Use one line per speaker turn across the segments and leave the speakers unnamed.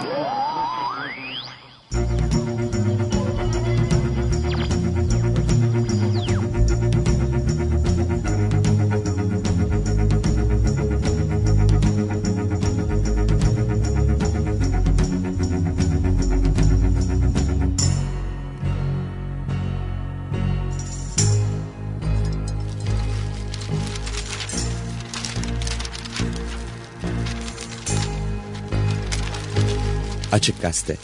Oh! Açık Gazete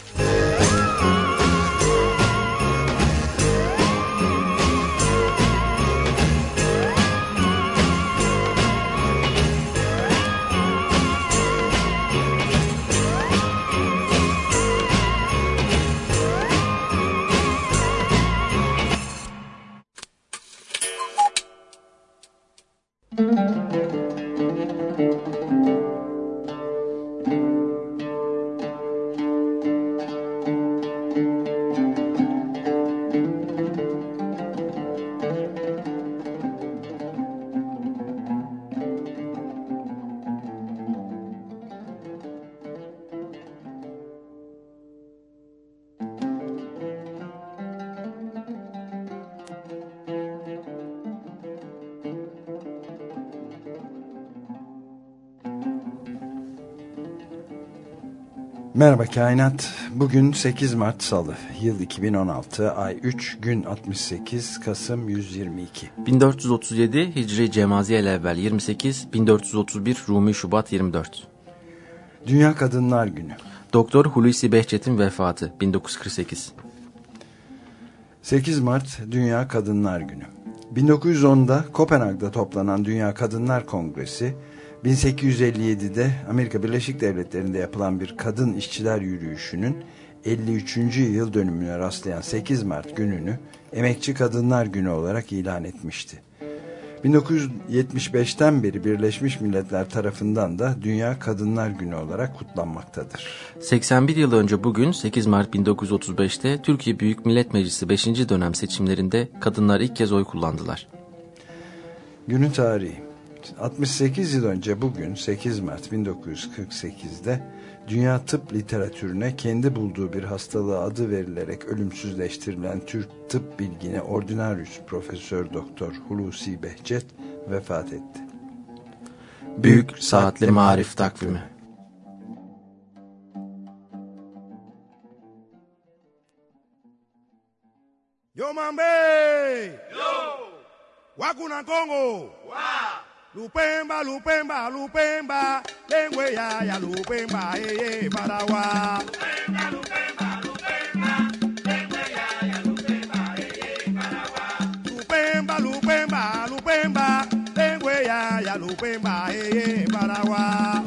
Merhaba Kainat. Bugün 8 Mart Salı. Yıl 2016. Ay 3 gün 68 Kasım 122.
1437 Hicri Cemaziye evvel 28 1431 Rumi Şubat 24.
Dünya Kadınlar Günü.
Doktor Hulusi Behçet'in vefatı 1948.
8 Mart Dünya Kadınlar Günü. 1910'da Kopenhag'da toplanan Dünya Kadınlar Kongresi 1857'de Amerika Birleşik Devletleri'nde yapılan bir kadın işçiler yürüyüşünün 53. yıl dönümüne rastlayan 8 Mart gününü Emekçi Kadınlar Günü olarak ilan etmişti. 1975'ten beri Birleşmiş Milletler tarafından da Dünya Kadınlar Günü olarak kutlanmaktadır.
81 yıl önce bugün 8 Mart 1935'te Türkiye Büyük Millet Meclisi 5. dönem seçimlerinde kadınlar ilk kez oy kullandılar.
Günün tarihi 68 yıl önce bugün 8 Mart 1948'de dünya tıp literatürüne kendi bulduğu bir hastalığa adı verilerek ölümsüzleştirilen Türk tıp bilgini Ordinarius Profesör Doktor Hulusi Behçet vefat etti.
Büyük Saatli Marif Takvimi
Yo mambe! Yo! Wakuna Kongo! Wa! Lupemba, Lupemba, Lupemba, lengwe ya ya Lupemba, eh parawa. Lupemba, Lupemba, Lupemba, lengwe ya ya Lupemba, eh parawa. Lupemba, Lupemba, Lupemba, lengwe ya ya Lupemba, eh parawa.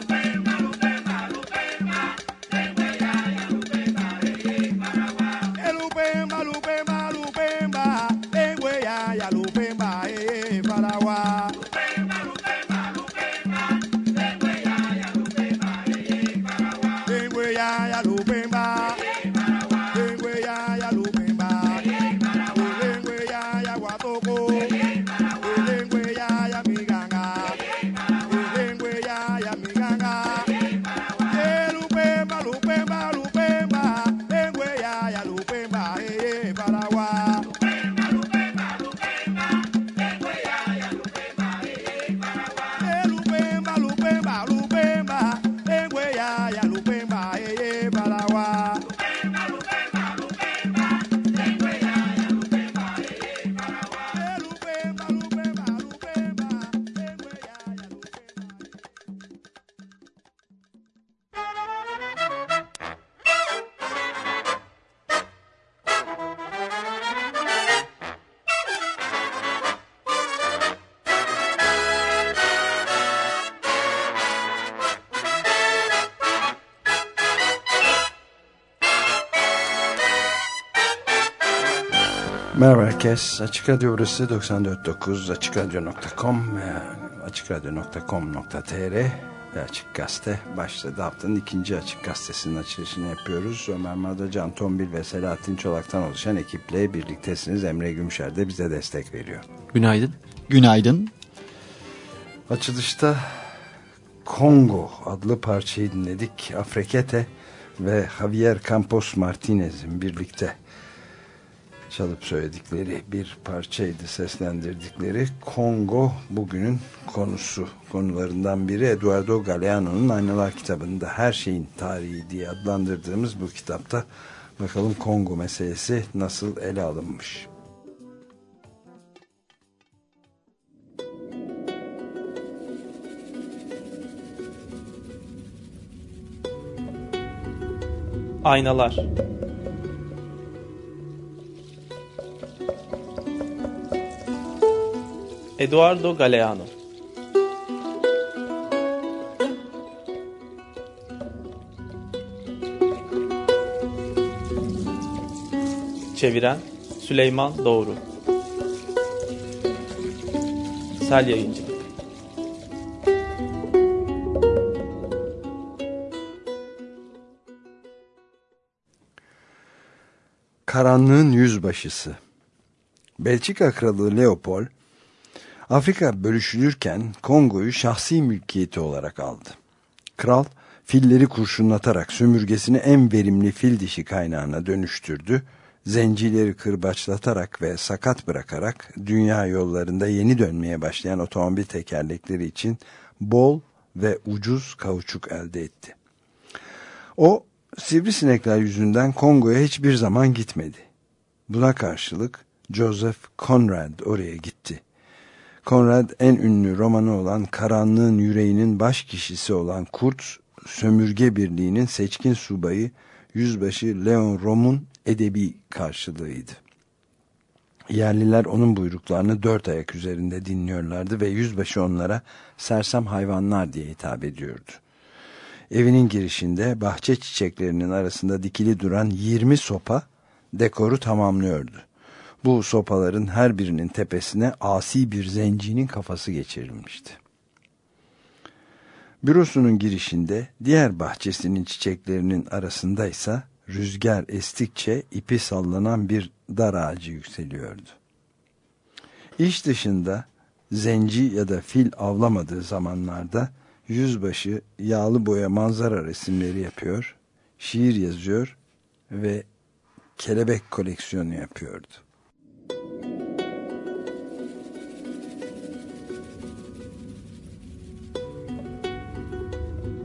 Herkes. Açık Radyo burası 94.9 AçıkRadyo.com ve AçıkRadyo.com.tr ve Açık Gazete başladı. Haftanın ikinci Açık Gazetesi'nin açılışını yapıyoruz. Ömer Madra, Can Tombil ve Selahattin Çolak'tan oluşan ekiple birliktesiniz. Emre Gümüşer de bize destek veriyor.
Günaydın.
Günaydın.
Açılışta Kongo adlı parçayı dinledik. Afrekete ve Javier Campos Martinez'in birlikte çalıp söyledikleri bir parçaydı seslendirdikleri. Kongo bugünün konusu konularından biri. Eduardo Galeano'nun Aynalar kitabında her şeyin tarihi diye adlandırdığımız bu kitapta bakalım Kongo meselesi nasıl ele alınmış.
Aynalar Eduardo Galeano. Çeviren Süleyman Doğru. Sel Yayıncı
Karanlığın Yüzbaşısı. Belçika Kralı Leopold Afrika bölüşülürken Kongo'yu şahsi mülkiyeti olarak aldı. Kral filleri kurşunlatarak sömürgesini en verimli fil dişi kaynağına dönüştürdü. Zencileri kırbaçlatarak ve sakat bırakarak dünya yollarında yeni dönmeye başlayan otomobil tekerlekleri için bol ve ucuz kauçuk elde etti. O sivrisinekler yüzünden Kongo'ya hiçbir zaman gitmedi. Buna karşılık Joseph Conrad oraya gitti. Conrad en ünlü romanı olan Karanlığın Yüreğinin baş kişisi olan Kurt, Sömürge Birliği'nin seçkin subayı Yüzbaşı Leon Rom'un edebi karşılığıydı. Yerliler onun buyruklarını dört ayak üzerinde dinliyorlardı ve yüzbaşı onlara sersem hayvanlar diye hitap ediyordu. Evinin girişinde bahçe çiçeklerinin arasında dikili duran 20 sopa dekoru tamamlıyordu. Bu sopaların her birinin tepesine asi bir zencinin kafası geçirilmişti. Bürosunun girişinde diğer bahçesinin çiçeklerinin arasındaysa rüzgar estikçe ipi sallanan bir dar ağacı yükseliyordu. İş dışında zenci ya da fil avlamadığı zamanlarda yüzbaşı yağlı boya manzara resimleri yapıyor, şiir yazıyor ve kelebek koleksiyonu yapıyordu.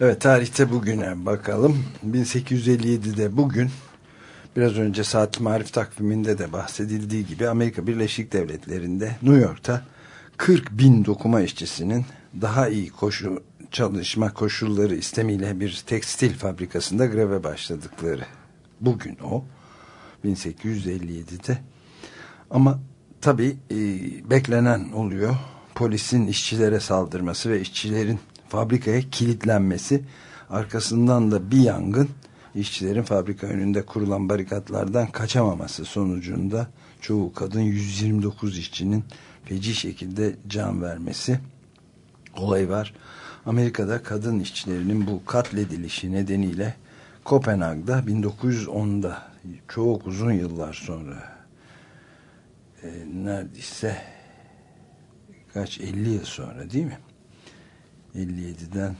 Evet tarihte bugüne bakalım. 1857'de bugün biraz önce saat marif takviminde de bahsedildiği gibi Amerika Birleşik Devletleri'nde New York'ta 40 bin dokuma işçisinin daha iyi koşu, çalışma koşulları istemiyle bir tekstil fabrikasında greve başladıkları. Bugün o 1857'de ama tabi e, beklenen oluyor. Polisin işçilere saldırması ve işçilerin fabrikaya kilitlenmesi arkasından da bir yangın işçilerin fabrika önünde kurulan barikatlardan kaçamaması sonucunda çoğu kadın 129 işçinin feci şekilde can vermesi olay var. Amerika'da kadın işçilerinin bu katledilişi nedeniyle Kopenhag'da 1910'da çok uzun yıllar sonra e, neredeyse kaç 50 yıl sonra değil mi? 57'den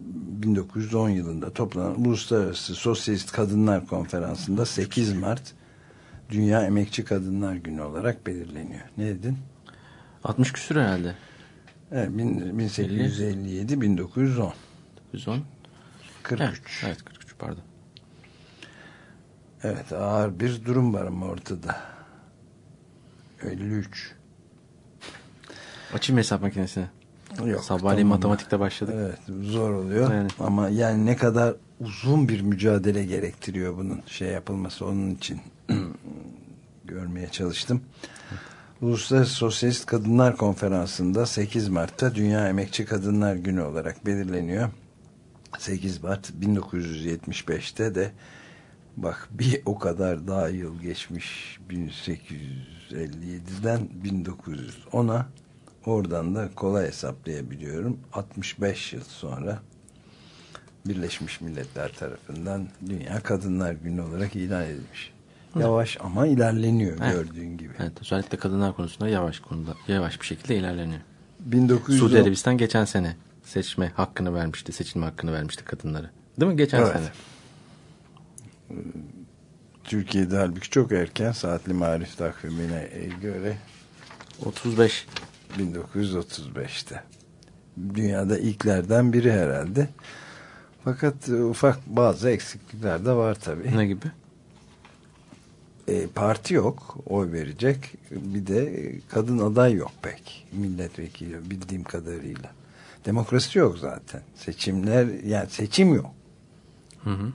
1910 yılında toplanan Uluslararası Sosyalist Kadınlar Konferansı'nda 8 Mart Dünya Emekçi Kadınlar Günü olarak belirleniyor. Ne dedin?
60 küsur herhalde.
Evet, 1857 1910.
110.
43.
Evet, evet 43 pardon.
Evet ağır bir durum var ama ortada. 53.
Açayım hesap makinesini.
Yok,
Sabahleyin
tamam.
matematikte başladık.
Evet zor oluyor
Yani.
ama yani ne kadar uzun bir mücadele gerektiriyor bunun şey yapılması onun için görmeye çalıştım. Uluslararası Sosyalist Kadınlar Konferansı'nda 8 Mart'ta Dünya Emekçi Kadınlar Günü olarak belirleniyor. 8 Mart 1975'te de bak bir o kadar daha yıl geçmiş 1857'den 1910'a oradan da kolay hesaplayabiliyorum 65 yıl sonra Birleşmiş Milletler tarafından Dünya Kadınlar Günü olarak ilan edilmiş. Yavaş ama ilerleniyor
Evet.
gördüğün gibi.
Evet, özellikle kadınlar konusunda yavaş konuda yavaş bir şekilde ilerleniyor.
1910
Suudi Arabistan geçen sene seçme hakkını vermişti, seçilme hakkını vermişti kadınlara. Değil mi? Geçen
Evet.
sene.
Türkiye'de halbuki çok erken saatli marif takvimine göre
35.
1935'te. Dünyada ilklerden biri herhalde. Fakat e, ufak bazı eksiklikler de var tabii.
Ne gibi?
E, parti yok oy verecek. Bir de kadın aday yok pek. Milletvekili bildiğim kadarıyla. Demokrasi yok zaten. Seçimler yani seçim yok.
Hı hı.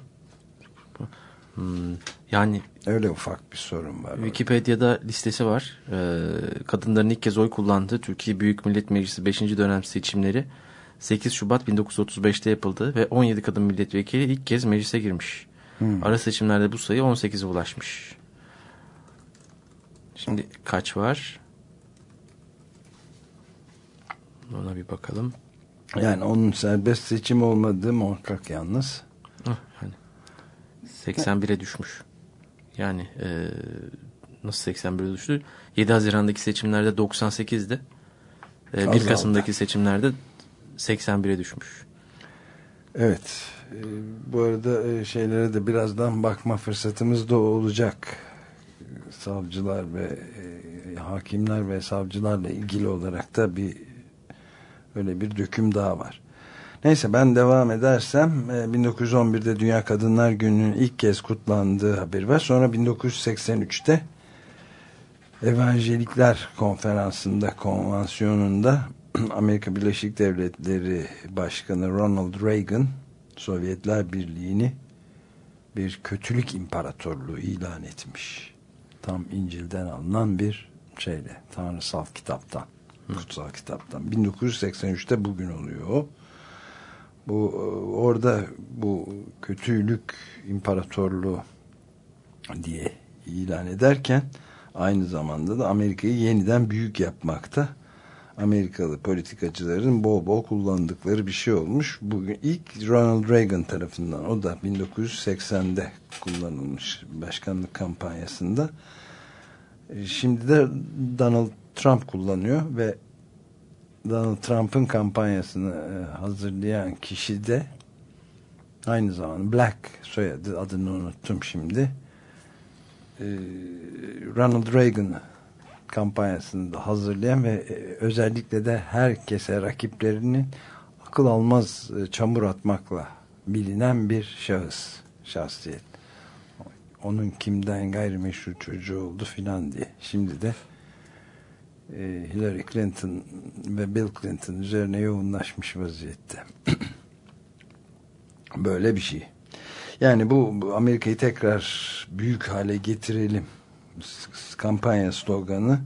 Hmm, yani
Öyle ufak bir sorun var. orada.
Wikipedia'da listesi var. Ee, kadınların ilk kez oy kullandığı Türkiye Büyük Millet Meclisi 5. dönem seçimleri 8 Şubat 1935'te yapıldı ve 17 kadın milletvekili ilk kez meclise girmiş.
Hmm.
Ara seçimlerde bu sayı 18'e ulaşmış. Şimdi kaç var? Ona bir bakalım.
Yani onun serbest seçim olmadığı muhakkak yalnız.
Hah, hani 81'e düşmüş. Yani e, nasıl 81'e düştü? 7 Haziran'daki seçimlerde 98'di. E, 1
Azaldı.
Kasım'daki seçimlerde 81'e düşmüş.
Evet. e, Bu arada e, şeylere de birazdan bakma fırsatımız da olacak. Savcılar ve e, hakimler ve savcılarla ilgili olarak da bir öyle bir döküm daha var. Neyse ben devam edersem e, 1911'de Dünya Kadınlar Günü'nün ilk kez kutlandığı haberi var. Sonra 1983'te Evangelikler Konferansı'nda, konvansiyonunda Amerika Birleşik Devletleri Başkanı Ronald Reagan Sovyetler Birliği'ni bir kötülük imparatorluğu ilan etmiş. Tam İncil'den alınan bir şeyle, tanrısal kitaptan, kutsal kitaptan. 1983'te bugün oluyor o. Bu e, orada bu kötülük imparatorluğu diye ilan ederken aynı zamanda da Amerika'yı yeniden büyük yapmakta. Amerikalı politikacıların bol bol kullandıkları bir şey olmuş. Bugün ilk Ronald Reagan tarafından o da 1980'de kullanılmış başkanlık kampanyasında. E, Şimdi de Donald Trump kullanıyor ve Donald Trump'ın kampanyasını e, hazırlayan kişi de aynı zamanda Black soyadı adını unuttum şimdi. E, Ronald Reagan kampanyasını da hazırlayan ve e, özellikle de herkese rakiplerinin akıl almaz çamur atmakla bilinen bir şahıs, şahsiyet. Onun kimden gayrimeşru çocuğu oldu filan diye. Şimdi de Hillary Clinton ve Bill Clinton üzerine yoğunlaşmış vaziyette. Böyle bir şey. Yani bu, Amerika'yı tekrar büyük hale getirelim kampanya sloganı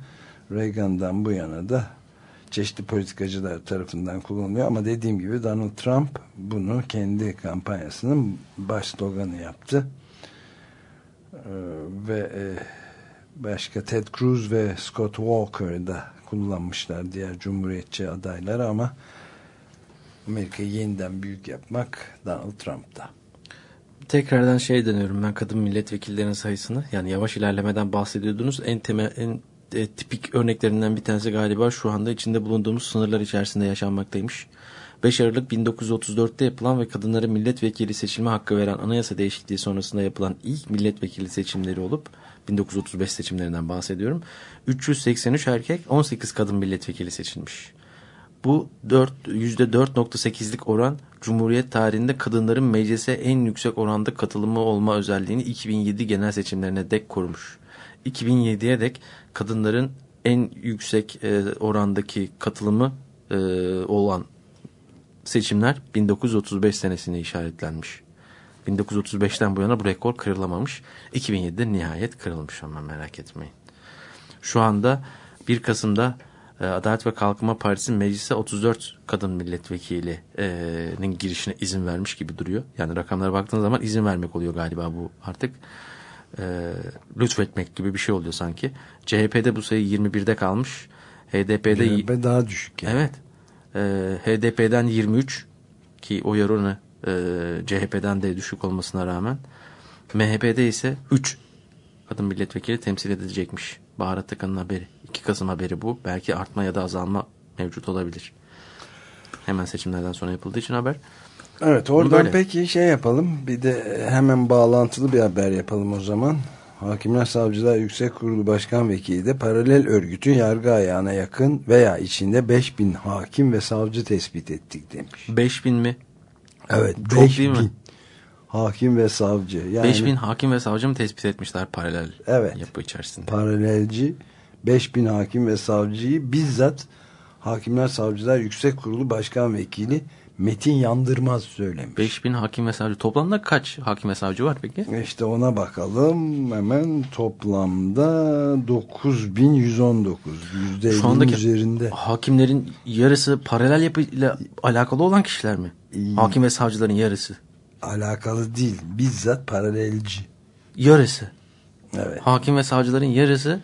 Reagan'dan bu yana da çeşitli politikacılar tarafından kullanılıyor ama dediğim gibi Donald Trump bunu kendi kampanyasının baş sloganı yaptı. Ee, ve e, başka Ted Cruz ve Scott Walker da kullanmışlar diğer cumhuriyetçi adaylar ama Amerika'yı yeniden büyük yapmak Donald Trump'ta.
Tekrardan şey deniyorum ben kadın milletvekillerinin sayısını yani yavaş ilerlemeden bahsediyordunuz en temel en e, tipik örneklerinden bir tanesi galiba şu anda içinde bulunduğumuz sınırlar içerisinde yaşanmaktaymış. 5 Aralık 1934'te yapılan ve kadınların milletvekili seçilme hakkı veren anayasa değişikliği sonrasında yapılan ilk milletvekili seçimleri olup 1935 seçimlerinden bahsediyorum. 383 erkek 18 kadın milletvekili seçilmiş. Bu 4, %4.8'lik oran Cumhuriyet tarihinde kadınların meclise en yüksek oranda katılımı olma özelliğini 2007 genel seçimlerine dek korumuş. 2007'ye dek kadınların en yüksek e, orandaki katılımı e, olan seçimler 1935 senesine işaretlenmiş. 1935'ten bu yana bu rekor kırılamamış. 2007'de nihayet kırılmış ama merak etmeyin. Şu anda 1 Kasım'da e, Adalet ve Kalkınma Partisi meclise 34 kadın milletvekilinin girişine izin vermiş gibi duruyor. Yani rakamlara baktığınız zaman izin vermek oluyor galiba bu artık. E, lütfetmek gibi bir şey oluyor sanki. CHP'de bu sayı 21'de kalmış. HDP'de
CHP daha düşük yani.
Evet. E, HDP'den 23 ki o oranı e, CHP'den de düşük olmasına rağmen. MHP'de ise 3 kadın milletvekili temsil edilecekmiş. Baharat Takan'ın haberi. 2 Kasım haberi bu. Belki artma ya da azalma mevcut olabilir. Hemen seçimlerden sonra yapıldığı için haber.
Evet oradan
böyle.
peki şey yapalım. Bir de hemen bağlantılı bir haber yapalım o zaman. Hakimler Savcılar Yüksek Kurulu Başkan Vekili de paralel örgütün yargı ayağına yakın veya içinde 5000 hakim ve savcı tespit ettik demiş.
5000 mi?
Evet
Çok
5000
değil mi?
hakim ve savcı. Yani
5000 hakim ve savcı mı tespit etmişler paralel
Evet.
yapı içerisinde?
paralelci 5000 hakim ve savcıyı bizzat Hakimler Savcılar Yüksek Kurulu Başkan Vekili Metin Yandırmaz söylemiş.
5000 hakim ve savcı. Toplamda kaç hakim ve savcı var peki?
İşte ona bakalım. Hemen toplamda 9119. %50'nin
Şu andaki
üzerinde.
hakimlerin yarısı paralel yapıyla alakalı olan kişiler mi?
İyi.
Hakim ve savcıların yarısı.
Alakalı değil. Bizzat paralelci.
Yarısı.
Evet.
Hakim ve savcıların yarısı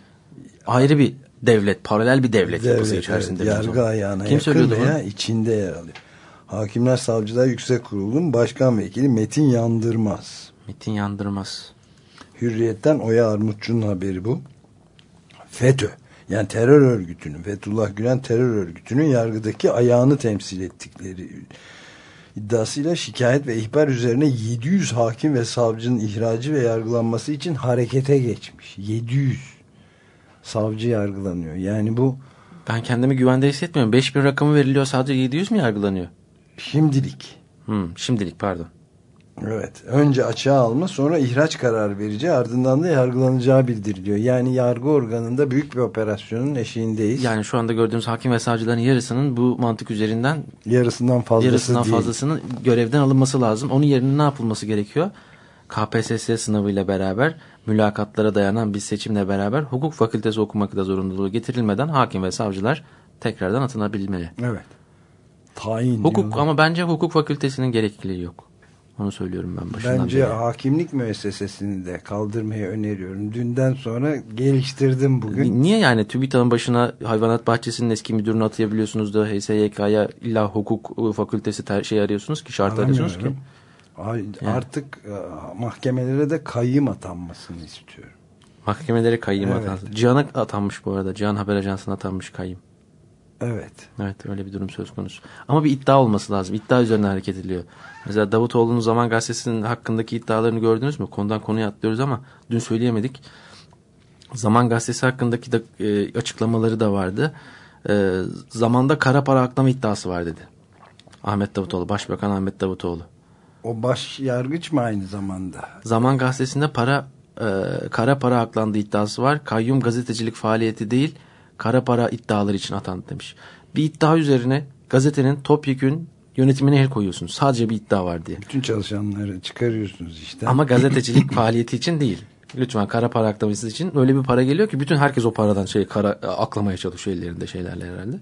ayrı bir devlet, paralel bir devlet, yapısı
Devlet,
içerisinde.
evet, yargı ayağına
Kim
yakın
söylüyordu
veya içinde yer alıyor. Hakimler Savcılar Yüksek Kurulu'nun Başkan Vekili Metin Yandırmaz.
Metin Yandırmaz.
Hürriyet'ten Oya Armutçu'nun haberi bu. FETÖ yani terör örgütünün Fethullah Gülen terör örgütünün yargıdaki ayağını temsil ettikleri iddiasıyla şikayet ve ihbar üzerine 700 hakim ve savcının ihracı ve yargılanması için harekete geçmiş. 700 savcı yargılanıyor. Yani bu
Ben kendimi güvende hissetmiyorum. 5000 rakamı veriliyor sadece 700 mi yargılanıyor?
Şimdilik.
Hmm, şimdilik pardon.
Evet. Önce açığa alma sonra ihraç kararı vereceği ardından da yargılanacağı bildiriliyor. Yani yargı organında büyük bir operasyonun eşiğindeyiz.
Yani şu anda gördüğümüz hakim ve savcıların yarısının bu mantık üzerinden
yarısından fazlası
yarısından
değil.
fazlasının görevden alınması lazım. Onun yerine ne yapılması gerekiyor? KPSS sınavıyla beraber mülakatlara dayanan bir seçimle beraber hukuk fakültesi okumak da zorunluluğu getirilmeden hakim ve savcılar tekrardan atanabilmeli.
Evet. Tayin.
Hukuk
diyorlar.
ama bence hukuk fakültesinin gerekliliği yok. Onu söylüyorum ben başından
Bence
beri.
hakimlik müessesesini de kaldırmayı öneriyorum. Dünden sonra geliştirdim bugün.
Niye yani TÜBİTAK'ın başına hayvanat bahçesinin eski müdürünü atayabiliyorsunuz da HSYK'ya illa hukuk fakültesi ter şey arıyorsunuz ki şart arıyorsunuz ki?
Ay,
Yani.
Artık mahkemelere de kayyım atanmasını istiyorum.
Mahkemelere kayyım
Evet.
atansın. Cihan'a atanmış bu arada. Cihan Haber Ajansı'na atanmış kayyım.
Evet.
Evet öyle bir durum söz konusu. Ama bir iddia olması lazım. İddia üzerine hareket ediliyor. Mesela Davutoğlu'nun Zaman Gazetesi'nin hakkındaki iddialarını gördünüz mü? Konudan konuya atlıyoruz ama dün söyleyemedik. Zaman Gazetesi hakkındaki de, e, açıklamaları da vardı. E, zamanda kara para aklama iddiası var dedi. Ahmet Davutoğlu, Başbakan Ahmet Davutoğlu.
O baş yargıç mı aynı zamanda?
Zaman Gazetesi'nde para e, kara para aklandığı iddiası var. Kayyum gazetecilik faaliyeti değil, kara para iddiaları için atandı demiş. Bir iddia üzerine gazetenin topyekün yönetimine el koyuyorsunuz. Sadece bir iddia var diye.
Bütün çalışanları çıkarıyorsunuz işte.
Ama gazetecilik faaliyeti için değil. Lütfen kara para aklaması için öyle bir para geliyor ki bütün herkes o paradan şey kara aklamaya çalışıyor ellerinde şeylerle herhalde.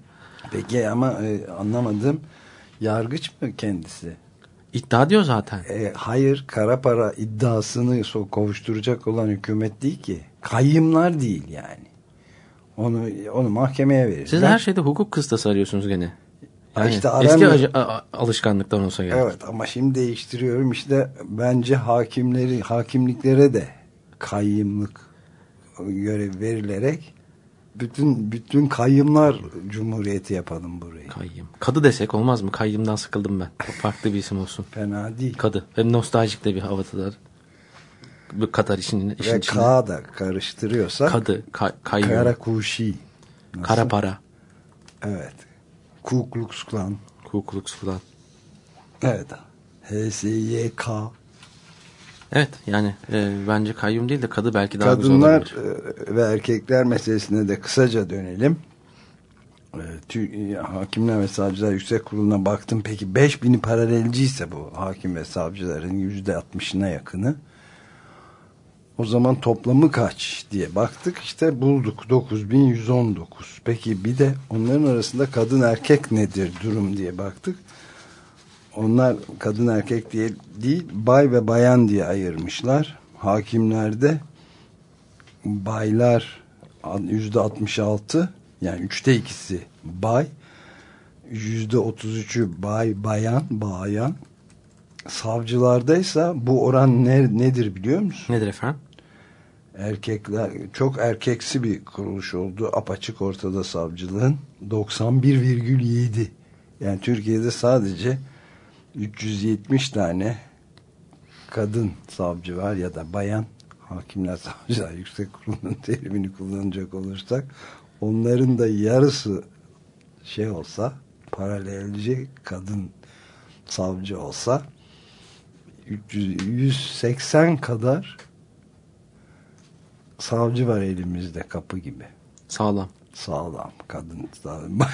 Peki ama e, anlamadım. Yargıç mı kendisi?
İddia diyor zaten.
E, hayır kara para iddiasını kovuşturacak olan hükümet değil ki. Kayyımlar değil yani. Onu onu mahkemeye verir.
Siz her şeyde hukuk kıstası arıyorsunuz gene.
Ha işte
eski alışkanlıktan olsa gerek.
Evet ama şimdi değiştiriyorum işte bence hakimleri hakimliklere de kayyımlık görev verilerek bütün bütün kayyımlar cumhuriyeti yapalım burayı.
Kayyım. Kadı desek olmaz mı? Kayyımdan sıkıldım ben. Farklı bir isim olsun.
Fena değil.
Kadı. Hem nostaljik de bir havası var. Bu Katar işinin, işin
Ve
içinde.
K da karıştırıyorsak
Kadı. Ka, kayyum.
kara kuşi. Nasıl?
Kara para.
Evet. Ku Klux Klan.
Ku Klux Klan.
Evet. HSYK.
Evet yani e, bence kayyum değil de kadı belki daha güzel
Kadınlar e, ve erkekler meselesine de kısaca dönelim. E, tü- e, Hakimler ve Savcılar Yüksek Kurulu'na baktım. Peki 5000'i paralelciyse bu hakim ve savcıların %60'ına yakını. O zaman toplamı kaç diye baktık işte bulduk 9119. Peki bir de onların arasında kadın erkek nedir durum diye baktık. Onlar kadın erkek diye değil bay ve bayan diye ayırmışlar. Hakimlerde baylar yüzde 66 yani üçte ikisi bay yüzde 33'ü bay bayan bayan savcılardaysa bu oran ne, nedir biliyor musun?
Nedir efendim?
Erkekler çok erkeksi bir kuruluş oldu. Apaçık ortada savcılığın 91,7 yani Türkiye'de sadece 370 tane kadın savcı var ya da bayan hakimler savcılar yüksek kurulunun terimini kullanacak olursak onların da yarısı şey olsa paralelci kadın savcı olsa 300, 180 kadar savcı var elimizde kapı gibi.
Sağlam.
Sağlam kadın sağlam.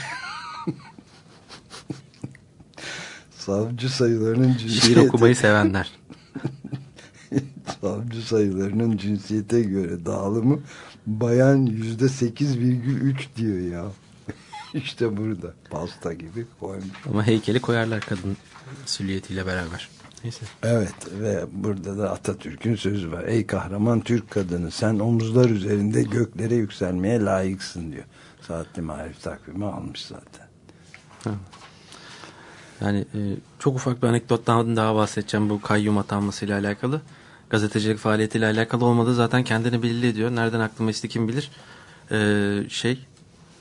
savcı sayılarının
Şiir
cinsiyete,
okumayı sevenler.
savcı sayılarının cinsiyete göre dağılımı bayan yüzde sekiz virgül üç diyor ya. işte burada pasta gibi koymuş.
Ama heykeli koyarlar kadın silüetiyle beraber. Neyse.
Evet ve burada da Atatürk'ün sözü var. Ey kahraman Türk kadını sen omuzlar üzerinde göklere yükselmeye layıksın diyor. Saatli Marif takvimi almış zaten.
Yani e, çok ufak bir anekdottan daha bahsedeceğim bu kayyum atanmasıyla alakalı. Gazetecilik faaliyetiyle alakalı olmadığı zaten kendini belli ediyor. Nereden aklıma esti kim bilir. E, şey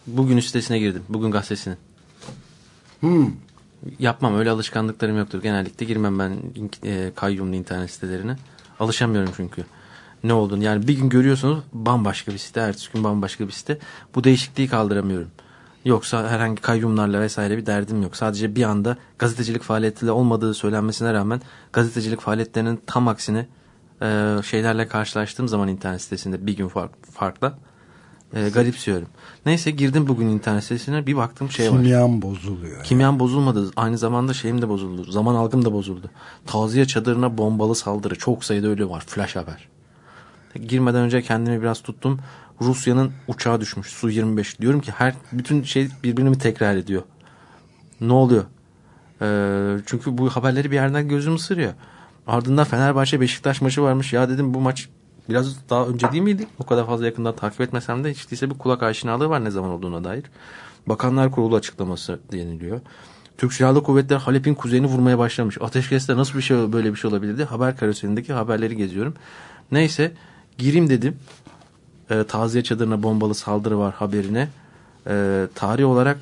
bugün sitesine girdim. Bugün gazetesinin.
Hmm.
Yapmam öyle alışkanlıklarım yoktur. Genellikle girmem ben e, kayyumlu internet sitelerine. Alışamıyorum çünkü. Ne olduğunu yani bir gün görüyorsunuz bambaşka bir site. Ertesi gün bambaşka bir site. Bu değişikliği kaldıramıyorum. Yoksa herhangi kayyumlarla vesaire bir derdim yok. Sadece bir anda gazetecilik faaliyetiyle olmadığı söylenmesine rağmen gazetecilik faaliyetlerinin tam aksine e, şeylerle karşılaştığım zaman internet sitesinde bir gün fark, farkla e, garipsiyorum. Neyse girdim bugün internet sitesine bir baktım şey var.
Kimyan bozuluyor.
Kimyam bozulmadı. Aynı zamanda şeyim de bozuldu. Zaman algım da bozuldu. Taziye çadırına bombalı saldırı. Çok sayıda ölü var. Flash haber. Girmeden önce kendimi biraz tuttum. Rusya'nın uçağı düşmüş. Su-25. Diyorum ki her bütün şey birbirini tekrar ediyor? Ne oluyor? Ee, çünkü bu haberleri bir yerden gözüm ısırıyor. Ardından Fenerbahçe Beşiktaş maçı varmış. Ya dedim bu maç biraz daha önce değil miydi? O kadar fazla yakından takip etmesem de hiç değilse bir kulak aşinalığı var ne zaman olduğuna dair. Bakanlar Kurulu açıklaması deniliyor. Türk Silahlı Kuvvetleri Halep'in kuzeyini vurmaya başlamış. Ateşkeste nasıl bir şey böyle bir şey olabilirdi? Haber karoserindeki haberleri geziyorum. Neyse gireyim dedim. E, taziye çadırına bombalı saldırı var haberine. E, tarih olarak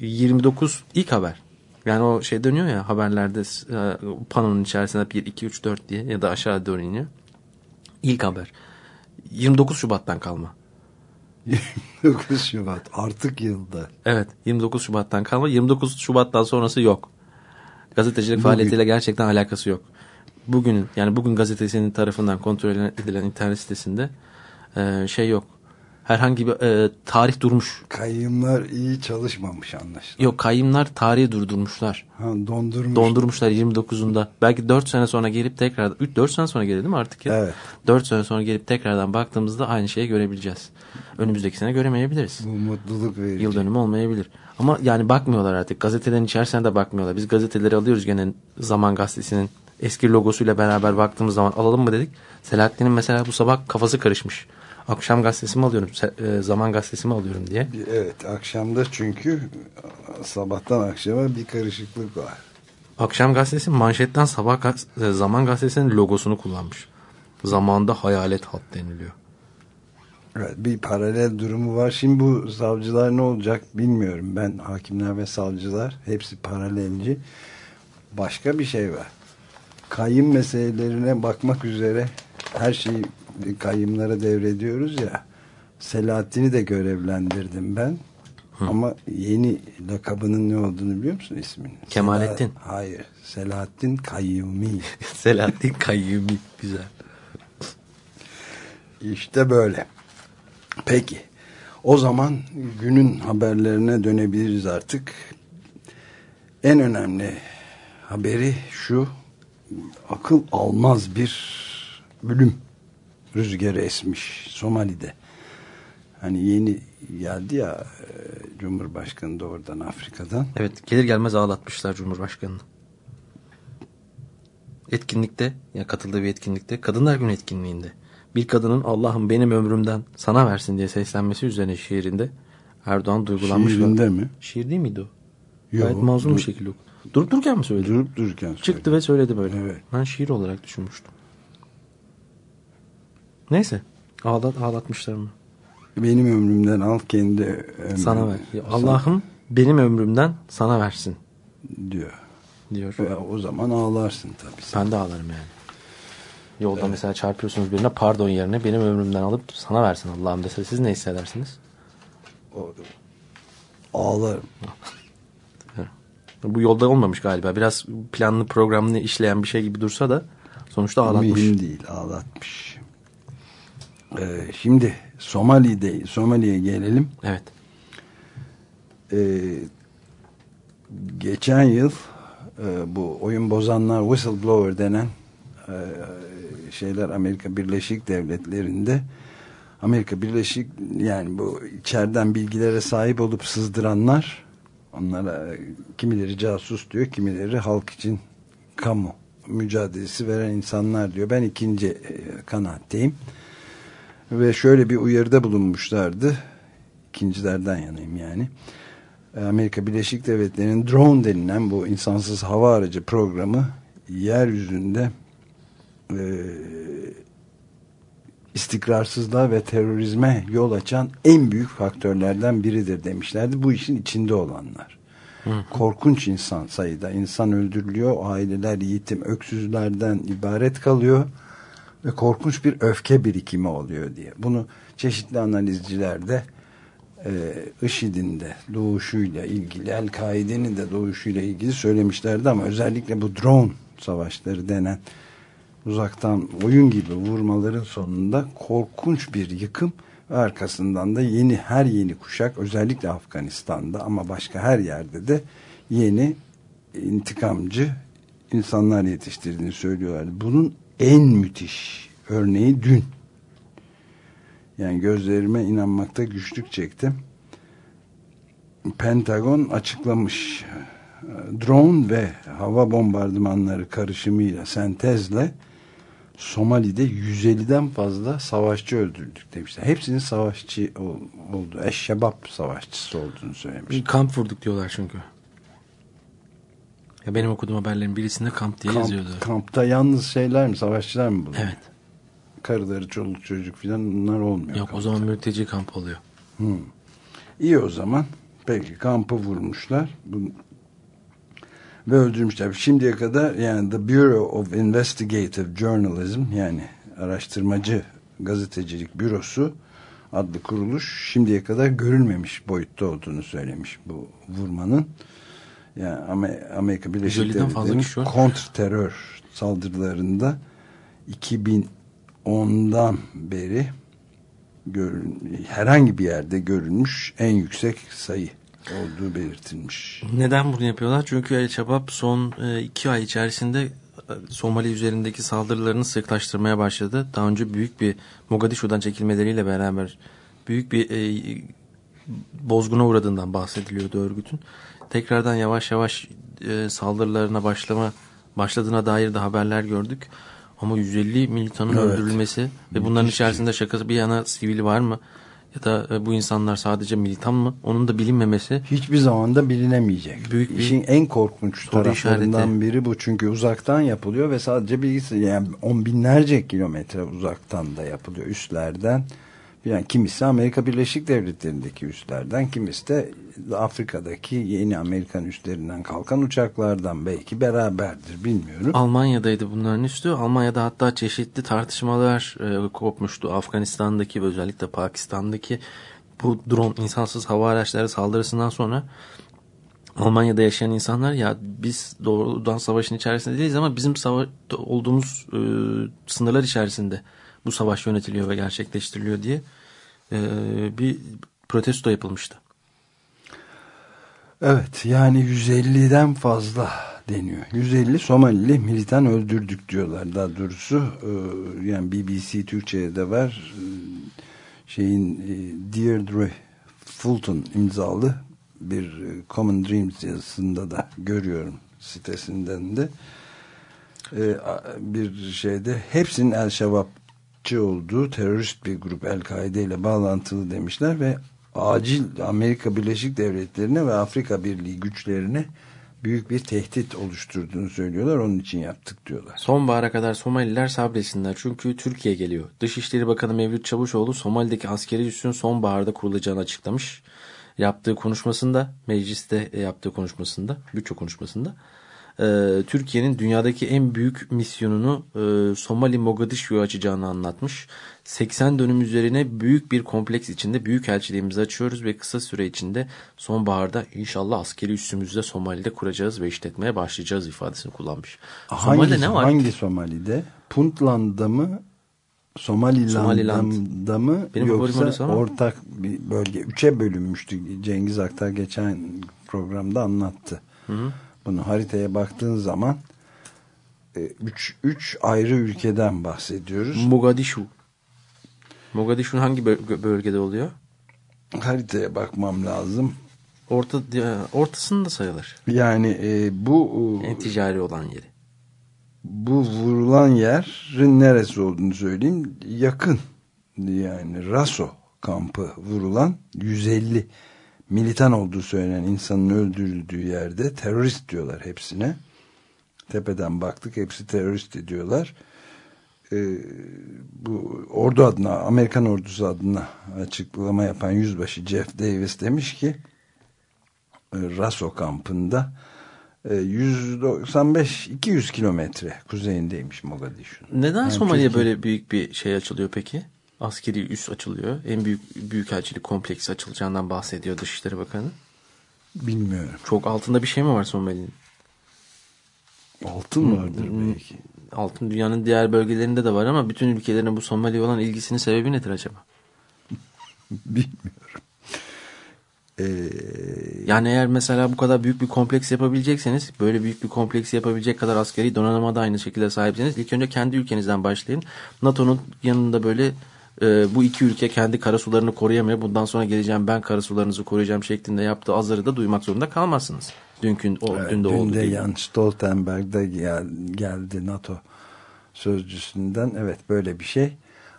29 ilk haber. Yani o şey dönüyor ya haberlerde e, panonun içerisinde 1, 2, 3, 4 diye ya da aşağı doğru iniyor. İlk haber. 29 Şubat'tan kalma.
29 Şubat artık yılda.
Evet 29 Şubat'tan kalma. 29 Şubat'tan sonrası yok. Gazetecilik Bugün. faaliyetiyle gerçekten alakası yok. Bugün yani bugün gazetesinin tarafından kontrol edilen internet sitesinde e, şey yok. Herhangi bir e, tarih durmuş.
Kayyımlar iyi çalışmamış anlaşılan.
Yok kayyımlar tarihi durdurmuşlar.
Ha, dondurmuş.
Dondurmuşlar 29'unda. Belki 4 sene sonra gelip tekrar 3 4 sene sonra gelelim artık ya?
Evet.
4 sene sonra gelip tekrardan baktığımızda aynı şeyi görebileceğiz. Önümüzdeki sene göremeyebiliriz.
Bu mutluluk verici.
Yıl dönümü olmayabilir. Ama yani bakmıyorlar artık. Gazetelerin içerisine de bakmıyorlar. Biz gazeteleri alıyoruz gene Zaman Gazetesi'nin eski logosuyla beraber baktığımız zaman alalım mı dedik. Selahattin'in mesela bu sabah kafası karışmış. Akşam gazetesimi alıyorum, zaman gazetesimi alıyorum diye.
Evet, akşamda çünkü sabahtan akşama bir karışıklık var.
Akşam gazetesi manşetten sabah zaman gazetesinin logosunu kullanmış. Zamanda hayalet hat deniliyor.
Evet, bir paralel durumu var. Şimdi bu savcılar ne olacak bilmiyorum. Ben hakimler ve savcılar hepsi paralelci. Başka bir şey var. Kayın meselelerine bakmak üzere her şeyi kayyımlara devrediyoruz ya. Selahattin'i de görevlendirdim ben. Hı. Ama yeni lakabının ne olduğunu biliyor musun ismini?
Kemalettin.
Selahat, hayır. Selahattin Kayyumi.
Selahattin Kayyumi. Güzel.
İşte böyle. Peki. O zaman günün haberlerine dönebiliriz artık. En önemli haberi şu. Akıl almaz bir ölüm rüzgarı esmiş Somali'de. Hani yeni geldi ya e, Cumhurbaşkanı da oradan Afrika'dan.
Evet gelir gelmez ağlatmışlar Cumhurbaşkanı'nı. Etkinlikte, ya katıldığı bir etkinlikte, Kadınlar Günü etkinliğinde bir kadının Allah'ım benim ömrümden sana versin diye seslenmesi üzerine şiirinde Erdoğan duygulanmış.
Şiirinde mi?
Şiir değil miydi o?
Yok,
Gayet mazlum
dur-
bir şekilde. Durup dururken mi söyledi?
Durup dururken
Çıktı
söyledi.
ve söyledi böyle.
Evet.
Ben şiir olarak düşünmüştüm. Neyse. Ağlat, ağlatmışlar mı?
Benim ömrümden al kendi ömrüm.
Sana ver. Allah'ım benim ömrümden sana versin
diyor.
diyor.
Ve o zaman ağlarsın tabii. sen.
Ben de ağlarım yani. Yolda mesela çarpıyorsunuz birine pardon yerine benim ömrümden alıp sana versin Allah'ım dese siz ne hissedersiniz?
O- Ağlarım.
Bu yolda olmamış galiba. Biraz planlı programlı işleyen bir şey gibi dursa da sonuçta ağlatmış.
Mühim değil ağlatmış. Ee, şimdi Somali'de Somali'ye gelelim.
Evet.
Ee, geçen yıl e, bu oyun bozanlar whistleblower denen e, şeyler Amerika Birleşik Devletleri'nde Amerika Birleşik yani bu içeriden bilgilere sahip olup sızdıranlar onlara e, kimileri casus diyor kimileri halk için kamu mücadelesi veren insanlar diyor. Ben ikinci e, kanaatteyim. Ve şöyle bir uyarıda bulunmuşlardı. İkincilerden yanayım yani. Amerika Birleşik Devletleri'nin drone denilen bu insansız hava aracı programı yeryüzünde e, istikrarsızlığa ve terörizme yol açan en büyük faktörlerden biridir demişlerdi. Bu işin içinde olanlar. Korkunç insan sayıda insan öldürülüyor. Aileler yetim, öksüzlerden ibaret kalıyor ve korkunç bir öfke birikimi oluyor diye. Bunu çeşitli analizciler de e, IŞİD'in de doğuşuyla ilgili, El-Kaide'nin de doğuşuyla ilgili söylemişlerdi ama özellikle bu drone savaşları denen uzaktan oyun gibi vurmaların sonunda korkunç bir yıkım ve arkasından da yeni her yeni kuşak özellikle Afganistan'da ama başka her yerde de yeni intikamcı insanlar yetiştirdiğini söylüyorlardı. Bunun en müthiş örneği dün. Yani gözlerime inanmakta güçlük çektim. Pentagon açıklamış drone ve hava bombardımanları karışımıyla sentezle Somali'de 150'den fazla savaşçı öldürdük demişler. Hepsinin savaşçı ol- oldu. Eşşebap savaşçısı olduğunu söylemiş.
Kamp vurduk diyorlar çünkü. Ya benim okuduğum haberlerin birisinde kamp diye yazıyordu.
Kamp, kampta yalnız şeyler mi? Savaşçılar mı bunlar?
Evet.
Karıları, çoluk çocuk filan bunlar olmuyor.
Yok o zaman mülteci kamp oluyor.
Hmm. İyi o zaman. Peki kampı vurmuşlar. Bu, ve öldürmüşler. Şimdiye kadar yani The Bureau of Investigative Journalism yani araştırmacı gazetecilik bürosu adlı kuruluş şimdiye kadar görülmemiş boyutta olduğunu söylemiş bu vurmanın. Yani Amer- Amerika Birleşik
150'den fazla
Devletleri'nin kontrterör saldırılarında 2010'dan beri görün, herhangi bir yerde görülmüş en yüksek sayı olduğu belirtilmiş.
Neden bunu yapıyorlar? Çünkü El Şabab son e, iki ay içerisinde e, Somali üzerindeki saldırılarını sıklaştırmaya başladı. Daha önce büyük bir Mogadishu'dan çekilmeleriyle beraber büyük bir e, bozguna uğradığından bahsediliyordu örgütün. Tekrardan yavaş yavaş e, saldırılarına başlama başladığına dair de haberler gördük. Ama 150 militanın
Evet.
öldürülmesi ve bunların içerisinde şakası bir yana sivil var mı? Ya da e, bu insanlar sadece militan mı? Onun da bilinmemesi
Hiçbir zaman da bilinemeyecek.
Büyük bir
İşin en korkunç taraflarından
işareti.
biri bu. Çünkü uzaktan yapılıyor ve sadece bilgisi yani on binlerce kilometre uzaktan da yapılıyor üslerden. Yani kimisi Amerika Birleşik Devletleri'ndeki üslerden, kimisi de Afrika'daki yeni Amerikan üslerinden kalkan uçaklardan belki beraberdir bilmiyorum.
Almanya'daydı bunların üstü. Almanya'da hatta çeşitli tartışmalar e, kopmuştu. Afganistan'daki ve özellikle Pakistan'daki bu drone insansız hava araçları saldırısından sonra Almanya'da yaşayan insanlar ya biz doğrudan savaşın içerisinde değiliz ama bizim olduğumuz e, sınırlar içerisinde bu savaş yönetiliyor ve gerçekleştiriliyor diye e, bir protesto yapılmıştı.
Evet yani 150'den fazla deniyor. 150 Somalili militan öldürdük diyorlar daha doğrusu. E, yani BBC Türkçe'ye de var. E, şeyin e, Deirdre Fulton imzalı bir e, Common Dreams yazısında da görüyorum sitesinden de e, bir şeyde hepsinin El Şevapçı olduğu terörist bir grup El-Kaide ile bağlantılı demişler ve acil Amerika Birleşik Devletleri'ne ve Afrika Birliği güçlerine büyük bir tehdit oluşturduğunu söylüyorlar. Onun için yaptık diyorlar.
Sonbahara kadar Somaliler sabretsinler. Çünkü Türkiye geliyor. Dışişleri Bakanı Mevlüt Çavuşoğlu Somali'deki askeri üssün sonbaharda kurulacağını açıklamış. Yaptığı konuşmasında, mecliste yaptığı konuşmasında, bütçe konuşmasında e, Türkiye'nin dünyadaki en büyük misyonunu e, Somali Mogadishu'yu açacağını anlatmış. 80 dönüm üzerine büyük bir kompleks içinde büyük elçiliğimizi açıyoruz ve kısa süre içinde sonbaharda inşallah askeri üssümüzde Somali'de kuracağız ve işletmeye başlayacağız ifadesini kullanmış.
Hangi,
Somali'de ne var?
Hangi Somali'de? Puntland'da mı? Somaliland'da
Somaliland.
mı?
Benim
Yoksa ortak bir bölge. Üçe bölünmüştü. Cengiz Aktar geçen programda anlattı.
Hı hı.
Bunu haritaya baktığın zaman e, üç, üç ayrı ülkeden bahsediyoruz.
Mogadishu. Mogadishu'nun hangi böl- bölgede oluyor?
Haritaya bakmam lazım.
Orta ortasında sayılır.
Yani e, bu
En ticari olan yeri.
bu vurulan yerin neresi olduğunu söyleyeyim. Yakın yani Raso kampı vurulan 150 militan olduğu söylenen insanın öldürüldüğü yerde terörist diyorlar hepsine. Tepeden baktık hepsi terörist diyorlar. Ee, bu ordu adına Amerikan ordusu adına açıklama yapan yüzbaşı Jeff Davis demiş ki e, Raso kampında e, 195-200 kilometre kuzeyindeymiş Mogadishu.
Neden
Yani
Somali'ye
Türkiye-
böyle büyük bir şey açılıyor peki? Askeri üs açılıyor. En büyük büyükelçilik kompleksi açılacağından bahsediyor Dışişleri Bakanı.
Bilmiyorum.
Çok altında bir şey mi var Somali'nin?
Altın vardır
Hmm.
belki.
Altın dünyanın diğer bölgelerinde de var ama bütün ülkelerin bu Somali'ye olan ilgisinin sebebi nedir acaba?
Bilmiyorum. Ee,
Yani eğer mesela bu kadar büyük bir kompleks yapabilecekseniz, böyle büyük bir kompleksi yapabilecek kadar askeri donanıma da aynı şekilde sahipseniz ilk önce kendi ülkenizden başlayın. NATO'nun yanında böyle e, bu iki ülke kendi karasularını koruyamıyor. Bundan sonra geleceğim ben karasularınızı koruyacağım şeklinde yaptığı azarı da duymak zorunda kalmazsınız. Dünkün, o,
evet,
dün de oldu.
dün de. Jens Stoltenberg de gel, geldi NATO sözcüsünden. Evet böyle bir şey.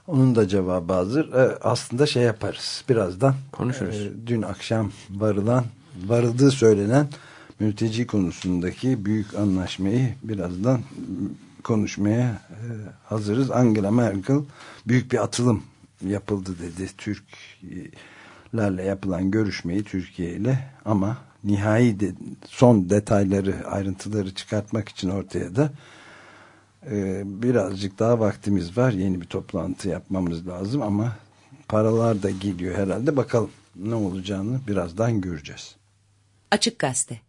Onun da cevabı hazır. Ee, aslında şey yaparız birazdan.
Konuşuruz.
Ee, dün akşam varılan, varıldığı söylenen mülteci konusundaki büyük anlaşmayı birazdan konuşmaya e, hazırız. Angela Merkel büyük bir atılım yapıldı dedi. Türklerle yapılan görüşmeyi Türkiye ile ama nihai de, son detayları, ayrıntıları çıkartmak için ortaya da e, birazcık daha vaktimiz var. Yeni bir toplantı yapmamız lazım ama paralar da geliyor herhalde. Bakalım ne olacağını birazdan göreceğiz.
Açık Gazete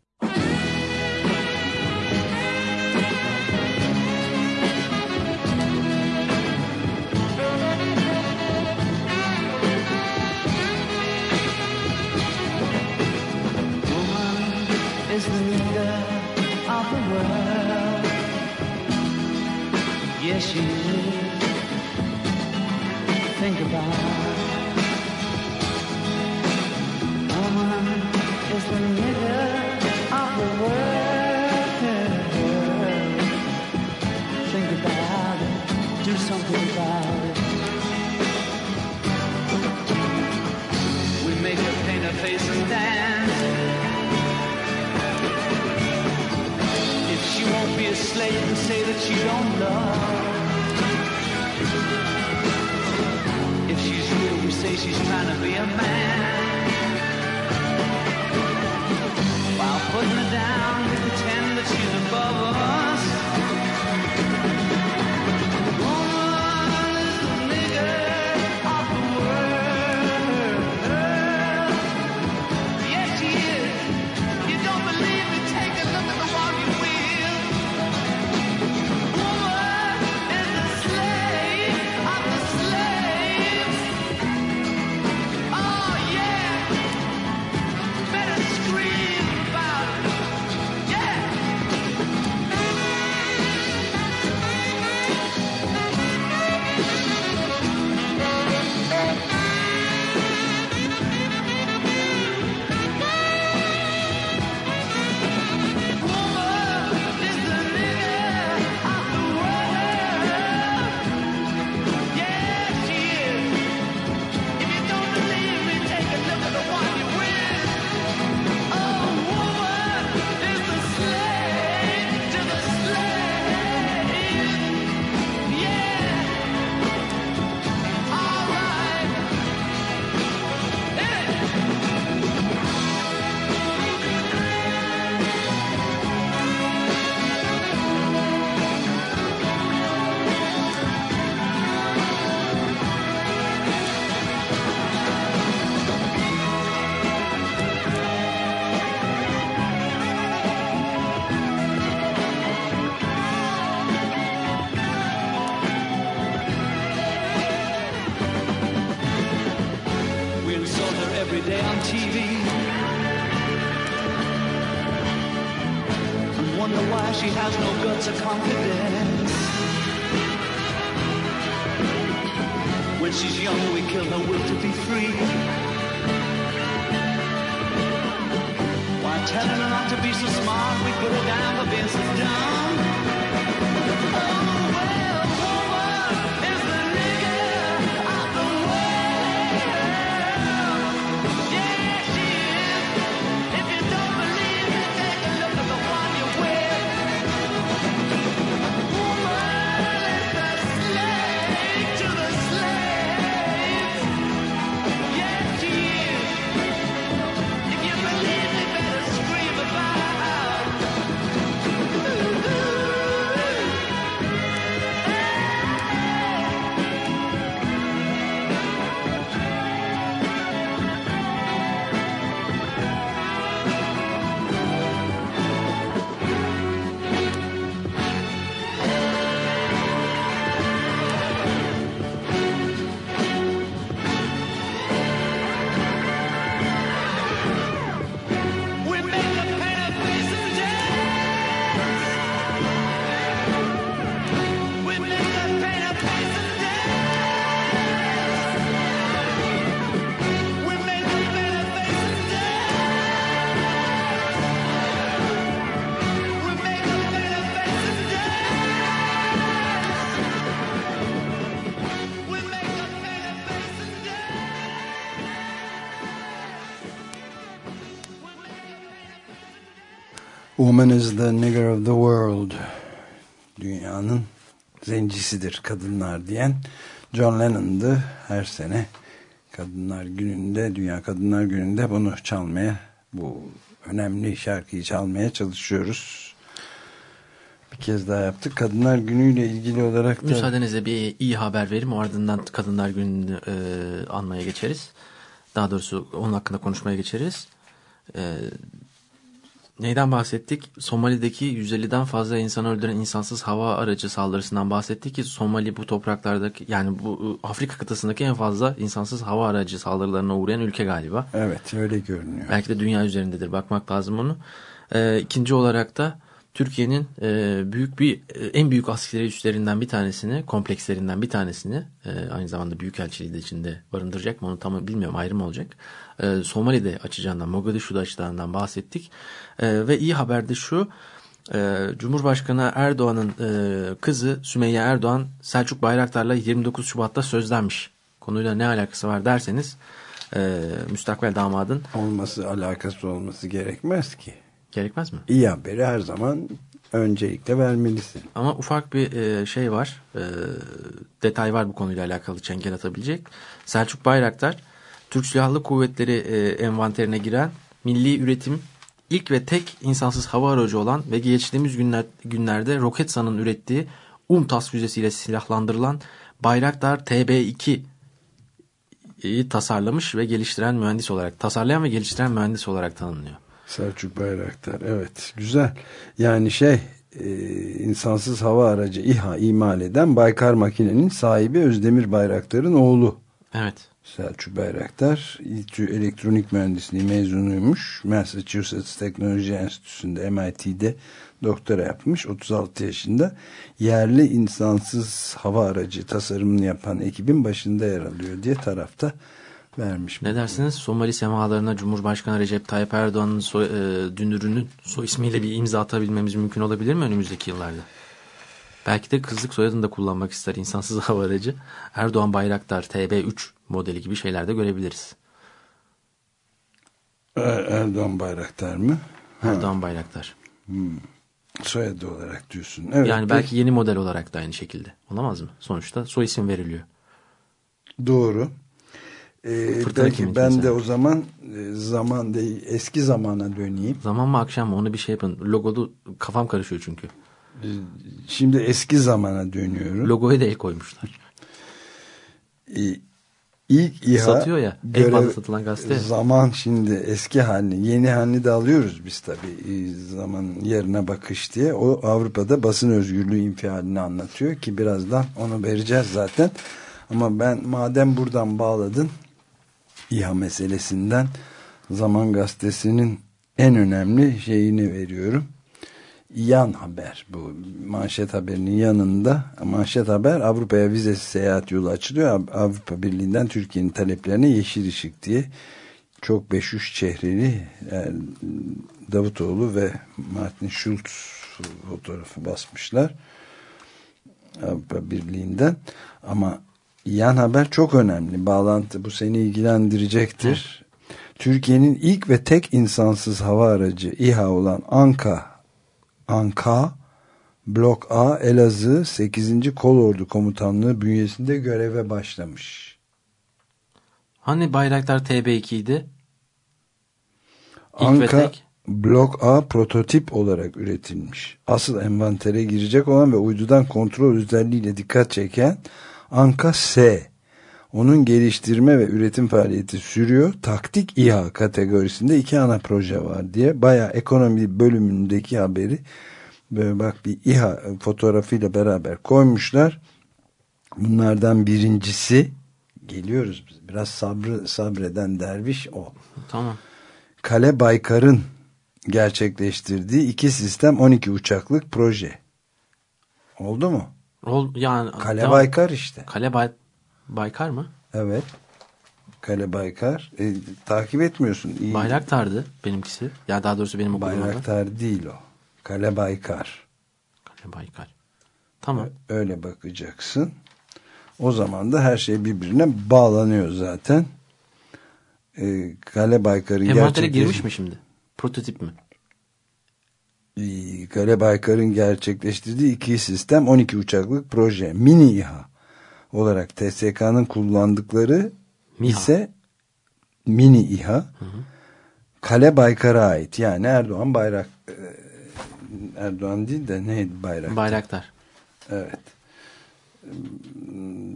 Think about is the of the world. Think about it. Do something about it. We make paint face and dance. If she won't be a slave and say that she don't love. Say she's trying to be a man. While putting her down, pretend that she's above us. Woman is the nigger of the world.
Dünyanın zencisidir kadınlar diyen John Lennon'dı. Her sene Kadınlar Günü'nde, Dünya Kadınlar Günü'nde bunu çalmaya, bu önemli şarkıyı çalmaya çalışıyoruz. Bir kez daha yaptık. Kadınlar Günü'yle ilgili olarak da...
Müsaadenizle bir iyi haber vereyim. O ardından Kadınlar Günü'nü e, anmaya geçeriz. Daha doğrusu onun hakkında konuşmaya geçeriz. E, neyden bahsettik? Somali'deki 150'den fazla insanı öldüren insansız hava aracı saldırısından bahsettik ki Somali bu topraklardaki yani bu e, Afrika kıtasındaki en fazla insansız hava aracı saldırılarına uğrayan ülke galiba.
Evet öyle görünüyor.
Belki de dünya üzerindedir. Bakmak lazım onu. Ee, ikinci olarak da Türkiye'nin e, büyük bir e, en büyük askeri üslerinden bir tanesini, komplekslerinden bir tanesini e, aynı zamanda büyükelçiliği de içinde barındıracak mı onu tam bilmiyorum ayrım olacak. E, Somali'de açacağından, Mogadishu'da açacağından bahsettik. E, ve iyi haber de şu. e, Cumhurbaşkanı Erdoğan'ın e, kızı Sümeyye Erdoğan Selçuk Bayraktar'la 29 Şubat'ta sözlenmiş. Konuyla ne alakası var derseniz e, müstakbel damadın
Olması, alakası olması gerekmez ki.
Gerekmez mi?
İyi haberi her zaman öncelikle vermelisin.
Ama ufak bir e, şey var, e, detay var bu konuyla alakalı çengel atabilecek. Selçuk Bayraktar, Türk Silahlı Kuvvetleri e, envanterine giren milli üretim ilk ve tek insansız hava aracı olan ve geçtiğimiz günler, günlerde Roketsan'ın ürettiği UMTAS füzesiyle silahlandırılan Bayraktar TB2 iyi tasarlamış ve geliştiren mühendis olarak, tasarlayan ve geliştiren mühendis olarak tanınıyor.
Selçuk Bayraktar evet güzel. Yani şey e, insansız hava aracı İHA imal eden Baykar makinenin sahibi Özdemir Bayraktar'ın oğlu.
Evet.
Selçuk Bayraktar İTÜ elektronik mühendisliği mezunuymuş. Massachusetts Teknoloji Enstitüsü'nde MIT'de doktora yapmış. 36 yaşında yerli insansız hava aracı tasarımını yapan ekibin başında yer alıyor diye tarafta vermiş.
Ne dersiniz? Somali semalarına Cumhurbaşkanı Recep Tayyip Erdoğan'ın soy, e, dünürünün soy ismiyle bir imza atabilmemiz mümkün olabilir mi önümüzdeki yıllarda? Belki de kızlık soyadını da kullanmak ister insansız hava aracı. Erdoğan Bayraktar TB3 modeli gibi şeyler de görebiliriz.
Er- Erdoğan Bayraktar mı?
Erdoğan Bayraktar.
Soyadı olarak diyorsun. Evet,
yani belki yeni model olarak da aynı şekilde. Olamaz mı? Sonuçta soy isim veriliyor.
Doğru. Ee,
Fırtına
belki ben de o zaman e, zaman değil eski zamana döneyim.
Zaman mı akşam mı onu bir şey yapın. Logolu kafam karışıyor çünkü.
Şimdi eski zamana dönüyorum.
Logoya da el koymuşlar.
Ee, İlk İHA
Satıyor ya,
görev-
satılan gazete.
Zaman şimdi eski halini yeni halini de alıyoruz biz tabii Ee, zaman yerine bakış diye. O Avrupa'da basın özgürlüğü infialini anlatıyor ki birazdan onu vereceğiz zaten. Ama ben madem buradan bağladın İHA meselesinden Zaman Gazetesi'nin en önemli şeyini veriyorum. Yan haber bu manşet haberinin yanında manşet haber Avrupa'ya vizesiz seyahat yolu açılıyor. Avrupa Birliği'nden Türkiye'nin taleplerine yeşil ışık diye çok beşuş çehreli yani Davutoğlu ve Martin Schulz fotoğrafı basmışlar. Avrupa Birliği'nden ama yan haber çok önemli. Bağlantı bu seni ilgilendirecektir. Türkiye'nin ilk ve tek insansız hava aracı İHA olan Anka Anka Blok A Elazığ 8. Kolordu Komutanlığı bünyesinde göreve başlamış.
Hani Bayraktar TB2 idi? İlk ve
Anka. Blok A prototip olarak üretilmiş. Asıl envantere girecek olan ve uydudan kontrol özelliğiyle dikkat çeken Anka S. Onun geliştirme ve üretim faaliyeti sürüyor. Taktik İHA kategorisinde iki ana proje var diye bayağı ekonomi bölümündeki haberi böyle bak bir İHA fotoğrafıyla beraber koymuşlar. Bunlardan birincisi geliyoruz biz. Biraz sabrı sabreden derviş o.
Tamam.
Kale Baykar'ın gerçekleştirdiği iki sistem 12 uçaklık proje. Oldu mu?
Ol, yani,
Kale
tamam.
Baykar işte.
Kale Bay, Baykar mı?
Evet. Kale Baykar. E, takip etmiyorsun. İyi.
Bayraktar'dı benimkisi. Ya daha doğrusu benim okuduğum adı.
Bayraktar değil o. Kale Baykar.
Kale Baykar. Tamam.
Öyle bakacaksın. O zaman da her şey birbirine bağlanıyor zaten. E, Kale Baykar'ın gerçekleş-
girmiş mi şimdi? Prototip mi?
Ee, Kale Baykar'ın gerçekleştirdiği iki sistem 12 uçaklık proje. Mini İHA olarak TSK'nın kullandıkları
MİHA.
ise mini İHA. Kale Baykar'a ait. Yani Erdoğan bayrak e, Erdoğan değil de neydi bayrak?
Bayraktar.
Evet.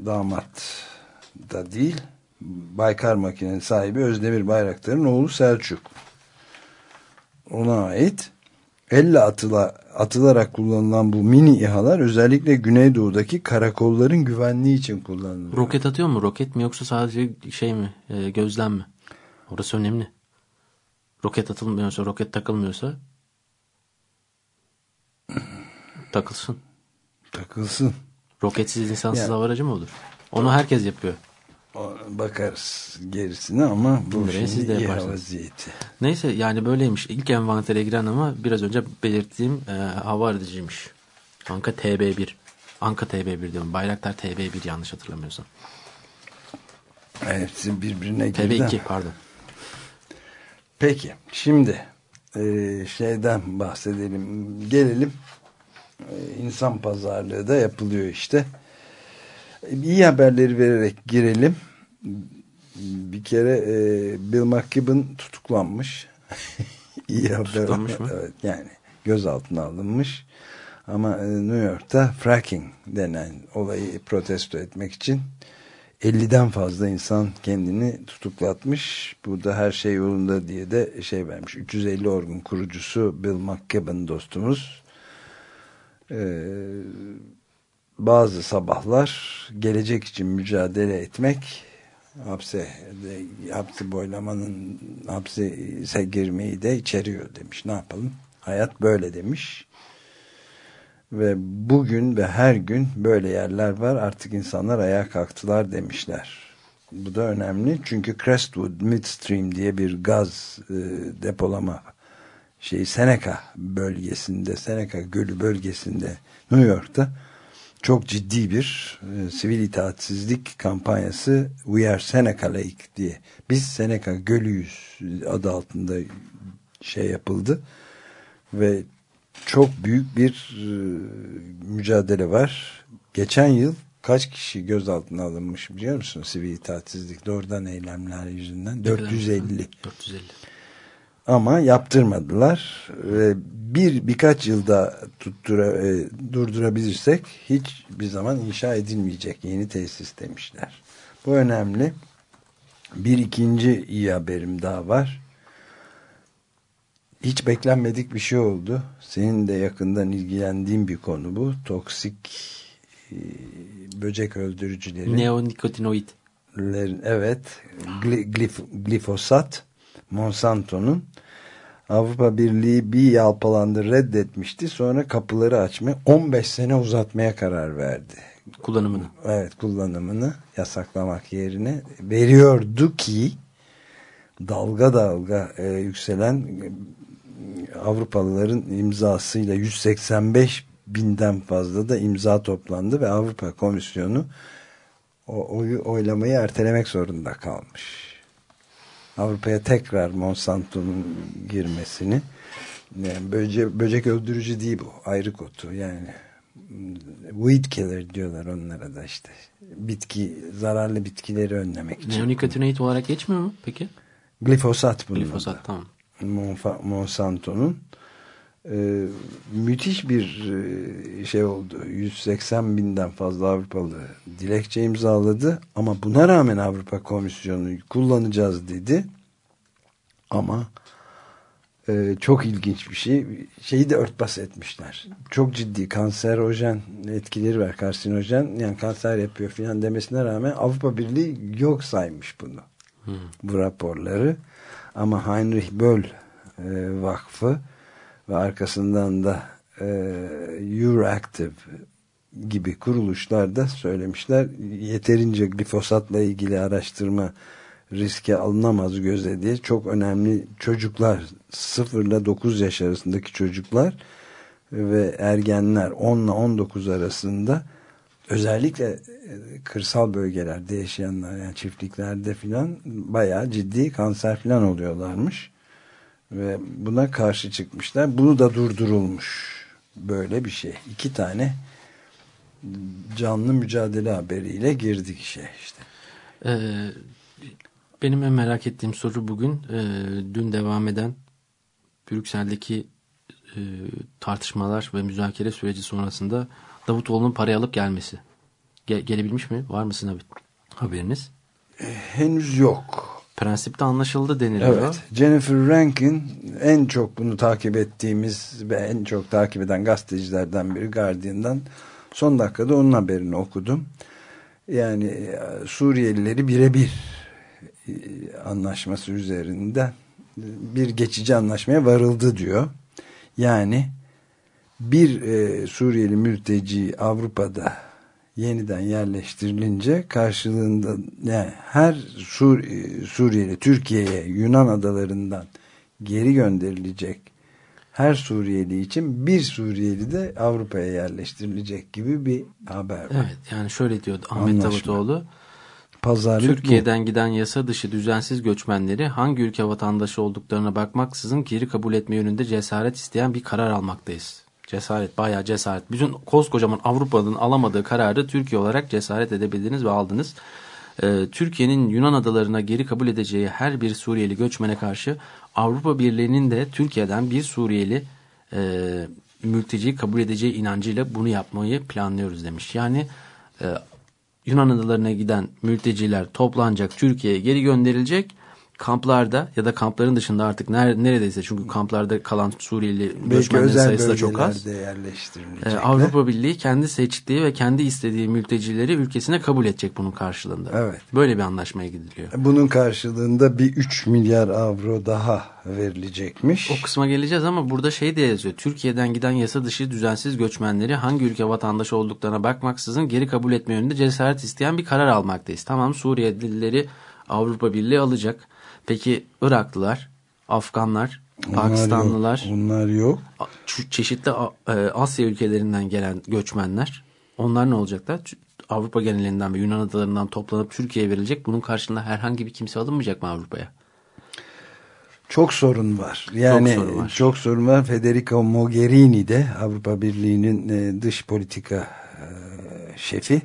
Damat da değil. Baykar makinenin sahibi Özdemir Bayraktar'ın oğlu Selçuk. Ona ait. Elle atıla, atılarak kullanılan bu mini İHA'lar özellikle Güneydoğu'daki karakolların güvenliği için kullanılıyor.
Roket atıyor mu? Roket mi yoksa sadece şey mi? E, gözlem mi? Orası önemli. Roket atılmıyorsa, roket takılmıyorsa takılsın.
Takılsın.
Roketsiz insansız
Yani-
hava aracı mı olur? Onu herkes yapıyor.
Bakarız gerisine ama bu
Buraya siz de yaparsınız.
vaziyeti.
Neyse yani böyleymiş. İlk envantere giren ama biraz önce belirttiğim e, hava aracıymış. Anka TB1. Anka TB1 diyorum. Bayraktar TB1 yanlış hatırlamıyorsam.
Hepsi birbirine girdi.
TB2 pardon.
Peki şimdi e, şeyden bahsedelim. Gelelim e, insan pazarlığı da yapılıyor işte. E, İyi haberleri vererek girelim. Bir kere e, Bill McKibben tutuklanmış. İyi haber.
Tutuklanmış mı?
Evet, yani gözaltına alınmış. Ama e, New York'ta fracking denen olayı protesto etmek için 50'den fazla insan kendini tutuklatmış. Burada her şey yolunda diye de şey vermiş. 350 orgun kurucusu Bill McKibben dostumuz. Ee, bazı sabahlar gelecek için mücadele etmek hapse hapsi boylamanın hapse girmeyi de içeriyor demiş. Ne yapalım? Hayat böyle demiş. Ve bugün ve her gün böyle yerler var. Artık insanlar ayağa kalktılar demişler. Bu da önemli. Çünkü Crestwood Midstream diye bir gaz e, depolama şey Seneca bölgesinde, Seneca Gölü bölgesinde New York'ta çok ciddi bir e, sivil itaatsizlik kampanyası We Are Seneca Lake diye. Biz Seneca Gölüyüz adı altında şey yapıldı ve çok büyük bir e, mücadele var. Geçen yıl kaç kişi gözaltına alınmış biliyor musun? Sivil itaatsizlik doğrudan eylemler yüzünden 450.
450.
Ama yaptırmadılar ve bir birkaç yılda tuttura, e, durdurabilirsek hiç bir zaman inşa edilmeyecek yeni tesis demişler. Bu önemli. Bir ikinci iyi haberim daha var. Hiç beklenmedik bir şey oldu. Senin de yakından ilgilendiğin bir konu bu. Toksik e, böcek öldürücüleri.
Neonikotinoid.
evet gli- glif- glifosat Monsanto'nun Avrupa Birliği bir yalpalandı reddetmişti. Sonra kapıları açmaya 15 sene uzatmaya karar verdi.
Kullanımını.
Evet kullanımını yasaklamak yerine veriyordu ki dalga dalga e, yükselen e, Avrupalıların imzasıyla 185 binden fazla da imza toplandı ve Avrupa Komisyonu o oyu oylamayı ertelemek zorunda kalmış. Avrupa'ya tekrar Monsanto'nun girmesini yani böce, böcek öldürücü değil bu ayrı kotu yani weed killer diyorlar onlara da işte bitki zararlı bitkileri önlemek için.
Neonikotinoid olarak geçmiyor mu peki?
Glifosat bunun
Glifosat
adı.
tamam.
Monsanto'nun e, müthiş bir e, şey oldu. 180 binden fazla Avrupalı dilekçe imzaladı ama buna rağmen Avrupa Komisyonu kullanacağız dedi. Ama e, çok ilginç bir şey. Şeyi de örtbas etmişler. Çok ciddi kanserojen etkileri var. Karsinojen yani kanser yapıyor filan demesine rağmen Avrupa Birliği yok saymış bunu. Bu raporları. Ama Heinrich Böll e, Vakfı ve arkasından da e, Euractiv gibi kuruluşlar da söylemişler. Yeterince glifosatla ilgili araştırma riske alınamaz göze diye çok önemli çocuklar 0 ile 9 yaş arasındaki çocuklar ve ergenler 10 ile 19 arasında özellikle e, kırsal bölgelerde yaşayanlar yani çiftliklerde filan bayağı ciddi kanser filan oluyorlarmış ve buna karşı çıkmışlar bunu da durdurulmuş böyle bir şey iki tane canlı mücadele haberiyle girdik işe işte
Ee, benim en merak ettiğim soru bugün e, dün devam eden Brüksel'deki e, tartışmalar ve müzakere süreci sonrasında Davutoğlu'nun parayı alıp gelmesi. Ge- gelebilmiş mi? Var mısın abi? Haberiniz?
henüz yok
Prensipte anlaşıldı deniliyor.
Evet. Jennifer Rankin en çok bunu takip ettiğimiz ve en çok takip eden gazetecilerden biri Guardian'dan son dakikada onun haberini okudum. Yani e, Suriyelileri birebir e, anlaşması üzerinde e, bir geçici anlaşmaya varıldı diyor. Yani bir e, Suriyeli mülteci Avrupa'da yeniden yerleştirilince karşılığında yani her Sur e, Suriyeli Türkiye'ye Yunan adalarından geri gönderilecek her Suriyeli için bir Suriyeli de Avrupa'ya yerleştirilecek gibi bir haber var.
Evet yani şöyle diyor Ahmet. Davutoğlu.
Pazarlık bu.
Türkiye'den giden yasa dışı düzensiz göçmenleri hangi ülke vatandaşı olduklarına bakmaksızın geri kabul etme yönünde cesaret isteyen bir karar almaktayız. Cesaret bayağı cesaret. Bütün koskocaman Avrupa'nın alamadığı kararı Türkiye olarak cesaret edebildiniz ve aldınız. Ee, Türkiye'nin Yunan adalarına geri kabul edeceği her bir Suriyeli göçmene karşı Avrupa Birliği'nin de Türkiye'den bir Suriyeli e, mülteciyi kabul edeceği inancıyla bunu yapmayı planlıyoruz demiş. Yani e, Yunan adalarına giden mülteciler toplanacak, Türkiye'ye geri gönderilecek. Kamplarda ya da kampların dışında artık ner- neredeyse çünkü kamplarda kalan Suriyeli göçmenlerin sayısı da çok az. Ee. Avrupa Birliği kendi seçtiği ve kendi istediği mültecileri ülkesine kabul edecek bunun karşılığında.
Evet.
Böyle bir anlaşmaya gidiliyor.
Bunun karşılığında bir 3 milyar avro daha verilecekmiş.
O kısma geleceğiz ama burada şey de yazıyor. Türkiye'den giden yasa dışı düzensiz göçmenleri hangi ülke vatandaşı olduklarına bakmaksızın geri kabul etme yönünde cesaret isteyen bir karar almaktayız. Tamam Suriyelileri Avrupa Birliği alacak. Peki Iraklılar, Afganlar,
Onlar
Pakistanlılar,
yok. Onlar yok.
çeşitli e, Asya ülkelerinden gelen göçmenler onlar ne olacaklar? Avrupa genelinden ve Yunan adalarından toplanıp Türkiye'ye verilecek. Bunun karşılığında herhangi bir kimse alınmayacak mı Avrupa'ya?
Çok sorun var. Yani
sorun var.
çok sorun var. Federica Mogherini de Avrupa Birliği'nin e, dış politika e, şefi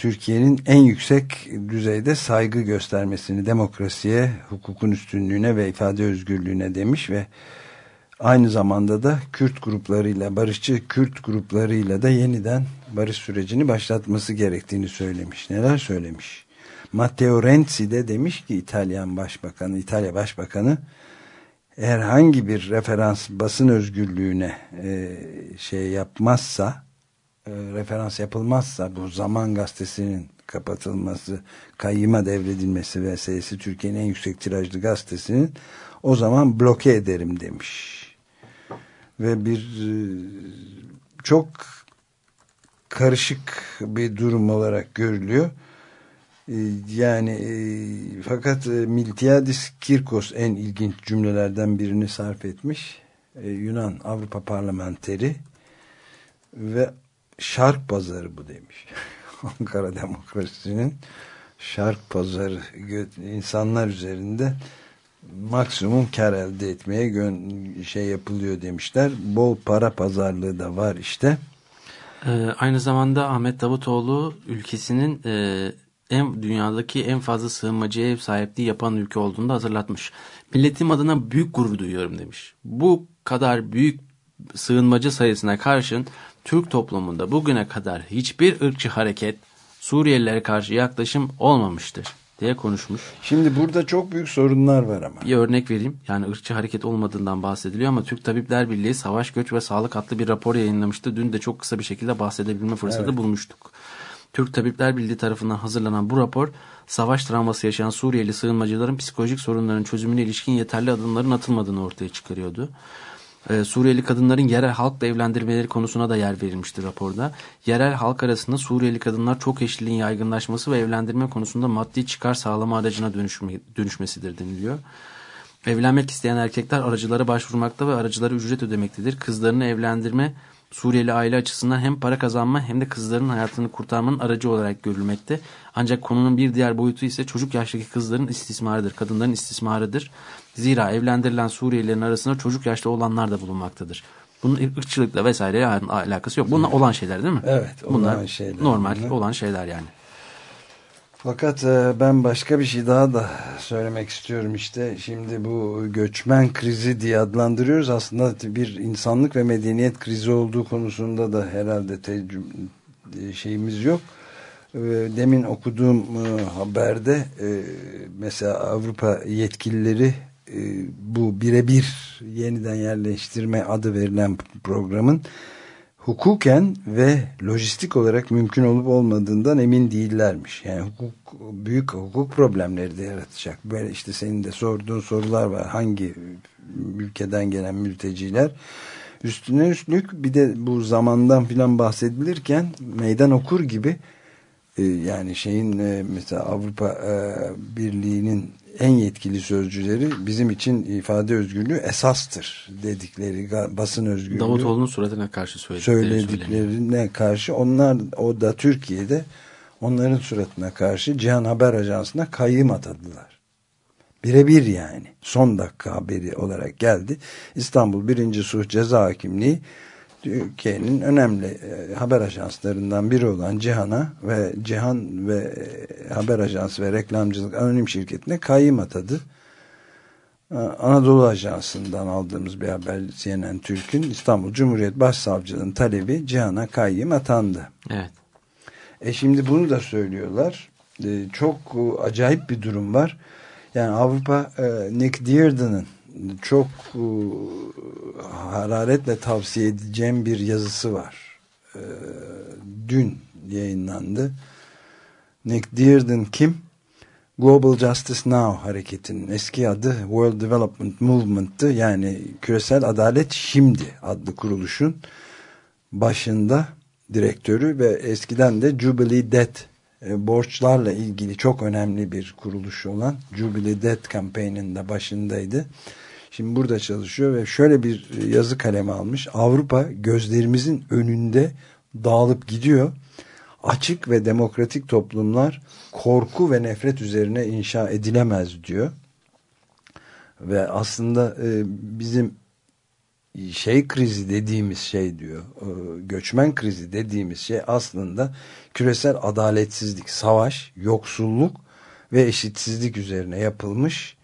Türkiye'nin en yüksek düzeyde saygı göstermesini demokrasiye, hukukun üstünlüğüne ve ifade özgürlüğüne demiş ve aynı zamanda da Kürt gruplarıyla, barışçı Kürt gruplarıyla da yeniden barış sürecini başlatması gerektiğini söylemiş. Neler söylemiş? Matteo Renzi de demiş ki İtalyan Başbakanı, İtalya Başbakanı herhangi bir referans basın özgürlüğüne e, şey yapmazsa referans yapılmazsa bu Zaman Gazetesi'nin kapatılması, kayyıma devredilmesi meselesi Türkiye'nin en yüksek tirajlı gazetesinin o zaman bloke ederim demiş. Ve bir e, çok karışık bir durum olarak görülüyor. E, Yani e, fakat e, Miltiadis Kirkos en ilginç cümlelerden birini sarf etmiş. E, Yunan Avrupa parlamenteri ve şark pazarı bu demiş. Ankara demokrasisinin şark pazarı insanlar üzerinde maksimum kar elde etmeye şey yapılıyor demişler. Bol para pazarlığı da var işte.
Ee, aynı zamanda Ahmet Davutoğlu ülkesinin e, en dünyadaki en fazla sığınmacıya ev sahipliği yapan ülke olduğunu da hatırlatmış. Milletim adına büyük gurur duyuyorum demiş. Bu kadar büyük sığınmacı sayısına karşın Türk toplumunda bugüne kadar hiçbir ırkçı hareket Suriyelilere karşı yaklaşım olmamıştır diye konuşmuş.
Şimdi burada çok büyük sorunlar var ama.
Bir örnek vereyim. Yani ırkçı hareket olmadığından bahsediliyor ama Türk Tabipler Birliği Savaş, Göç ve Sağlık adlı bir rapor yayınlamıştı. Dün de çok kısa bir şekilde bahsedebilme fırsatı bulmuştuk. Türk Tabipler Birliği tarafından hazırlanan bu rapor, savaş travması yaşayan Suriyeli sığınmacıların psikolojik sorunların çözümüne ilişkin yeterli adımların atılmadığını ortaya çıkarıyordu. Ee, Suriyeli kadınların yerel halkla evlendirmeleri konusuna da yer verilmişti raporda. Yerel halk arasında Suriyeli kadınlar çok eşliliğin yaygınlaşması ve evlendirme konusunda maddi çıkar sağlama aracına dönüşme, dönüşmesidir deniliyor. Evlenmek isteyen erkekler aracılara başvurmakta ve aracılara ücret ödemektedir. Kızlarını evlendirme Suriyeli aile açısından hem para kazanma hem de kızların hayatını kurtarmanın aracı olarak görülmekte. Ancak konunun bir diğer boyutu ise çocuk yaştaki kızların istismarıdır, kadınların istismarıdır. Zira evlendirilen Suriyelilerin arasında çocuk yaşta olanlar da bulunmaktadır. Bunun ırkçılıkla vesaire alakası yok. Bunlar olan şeyler değil mi?
Evet,
Bunlar
şeyler.
normal
Bunlar.
olan şeyler yani.
Fakat e, ben başka bir şey daha da söylemek istiyorum işte. Şimdi bu göçmen krizi diye adlandırıyoruz. Aslında bir insanlık ve medeniyet krizi olduğu konusunda da herhalde tecrü- e, şeyimiz yok. E, Demin okuduğum haberde mesela Avrupa yetkilileri bu birebir yeniden yerleştirme adı verilen programın hukuken ve lojistik olarak mümkün olup olmadığından emin değillermiş. Yani hukuk büyük hukuk problemleri de yaratacak. Böyle işte senin de sorduğun sorular var. Hangi ülkeden gelen mülteciler? Üstüne üstlük bir de bu zamandan filan bahsedilirken meydan okur gibi e, yani şeyin e, mesela Avrupa e, Birliği'nin en yetkili sözcüleri bizim için ifade özgürlüğü esastır dedikleri basın özgürlüğü
Davutoğlu'nun suratına karşı söyledikleri söyleniyor.
söylediklerine karşı onlar o da Türkiye'de onların suratına karşı Cihan Haber Ajansı'na kayyım atadılar. Birebir yani. Son dakika haberi olarak geldi. İstanbul 1. Suç Ceza Hakimliği Türkiye'nin önemli e, haber ajanslarından biri olan Cihan'a ve Cihan ve e, Haber Ajansı ve Reklamcılık Anonim Şirketi'ne kayyım atadı. Ee, Anadolu Ajansı'ndan aldığımız bir haber CNN Türk'ün İstanbul Cumhuriyet Başsavcılığı'nın talebi Cihan'a kayyım atandı.
Evet.
E şimdi bunu da söylüyorlar. E, çok e, acayip bir durum var. Yani Avrupa e, Nick Dearden'ın çok e, hararetle tavsiye edeceğim bir yazısı var. E, dün yayınlandı. Nick Dearden kim? Global Justice Now hareketinin eski adı World Development Movement'tı. Yani Küresel Adalet Şimdi adlı kuruluşun başında direktörü ve eskiden de Jubilee Debt e, borçlarla ilgili çok önemli bir kuruluş olan Jubilee Debt Campaign'in de başındaydı. Şimdi burada çalışıyor ve şöyle bir yazı kalemi almış. Avrupa gözlerimizin önünde dağılıp gidiyor. Açık ve demokratik toplumlar korku ve nefret üzerine inşa edilemez diyor. Ve aslında e, bizim şey krizi dediğimiz şey diyor e, göçmen krizi dediğimiz şey aslında küresel adaletsizlik, savaş, yoksulluk ve eşitsizlik üzerine yapılmış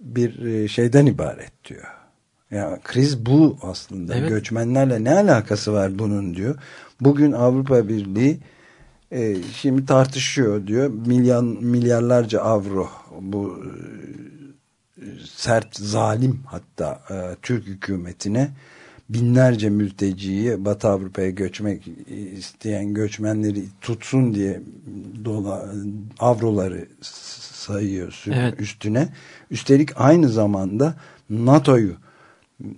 bir e, şeyden ibaret diyor. Ya kriz bu aslında.
Evet.
Göçmenlerle ne alakası var bunun diyor. Bugün Avrupa Birliği e, şimdi tartışıyor diyor. Milyon milyarlarca avro bu e, sert zalim hatta e, Türk hükümetine binlerce mülteciyi Batı Avrupa'ya göçmek isteyen göçmenleri tutsun diye dola, avroları sayıyor
Evet.
üstüne. Üstelik aynı zamanda NATO'yu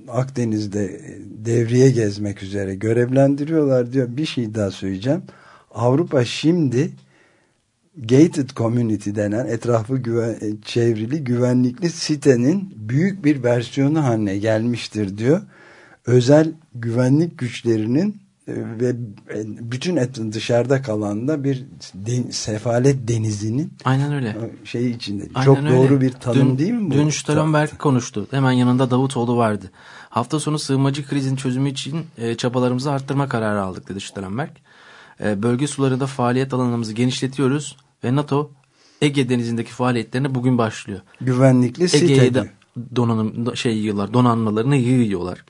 Akdeniz'de devriye gezmek üzere görevlendiriyorlar diyor. Bir şey daha söyleyeceğim. Avrupa şimdi gated community denen etrafı güven, çevrili güvenlikli sitenin büyük bir versiyonu haline gelmiştir diyor. Özel güvenlik güçlerinin e, ve e, bütün et, dışarıda kalan da bir den- sefalet denizinin
Aynen öyle.
şey içinde.
Aynen
Çok
öyle.
doğru bir tanım
Dün-
değil mi bu?
Dün Stoltenberg konuştu. Hemen yanında Davutoğlu vardı. Hafta sonu sığınmacı krizin çözümü için e, çabalarımızı arttırma kararı aldık dedi Stoltenberg. E, bölge sularında faaliyet alanımızı genişletiyoruz ve NATO Ege denizindeki faaliyetlerine bugün başlıyor.
Güvenlikli site.
Ege'ye de
diyor.
donanım şey yiyorlar, donanmalarını yığıyorlar.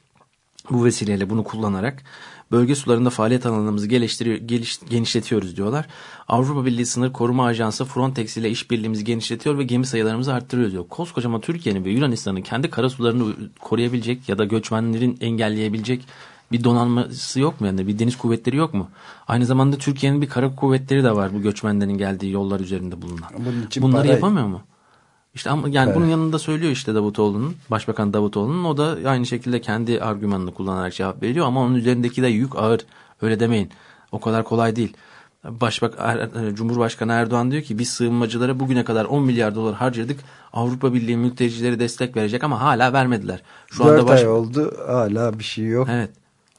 Bu vesileyle bunu kullanarak bölge sularında faaliyet alanımızı geliştiriyor, geliş, genişletiyoruz diyorlar. Avrupa Birliği Sınır Koruma Ajansı Frontex ile işbirliğimizi genişletiyor ve gemi sayılarımızı arttırıyor diyor. Koskocaman Türkiye'nin ve Yunanistan'ın kendi karasularını koruyabilecek ya da göçmenlerin engelleyebilecek bir donanması yok mu? Yani bir deniz kuvvetleri yok mu? Aynı zamanda Türkiye'nin bir kara kuvvetleri de var bu göçmenlerin geldiği yollar üzerinde bulunan. Bunları
para-
yapamıyor mu? İşte ama yani
Evet.
bunun yanında söylüyor işte Davutoğlu'nun, Başbakan Davutoğlu'nun o da aynı şekilde kendi argümanını kullanarak cevap veriyor ama onun üzerindeki de yük ağır. Öyle demeyin. O kadar kolay değil. Başbak Er- Cumhurbaşkanı Erdoğan diyor ki biz sığınmacılara bugüne kadar 10 milyar dolar harcadık. Avrupa Birliği mültecileri destek verecek ama hala vermediler. Şu
Dört
anda baş...
ay oldu hala bir şey yok.
Evet.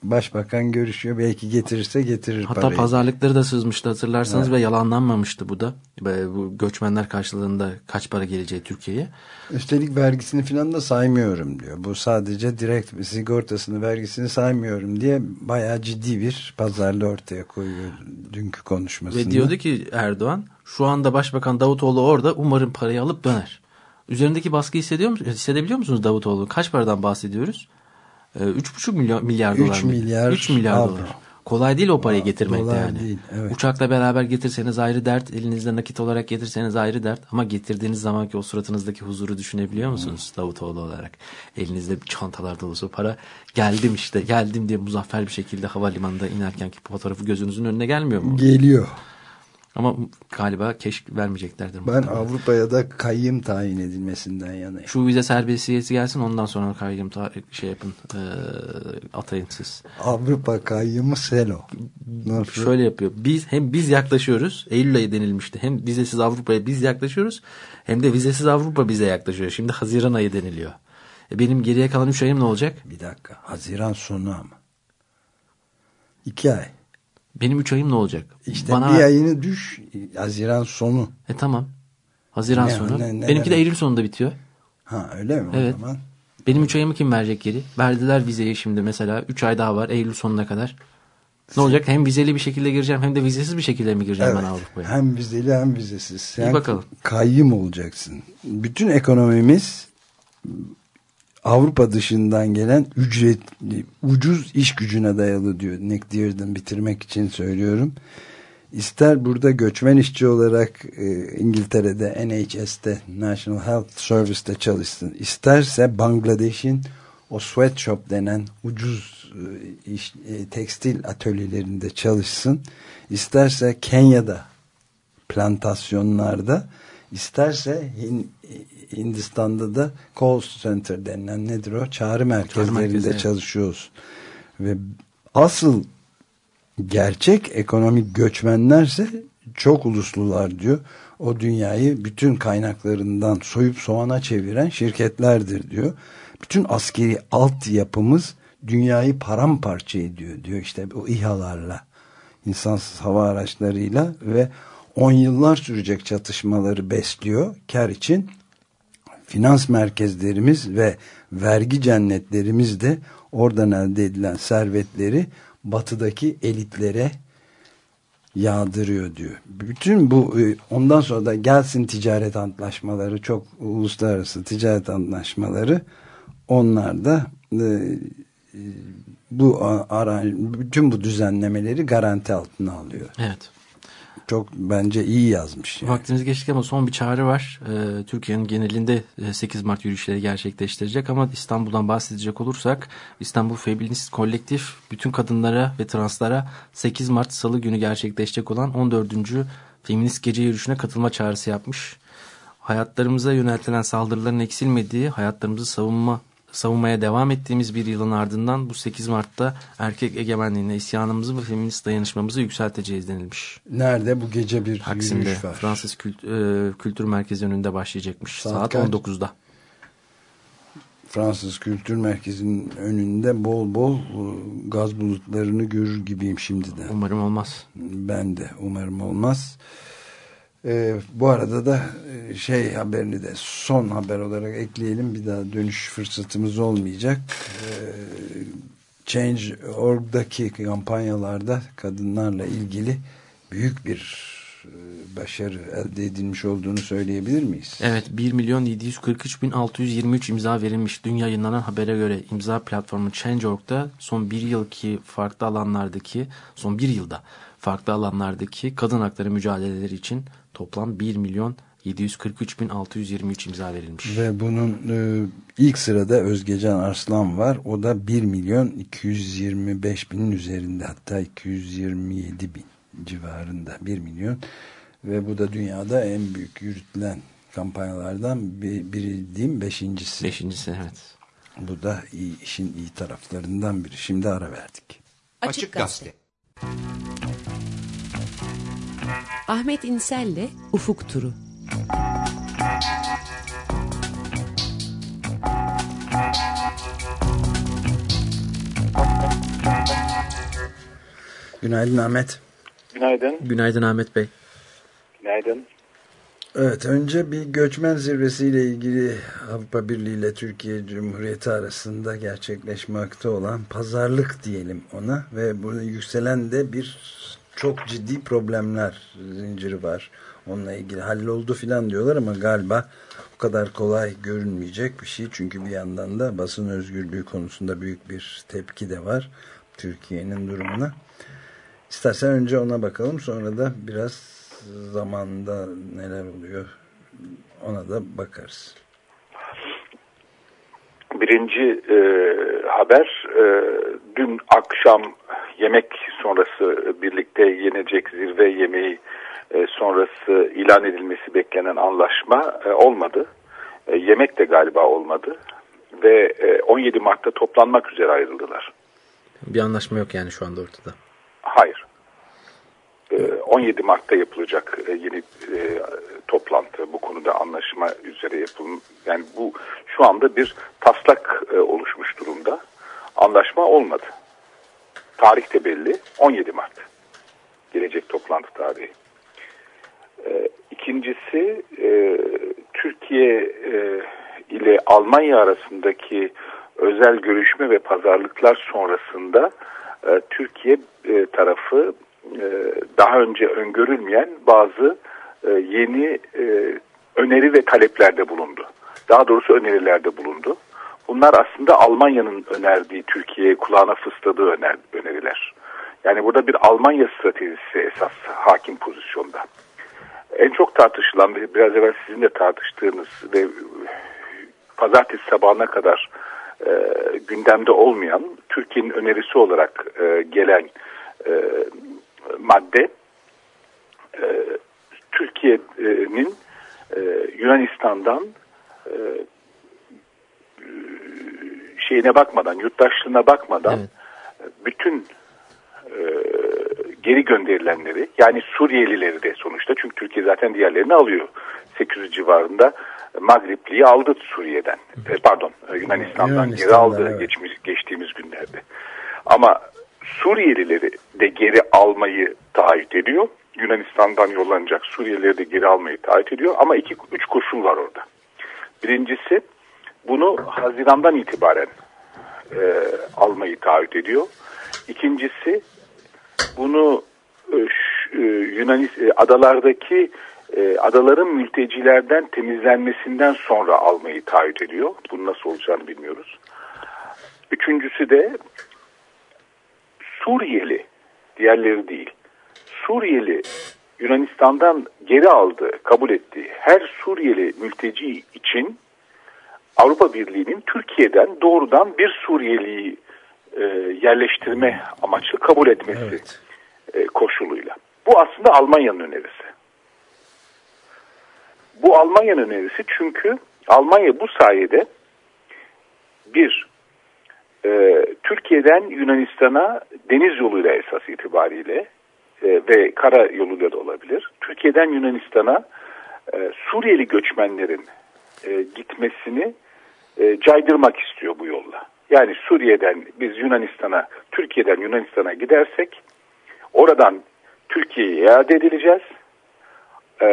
Başbakan görüşüyor. Belki getirirse getirir
Hatta
parayı.
pazarlıkları da sızmıştı hatırlarsanız ve yalanlanmamıştı bu da. Bu göçmenler karşılığında kaç para geleceği Türkiye'ye.
Üstelik vergisini falan da saymıyorum diyor. Bu sadece direkt sigortasını vergisini saymıyorum diye bayağı ciddi bir pazarlığı ortaya koyuyor dünkü konuşmasında.
Ve diyordu ki Erdoğan şu anda Başbakan Davutoğlu orada umarım parayı alıp döner. Üzerindeki baskı hissediyor musunuz? Hissedebiliyor musunuz Davutoğlu? Kaç paradan bahsediyoruz? Ee, 3,5 milyar, milyar
Üç
dolar. mı?
milyar
3 milyar
avro.
dolar. Kolay değil o parayı getirmek de yani.
değil, evet.
Uçakla beraber getirseniz ayrı dert, elinizde nakit olarak getirseniz ayrı dert ama getirdiğiniz zamanki o suratınızdaki huzuru düşünebiliyor musunuz Davutoğlu olarak? Elinizde çantalar dolusu para. Geldim işte, geldim diye muzaffer bir şekilde havalimanında inerkenki fotoğrafı gözünüzün önüne gelmiyor mu?
Geliyor.
Ama galiba keşk vermeyeceklerdir.
Ben
muhtemelen.
Avrupa'ya da kayyım tayin edilmesinden yanayım.
Şu vize serbestiyeti gelsin ondan sonra kayyum ta- şey yapın e, atayın siz.
Avrupa kayyımı Selo. Nasıl?
Şöyle yapıyor. Biz hem biz yaklaşıyoruz. Eylül ayı denilmişti. Hem vizesiz Avrupa'ya biz yaklaşıyoruz. Hem de vizesiz Avrupa bize yaklaşıyor. Şimdi Haziran ayı deniliyor. E benim geriye kalan 3 ayım ne olacak?
Bir dakika. Haziran sonu ama. İki ay.
Benim 3 ayım ne olacak?
İşte
Bana
bir ayını düş. Haziran sonu.
E tamam. Haziran
Ne-
sonu.
ne- ne
Benimki de
demek?
Eylül sonunda bitiyor.
Ha öyle mi
Evet.
o zaman?
Benim 3 ayımı kim verecek geri? Verdiler vizeyi şimdi mesela. 3 ay daha var Eylül sonuna kadar. Ne olacak? Hem vizeli bir şekilde gireceğim hem de vizesiz bir şekilde mi gireceğim ben
Evet.
Avrupa'ya?
Hem vizeli hem vizesiz. Sen
bakalım.
kayyım olacaksın. Bütün ekonomimiz Avrupa dışından gelen ücretli, ucuz iş gücüne dayalı diyor. Nick Dearden bitirmek için söylüyorum. İster burada göçmen işçi olarak e, İngiltere'de NHS'te National Health Service'te çalışsın. İsterse Bangladeş'in o sweatshop denen ucuz e, iş, e, tekstil atölyelerinde çalışsın. İsterse Kenya'da plantasyonlarda isterse Hindistan'da da call center denilen nedir o? Çağrı merkezlerinde
merkezi,
çalışıyoruz. Ve asıl gerçek ekonomik göçmenlerse çok uluslular diyor. O dünyayı bütün kaynaklarından soyup soğana çeviren şirketlerdir diyor. Bütün askeri altyapımız dünyayı paramparça ediyor diyor işte o İHA'larla insansız hava araçlarıyla ve on yıllar sürecek çatışmaları besliyor kar için finans merkezlerimiz ve vergi cennetlerimiz de oradan elde edilen servetleri batıdaki elitlere yağdırıyor diyor. Bütün bu e, ondan sonra da gelsin ticaret antlaşmaları çok uluslararası ticaret antlaşmaları onlar da e, e, bu ara, bütün bu düzenlemeleri garanti altına alıyor.
Evet.
Çok bence iyi yazmış. Yani.
Vaktimiz geçti ama son bir çağrı var. Ee, Türkiye'nin genelinde e, 8 Mart yürüyüşleri gerçekleştirecek ama İstanbul'dan bahsedecek olursak İstanbul Feminist Kolektif bütün kadınlara ve translara 8 Mart Salı günü gerçekleşecek olan 14. Feminist Gece Yürüyüşü'ne katılma çağrısı yapmış. Hayatlarımıza yöneltilen saldırıların eksilmediği, hayatlarımızı savunma savunmaya devam ettiğimiz bir yılın ardından bu 8 Mart'ta erkek egemenliğine isyanımızı ve feminist dayanışmamızı yükselteceğiz denilmiş.
Nerede bu gece bir
Taksim'de
yürüyüş var.
Fransız Kült e, Kültür Merkezi önünde başlayacakmış.
Saat
Saat,
kaç?
19'da.
Fransız Kültür Merkezi'nin önünde bol bol e, gaz bulutlarını görür gibiyim şimdiden.
Umarım olmaz.
Ben de umarım olmaz. Ee, bu arada da e, şey haberini de son haber olarak ekleyelim. Bir daha dönüş fırsatımız olmayacak. Ee, Change.org'daki kampanyalarda kadınlarla ilgili büyük bir e, başarı elde edilmiş olduğunu söyleyebilir miyiz?
Evet 1 milyon 743 bin 623 imza verilmiş. Dün yayınlanan habere göre imza platformu Change.org'da son bir yılki farklı alanlardaki son bir yılda farklı alanlardaki kadın hakları mücadeleleri için toplam 1 milyon 743 bin 623 imza verilmiş.
Ve bunun e, ilk sırada Özgecan Arslan var. O da 1 milyon 225 binin üzerinde hatta 227 bin civarında 1 milyon. Ve bu da dünyada en büyük yürütülen kampanyalardan bir, biri diyeyim beşincisi.
Beşincisi evet.
Bu da iyi, işin iyi taraflarından biri. Şimdi ara verdik.
Açık Gazete. Ahmet İnsel'le Ufuk Turu.
Günaydın Ahmet.
Günaydın.
Günaydın Ahmet Bey.
Günaydın.
Evet önce bir göçmen zirvesiyle ilgili Avrupa Birliği ile Türkiye Cumhuriyeti arasında gerçekleşmekte olan pazarlık diyelim ona ve burada yükselen de bir çok ciddi problemler zinciri var. Onunla ilgili halloldu filan diyorlar ama galiba o kadar kolay görünmeyecek bir şey. Çünkü bir yandan da basın özgürlüğü konusunda büyük bir tepki de var Türkiye'nin durumuna. İstersen önce ona bakalım sonra da biraz zamanda neler oluyor ona da bakarız.
Birinci e, haber e, dün akşam yemek sonrası birlikte yenecek zirve yemeği e, sonrası ilan edilmesi beklenen anlaşma e, olmadı. E, yemek de galiba olmadı ve e, 17 Mart'ta toplanmak üzere ayrıldılar.
Bir anlaşma yok yani şu anda ortada.
Hayır. E, 17 Mart'ta yapılacak e, yeni e, toplantı bu konuda anlaşma üzere yapılım. Yani bu şu anda bir taslak e, oluşmuş durumda. Anlaşma olmadı. Tarih de belli. 17 Mart. Gelecek toplantı tarihi. E, ikincisi e, Türkiye e, ile Almanya arasındaki özel görüşme ve pazarlıklar sonrasında e, Türkiye e, tarafı e, daha önce öngörülmeyen bazı e, yeni e, öneri ve taleplerde bulundu. Daha doğrusu önerilerde bulundu. Bunlar aslında Almanya'nın önerdiği, Türkiye'ye kulağına fısladığı öner, öneriler. Yani burada bir Almanya stratejisi esas hakim pozisyonda. En çok tartışılan ve biraz evvel sizin de tartıştığınız ve pazartesi sabahına kadar e, gündemde olmayan Türkiye'nin önerisi olarak e, gelen e, madde e, Türkiye'nin e, Yunanistan'dan e, şeyine bakmadan, yurttaşlığına bakmadan
Evet.
bütün e, geri gönderilenleri yani Suriyelileri de sonuçta çünkü Türkiye zaten diğerlerini alıyor. 800 civarında Magripli'yi aldı Suriye'den. E, pardon e, Yunanistan'dan, geri
Yunanistan'dan,
aldı
evet.
geçmiş, geçtiğimiz günlerde. Ama Suriyelileri de geri almayı taahhüt ediyor. Yunanistan'dan yollanacak Suriyelileri de geri almayı taahhüt ediyor. Ama iki, üç koşul var orada. Birincisi bunu Haziran'dan itibaren e, almayı taahhüt ediyor. İkincisi bunu e, e, e, adalardaki e, adaların mültecilerden temizlenmesinden sonra almayı taahhüt ediyor. Bunun nasıl olacağını bilmiyoruz. Üçüncüsü de Suriyeli, diğerleri değil. Suriyeli Yunanistan'dan geri aldığı, kabul ettiği her Suriyeli mülteci için Avrupa Birliği'nin Türkiye'den doğrudan bir Suriyeliyi e, yerleştirme amaçlı kabul etmesi
Evet.
e, koşuluyla. Bu aslında Almanya'nın önerisi. Bu Almanya'nın önerisi çünkü Almanya bu sayede bir e, Türkiye'den Yunanistan'a deniz yoluyla esas itibariyle e, ve kara yoluyla da olabilir. Türkiye'den Yunanistan'a e, Suriyeli göçmenlerin e, gitmesini e, caydırmak istiyor bu yolla. Yani Suriye'den biz Yunanistan'a, Türkiye'den Yunanistan'a gidersek oradan Türkiye'ye iade edileceğiz. Ee,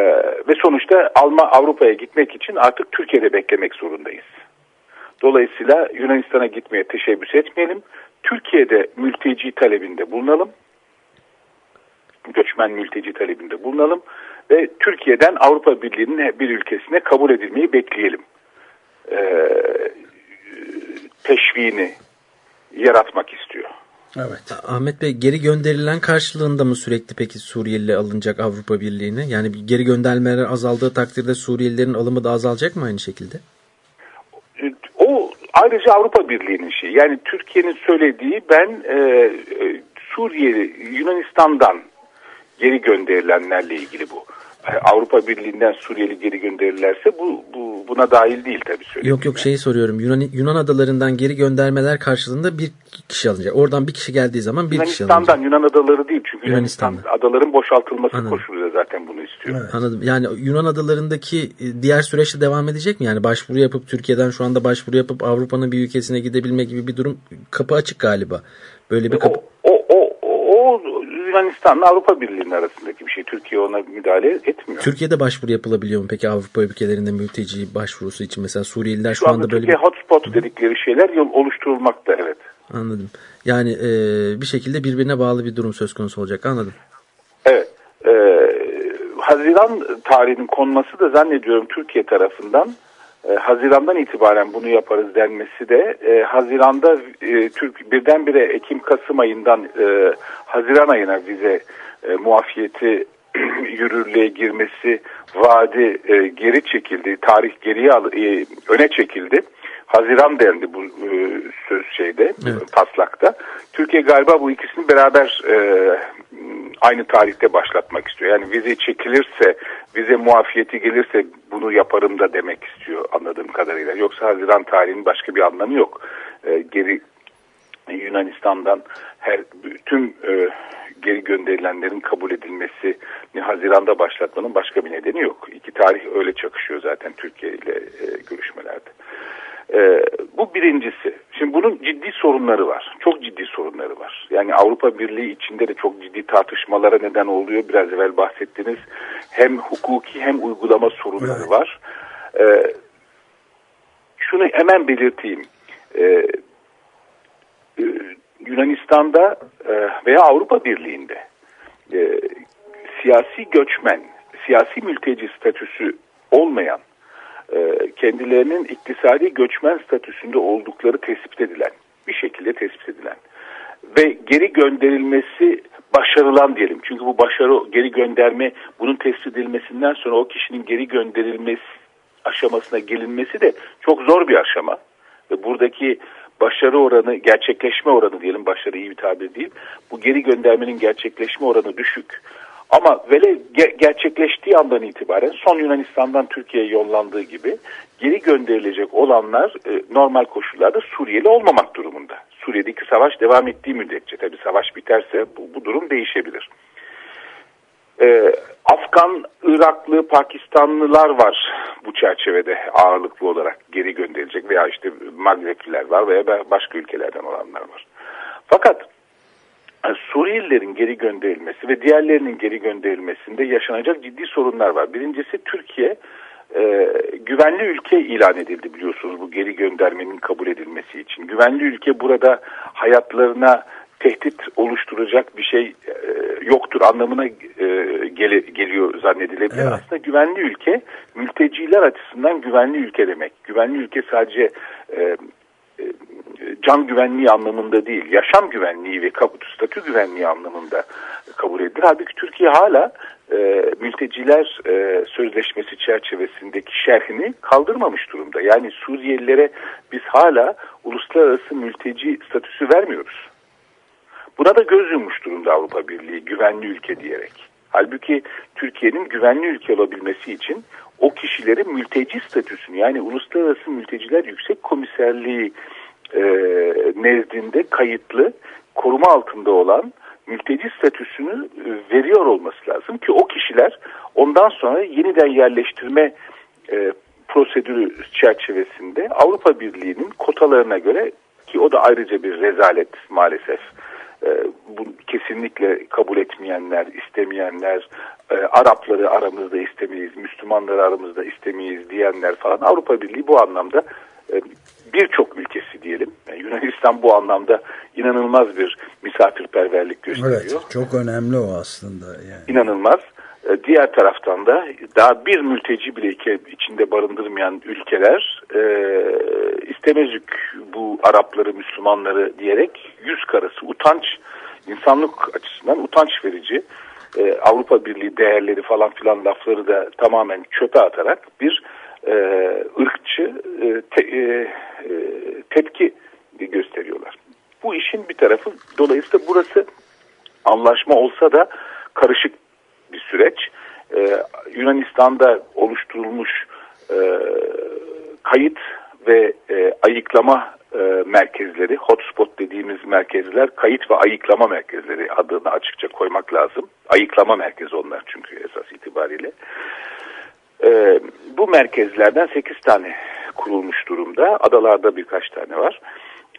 ve sonuçta Alman Avrupa'ya gitmek için artık Türkiye'de beklemek zorundayız. Dolayısıyla Yunanistan'a gitmeye teşebbüs etmeyelim. Türkiye'de mülteci talebinde bulunalım. Göçmen mülteci talebinde bulunalım. Ve Türkiye'den Avrupa Birliği'nin bir ülkesine kabul edilmeyi bekleyelim. Ee, teşviğini yaratmak istiyor.
Evet.
Ahmet Bey geri gönderilen karşılığında mı sürekli peki Suriyeli alınacak Avrupa Birliği'ne? Yani geri göndermeler azaldığı takdirde Suriyelilerin alımı da azalacak mı aynı şekilde?
Ayrıca Avrupa Birliği'nin şeyi. Yani Türkiye'nin söylediği ben e, e, Suriyeli Yunanistan'dan geri gönderilenlerle ilgili bu. Avrupa Birliği'nden Suriyeli geri gönderirlerse bu, bu buna dahil değil tabii söylediğim.
Yok yok şeyi soruyorum. Yunan, Yunan adalarından geri göndermeler karşılığında bir kişi alınacak. Oradan bir kişi geldiği zaman bir kişi alınacak.
Yunanistan'dan Yunan adaları değil çünkü Yunanistan adaların boşaltılması
Anladım.
koşuluyla zaten bunu istiyor.
Anladım. Yani Yunan adalarındaki e, diğer süreçte devam edecek mi? Yani başvuru yapıp Türkiye'den şu anda başvuru yapıp Avrupa'nın bir ülkesine gidebilme gibi bir durum kapı açık galiba. Böyle bir kapı.
O, o Yunanistan'la Avrupa Birliği'nin arasındaki bir şey. Türkiye ona müdahale etmiyor.
Türkiye'de başvuru yapılabiliyor mu peki Avrupa ülkelerinde mülteci başvurusu için? Mesela Suriyeliler şu,
Şu anda
anda böyle
Türkiye
bir...
hotspot dedikleri şeyler yol oluşturulmakta evet.
Anladım. Yani e, bir şekilde birbirine bağlı bir durum söz konusu olacak. Anladım.
Evet. Ee, Haziran tarihinin konması da zannediyorum Türkiye tarafından e, Haziran'dan itibaren bunu yaparız denmesi de e, Haziran'da e, Türk birdenbire Ekim-Kasım ayından e, Haziran ayına vize e, muafiyeti yürürlüğe girmesi vaadi e, geri çekildi. Tarih geriye al, e, öne çekildi. Haziran dendi bu e, söz şeyde
Evet.
taslakta. Türkiye galiba bu ikisini beraber e, aynı tarihte başlatmak istiyor. Yani vize çekilirse, vize muafiyeti gelirse bunu yaparım da demek istiyor anladığım kadarıyla. Yoksa Haziran tarihinin başka bir anlamı yok. E, geri Yunanistan'dan her tüm e, geri gönderilenlerin kabul edilmesini Haziran'da başlatmanın başka bir nedeni yok. İki tarih öyle çakışıyor zaten Türkiye ile e, görüşmelerde. E, bu birincisi. Şimdi bunun ciddi sorunları var. Çok ciddi sorunları var. Yani Avrupa Birliği içinde de çok ciddi tartışmalara neden oluyor. Biraz evvel bahsettiniz. Hem hukuki hem uygulama sorunları
Evet.
var. E, şunu hemen belirteyim. E, e, Yunanistan'da e, veya Avrupa Birliği'nde e, siyasi göçmen, siyasi mülteci statüsü olmayan, kendilerinin iktisadi göçmen statüsünde oldukları tespit edilen, bir şekilde tespit edilen ve geri gönderilmesi başarılan diyelim. Çünkü bu başarı geri gönderme bunun tespit edilmesinden sonra o kişinin geri gönderilmesi aşamasına gelinmesi de çok zor bir aşama. Ve buradaki başarı oranı, gerçekleşme oranı diyelim, başarı iyi bir tabir değil. Bu geri göndermenin gerçekleşme oranı düşük. Ama vele ge- gerçekleştiği andan itibaren son Yunanistan'dan Türkiye'ye yollandığı gibi geri gönderilecek olanlar e, normal koşullarda Suriyeli olmamak durumunda. Suriye'deki savaş devam ettiği müddetçe tabi savaş biterse bu, bu durum değişebilir. Ee, Afgan, Iraklı, Pakistanlılar var bu çerçevede ağırlıklı olarak geri gönderilecek veya işte Magrebliler var veya başka ülkelerden olanlar var. Fakat e, Suriyelilerin geri gönderilmesi ve diğerlerinin geri gönderilmesinde yaşanacak ciddi sorunlar var. Birincisi Türkiye e, güvenli ülke ilan edildi biliyorsunuz bu geri göndermenin kabul edilmesi için. Güvenli ülke burada hayatlarına tehdit oluşturacak bir şey e, yoktur anlamına e, gele, geliyor zannedilebilir.
Evet.
Aslında güvenli ülke mülteciler açısından güvenli ülke demek. Güvenli ülke sadece e, e, can güvenliği anlamında değil, yaşam güvenliği ve statü güvenliği anlamında kabul edilir. Halbuki Türkiye hala e, mülteciler e, sözleşmesi çerçevesindeki şerhini kaldırmamış durumda. Yani Suriyelilere biz hala uluslararası mülteci statüsü vermiyoruz. Buna da göz yummuş durumda Avrupa Birliği güvenli ülke diyerek. Halbuki Türkiye'nin güvenli ülke olabilmesi için o kişilerin mülteci statüsünü yani Uluslararası Mülteciler Yüksek Komiserliği e, nezdinde kayıtlı koruma altında olan mülteci statüsünü e, veriyor olması lazım ki o kişiler ondan sonra yeniden yerleştirme e, prosedürü çerçevesinde Avrupa Birliği'nin kotalarına göre ki o da ayrıca bir rezalet maalesef. E, bu kesinlikle kabul etmeyenler, istemeyenler, e, Arapları aramızda istemeyiz, Müslümanları aramızda istemeyiz diyenler falan Avrupa Birliği bu anlamda e, birçok ülkesi diyelim. Yani Yunanistan bu anlamda inanılmaz bir misafirperverlik gösteriyor.
Evet, çok önemli o aslında. Yani.
İnanılmaz. E, Diğer taraftan da daha bir mülteci bile içinde barındırmayan ülkeler e, istemezük bu Arapları, Müslümanları diyerek yüz karası utanç, insanlık açısından utanç verici e, Avrupa Birliği değerleri falan filan lafları da tamamen çöpe atarak bir e, ırkçı e, te- e, e, tepki gösteriyorlar. Bu işin bir tarafı dolayısıyla burası anlaşma olsa da karışık bir süreç. Ee, Yunanistan'da oluşturulmuş e, kayıt ve e, ayıklama e, merkezleri, hotspot dediğimiz merkezler, kayıt ve ayıklama merkezleri adını açıkça koymak lazım. Ayıklama merkezi onlar çünkü esas itibariyle. E, bu merkezlerden 8 tane kurulmuş durumda. Adalarda birkaç tane var.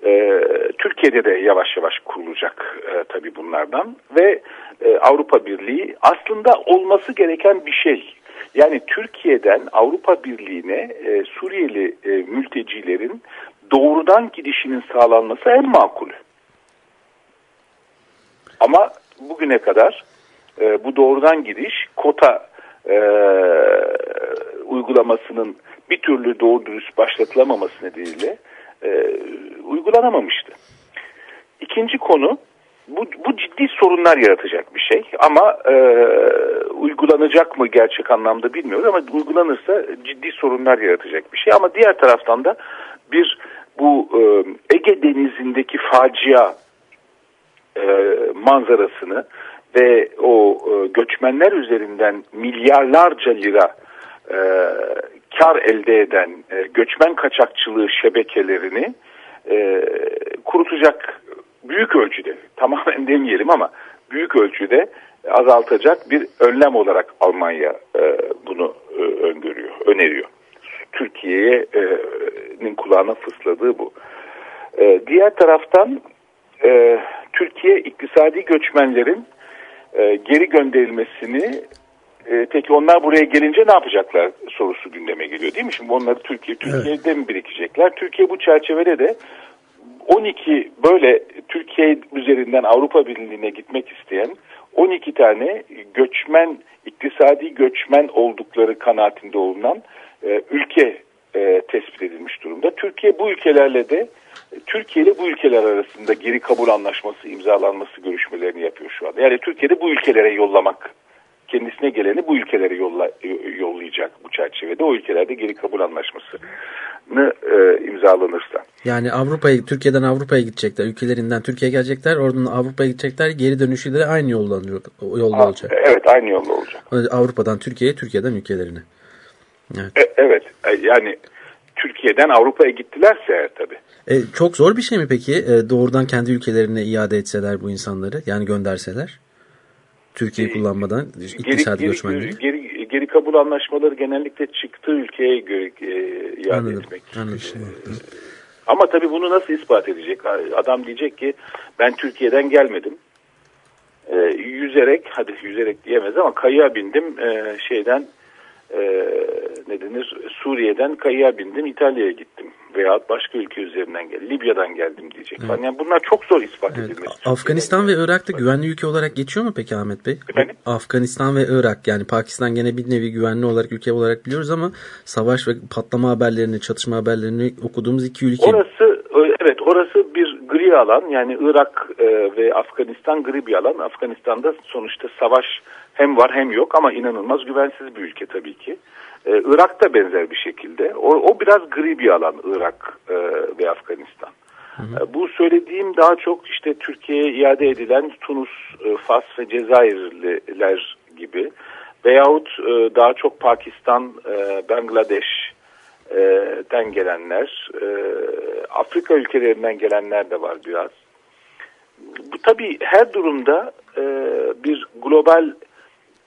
E, Türkiye'de de yavaş yavaş kurulacak e, tabii bunlardan ve e, Avrupa Birliği aslında olması gereken bir şey. Yani Türkiye'den Avrupa Birliği'ne e, Suriyeli e, mültecilerin doğrudan gidişinin sağlanması en makulü. Ama bugüne kadar e, bu doğrudan gidiş kota e, uygulamasının bir türlü doğru dürüst başlatılamaması nedeniyle e, uygulanamamıştı. İkinci konu bu, bu ciddi sorunlar yaratacak bir şey ama e, uygulanacak mı gerçek anlamda bilmiyoruz ama uygulanırsa ciddi sorunlar yaratacak bir şey ama diğer taraftan da bir bu e, Ege Denizi'ndeki facia e, manzarasını ve o e, göçmenler üzerinden milyarlarca lira e, kar elde eden e, göçmen kaçakçılığı şebekelerini e, kurutacak büyük ölçüde tamamen demeyelim ama büyük ölçüde azaltacak bir önlem olarak Almanya e, bunu e, öngörüyor, öneriyor. Türkiye'nin kulağına fısladığı bu. E, diğer taraftan e, Türkiye iktisadi göçmenlerin e, geri gönderilmesini e, peki onlar buraya gelince ne yapacaklar sorusu gündeme geliyor değil mi? Şimdi onları Türkiye Türkiye'de mi birikecekler? Türkiye bu çerçevede de 12 böyle Türkiye üzerinden Avrupa Birliği'ne gitmek isteyen 12 tane göçmen, iktisadi göçmen oldukları kanaatinde olunan e, ülke e, tespit edilmiş durumda. Türkiye bu ülkelerle de Türkiye ile bu ülkeler arasında geri kabul anlaşması imzalanması görüşmelerini yapıyor şu anda. Yani Türkiye'de bu ülkelere yollamak kendisine geleni bu ülkelere yolla, yollayacak bu çerçevede. O ülkelerde geri kabul anlaşmasını e, imzalanırsa.
Yani Avrupa'ya Türkiye'den Avrupa'ya gidecekler. Ülkelerinden Türkiye'ye gelecekler. Oradan Avrupa'ya gidecekler. Geri dönüşü de aynı yolda
Aa,
olacak.
Evet aynı yolda olacak.
Avrupa'dan Türkiye'ye, Türkiye'den ülkelerine.
E, evet e, yani Türkiye'den Avrupa'ya gittilerse eğer tabii.
E, çok zor bir şey mi peki? E, doğrudan kendi ülkelerine iade etseler bu insanları, yani gönderseler? Türkiye'yi
E,
kullanmadan iktisadi
geri,
göçmenleri.
geri, geri kabul anlaşmaları genellikle çıktığı ülkeye göre e, iade
Anladım.
etmek.
anladım.
Ama tabii bunu nasıl ispat edecek? Adam diyecek ki ben Türkiye'den gelmedim. E, yüzerek, hadi yüzerek diyemez ama kayığa bindim e, şeyden e, ne denir Suriye'den kayığa bindim İtalya'ya gittim veya başka ülke üzerinden geldim Libya'dan geldim diyecek. falan. Yani bunlar çok zor ispat
Evet.
edilmesi.
Afganistan ve Irak'ta güvenli ülke olarak geçiyor mu peki Ahmet Bey?
Efendim?
Afganistan ve Irak yani Pakistan gene bir nevi güvenli olarak ülke olarak biliyoruz ama savaş ve patlama haberlerini, çatışma haberlerini okuduğumuz iki ülke.
Orası evet orası bir gri alan yani Irak e, ve Afganistan gri bir alan. Afganistan'da sonuçta savaş hem var hem yok ama inanılmaz güvensiz bir ülke tabii ki. E, Irak da benzer bir şekilde. O, o biraz gri bir alan Irak e, ve Afganistan. E, Bu söylediğim daha çok işte Türkiye'ye iade edilen Tunus, e, Fas ve Cezayirliler gibi veyahut e, daha çok Pakistan, Bangladeş'ten gelenler, Afrika ülkelerinden gelenler de var biraz. Bu tabii her durumda bir global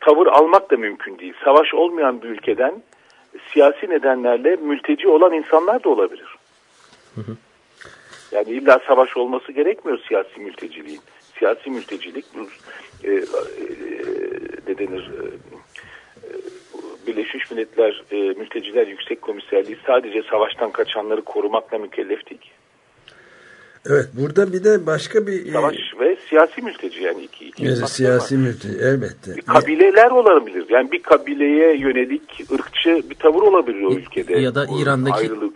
tavır almak da mümkün değil. Savaş olmayan bir ülkeden siyasi nedenlerle mülteci olan insanlar da olabilir. Yani illa savaş olması gerekmiyor siyasi mülteciliğin. Siyasi mültecilik bu e, e, ne denir e, e, Birleşmiş Milletler e, Mülteciler Yüksek Komiserliği sadece savaştan kaçanları korumakla mükellef değil. ki.
Evet burada bir de başka bir... e,
Savaş ve siyasi mülteci yani iki, iki
Evet, siyasi
var.
mülteci elbette.
Kabileler olabilir. Yani bir kabileye yönelik ırkçı bir tavır olabilir o ülkede.
Ya da İran'daki
ayrılık.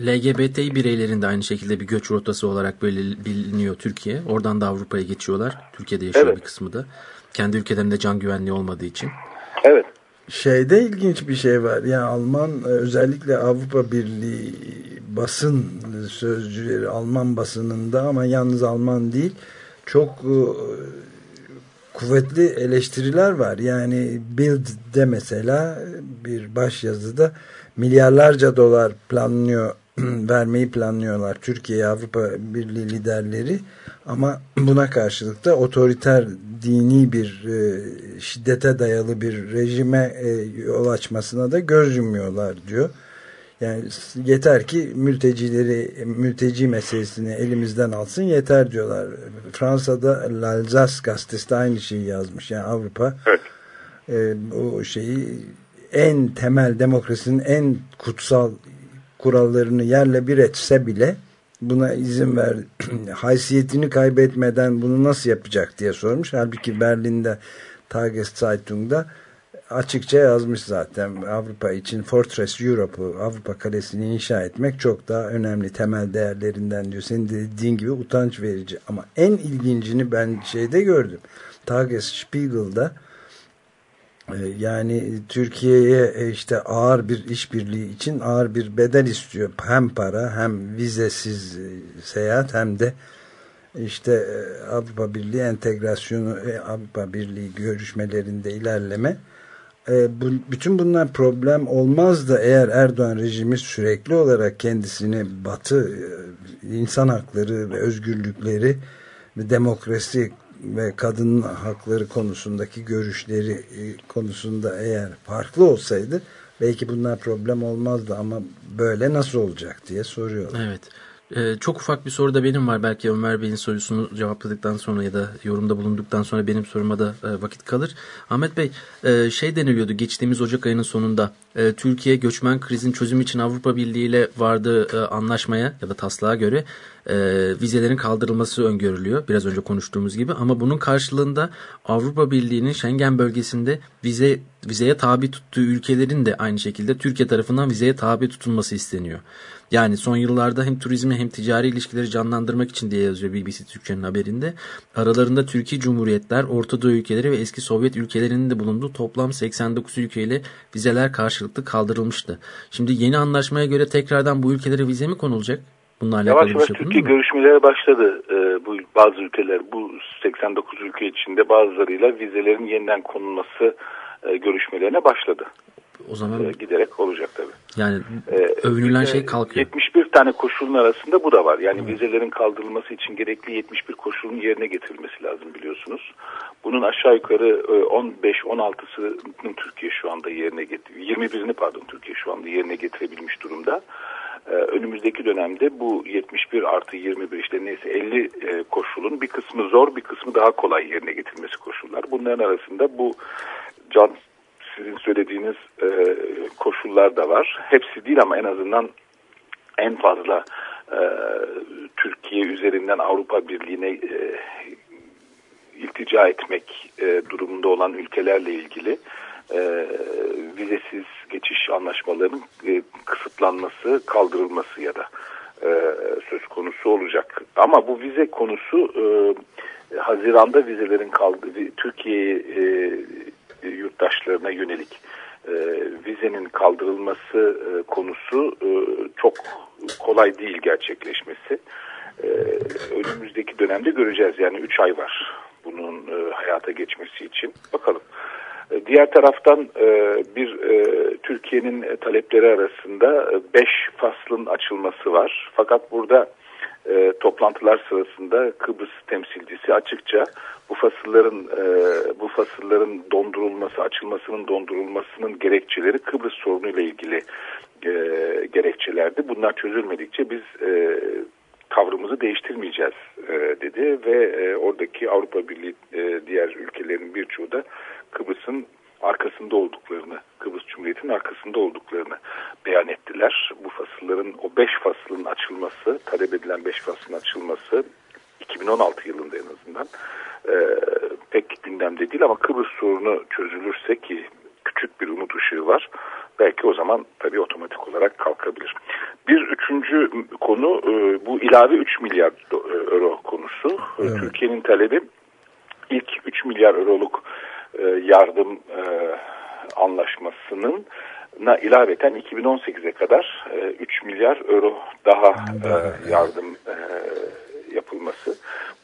LGBTİ bireylerin de aynı şekilde bir göç rotası olarak böyle biliniyor Türkiye. Oradan da Avrupa'ya geçiyorlar. Türkiye'de yaşıyor
Evet.
bir kısmı da. Kendi ülkelerinde can güvenliği olmadığı için.
Evet.
Şeyde ilginç bir şey var. Yani Alman e, özellikle Avrupa Birliği basın sözcüleri Alman basınında ama yalnız Alman değil çok e, kuvvetli eleştiriler var. Yani Bild'de mesela bir başyazıda milyarlarca dolar planlıyor vermeyi planlıyorlar Türkiye Avrupa Birliği liderleri ama buna karşılık da otoriter dini bir e, şiddete dayalı bir rejime e, yol açmasına da göz yumuyorlar diyor. Yani yeter ki mültecileri mülteci meselesini elimizden alsın yeter diyorlar. Fransa'da L'Alsace gazetesi de aynı şeyi yazmış. Yani Avrupa
Evet.
e, o şeyi en temel demokrasinin en kutsal kurallarını yerle bir etse bile buna izin ver haysiyetini kaybetmeden bunu nasıl yapacak diye sormuş. Halbuki Berlin'de Tageszeitung'da açıkça yazmış zaten Avrupa için Fortress Europe'u Avrupa Kalesi'ni inşa etmek çok daha önemli temel değerlerinden diyor. Senin de dediğin gibi utanç verici ama en ilgincini ben şeyde gördüm. Tagesspiegel'da e, yani Türkiye'ye e, işte ağır bir işbirliği için ağır bir bedel istiyor. Hem para hem vizesiz e, seyahat hem de işte e, Avrupa Birliği entegrasyonu Avrupa Birliği görüşmelerinde ilerleme. E, bütün bunlar problem olmaz da eğer Erdoğan rejimi sürekli olarak kendisini batı e, insan hakları ve özgürlükleri ve demokrasi ve kadın hakları konusundaki görüşleri e, konusunda eğer farklı olsaydı belki bunlar problem olmazdı ama böyle nasıl olacak diye soruyorlar.
Evet. Ee, çok ufak bir soru da benim var. Belki Ömer Bey'in sorusunu cevapladıktan sonra ya da yorumda bulunduktan sonra benim soruma da e, vakit kalır. Ahmet Bey e, şey deniliyordu geçtiğimiz Ocak ayının sonunda e, Türkiye göçmen krizin çözümü için Avrupa Birliği ile vardığı e, anlaşmaya ya da taslağa göre e, vizelerin kaldırılması öngörülüyor. Biraz önce konuştuğumuz gibi ama bunun karşılığında Avrupa Birliği'nin Schengen bölgesinde vize vizeye tabi tuttuğu ülkelerin de aynı şekilde Türkiye tarafından vizeye tabi tutulması isteniyor. Yani son yıllarda hem turizmi hem ticari ilişkileri canlandırmak için diye yazıyor BBC Türkçe'nin haberinde. Aralarında Türkiye Cumhuriyetler, Orta Doğu ülkeleri ve eski Sovyet ülkelerinin de bulunduğu toplam 89 ülkeyle vizeler karşılıklı kaldırılmıştı. Şimdi yeni anlaşmaya göre tekrardan bu ülkelere vize mi konulacak? Bununla alakalı
Yavaş yavaş
şey
Türkiye görüşmeleri başladı. Ee, bu bazı ülkeler bu 89 ülke içinde bazılarıyla vizelerin yeniden konulması e, görüşmelerine başladı.
O zaman
Ee, giderek olacak tabii.
yani
Ee,
övünülen şey kalkıyor.
71 tane koşulun arasında bu da var. Yani vizelerin kaldırılması için gerekli 71 koşulun yerine getirilmesi lazım biliyorsunuz. Bunun aşağı yukarı e, 15-16'sının Türkiye şu anda yerine getiriyor. 21'ini pardon Türkiye şu anda yerine getirebilmiş durumda. Ee, Önümüzdeki dönemde bu 71 artı 21 işte neyse 50 e, koşulun bir kısmı zor bir kısmı daha kolay yerine getirilmesi koşullar. Bunların arasında bu can sizin söylediğiniz e, koşullar da var. Hepsi değil ama en azından en fazla e, Türkiye üzerinden Avrupa Birliği'ne e, iltica etmek e, durumunda olan ülkelerle ilgili e, vizesiz geçiş anlaşmalarının e, kısıtlanması, kaldırılması ya da e, söz konusu olacak. Ama bu vize konusu e, Haziran'da vizelerin kaldığı Türkiye e, yurttaşlarına yönelik e, vizenin kaldırılması e, konusu e, çok kolay değil gerçekleşmesi. E, önümüzdeki dönemde göreceğiz yani 3 ay var bunun e, hayata geçmesi için. Bakalım. E, Diğer taraftan e, bir e, Türkiye'nin e, talepleri arasında 5 faslın açılması var. Fakat burada e, toplantılar sırasında Kıbrıs temsilcisi açıkça bu fasılların e, bu fasılların dondurulması, açılmasının dondurulmasının gerekçeleri Kıbrıs sorunuyla ilgili e, gerekçelerdi. Bunlar çözülmedikçe biz e, tavrımızı değiştirmeyeceğiz e, dedi ve e, oradaki Avrupa Birliği e, diğer ülkelerin birçoğu da Kıbrıs'ın arkasında olduklarını, Kıbrıs Cumhuriyeti'nin arkasında olduklarını beyan ettiler. Bu fasılların, o beş faslın açılması, talep edilen beş faslın açılması 2016 yılında en azından e, pek gündemde değil ama Kıbrıs sorunu çözülürse ki küçük bir umut ışığı var. Belki o zaman tabii otomatik olarak kalkabilir. Bir üçüncü konu e, bu ilave 3 milyar e, euro konusu. E,
Evet.
Türkiye'nin talebi ilk 3 milyar euroluk e, yardım e, anlaşmasının na ilaveten 2018'e kadar e, 3 milyar euro daha e, yardım e, yapılması.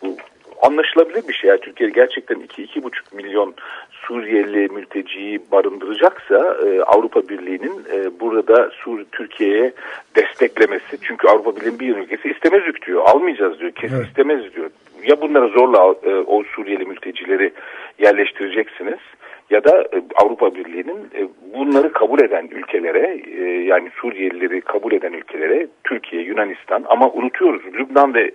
Bu anlaşılabilir bir şey. Yani Türkiye gerçekten 2-2,5 milyon Suriyeli mülteciyi barındıracaksa e, Avrupa Birliği'nin e, burada Sur Türkiye'ye desteklemesi. Çünkü Avrupa Birliği'nin bir ülkesi istemez diyor. Almayacağız diyor. Kesin
Evet.
istemez diyor. Ya bunlara zorla e, o Suriyeli mültecileri yerleştireceksiniz ya da e, Avrupa Birliği'nin e, bunları kabul eden ülkelere e, yani Suriyelileri kabul eden ülkelere Türkiye, Yunanistan ama unutuyoruz Lübnan ve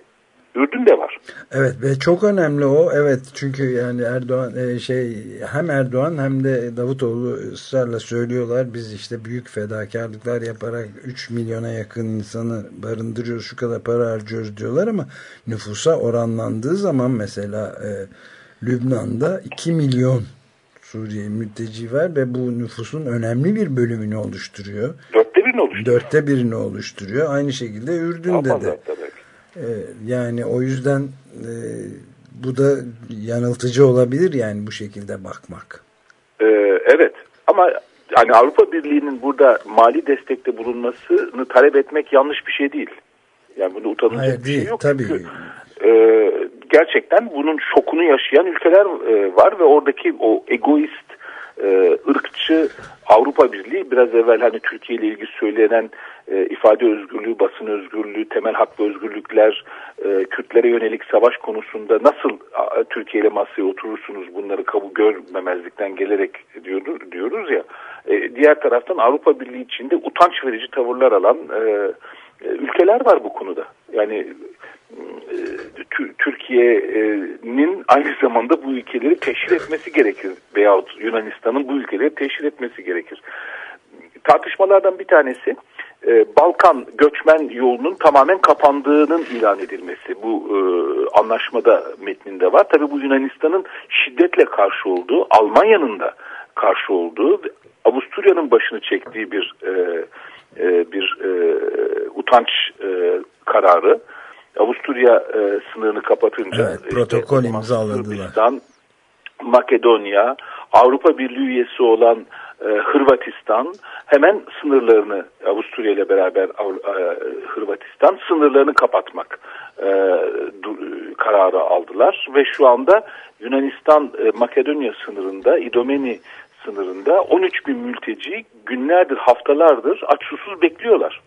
Ürdün de var.
Evet ve çok önemli o. Evet çünkü yani Erdoğan e, şey hem Erdoğan hem de Davutoğlu ısrarla söylüyorlar. Biz işte büyük fedakarlıklar yaparak 3 milyona yakın insanı barındırıyoruz, şu kadar para harcıyoruz diyorlar ama nüfusa oranlandığı zaman mesela e, Lübnan'da 2 milyon Suriye mülteci var ve bu nüfusun önemli bir bölümünü oluşturuyor.
Dörtte birini oluşturuyor.
Dörtte birini oluşturuyor. Aynı şekilde Ürdün'de
Daha
de. Ee, yani o yüzden e, bu da yanıltıcı olabilir yani bu şekilde bakmak.
Ee, evet ama yani Avrupa Birliği'nin burada mali destekte bulunmasını talep etmek yanlış bir şey değil. Yani bunda utanılacak
Hayır
bir şey yok.
tabii.
Çünkü e, gerçekten bunun şokunu yaşayan ülkeler e, var ve oradaki o egoist, e, ırkçı Avrupa Birliği biraz evvel hani Türkiye ile ilgili söylenen e, ifade özgürlüğü, basın özgürlüğü, temel hak ve özgürlükler, e, Kürtlere yönelik savaş konusunda nasıl a, Türkiye ile masaya oturursunuz bunları kabul görmemezlikten gelerek diyoruz, diyoruz ya. E, diğer taraftan Avrupa Birliği içinde utanç verici tavırlar alan e, e, ülkeler var bu konuda. Yani Türkiye'nin aynı zamanda bu ülkeleri teşhir etmesi gerekir veyahut Yunanistan'ın bu ülkeleri teşhir etmesi gerekir. Tartışmalardan bir tanesi e, Balkan göçmen yolunun tamamen kapandığının ilan edilmesi. Bu e, anlaşmada metninde var. Tabii bu Yunanistan'ın şiddetle karşı olduğu, Almanya'nın da karşı olduğu, Avusturya'nın başını çektiği bir e, e, bir e, utanç e, kararı. Avusturya e, sınırını kapatınca
Evet, protokol
zaman
imzaladılar.
Makedonya, Avrupa Birliği üyesi olan e, Hırvatistan hemen sınırlarını Avusturya ile beraber e, Hırvatistan sınırlarını kapatmak e, du- kararı aldılar ve şu anda Yunanistan e, Makedonya sınırında İdomeni sınırında 13 bin mülteci günlerdir haftalardır aç susuz bekliyorlar.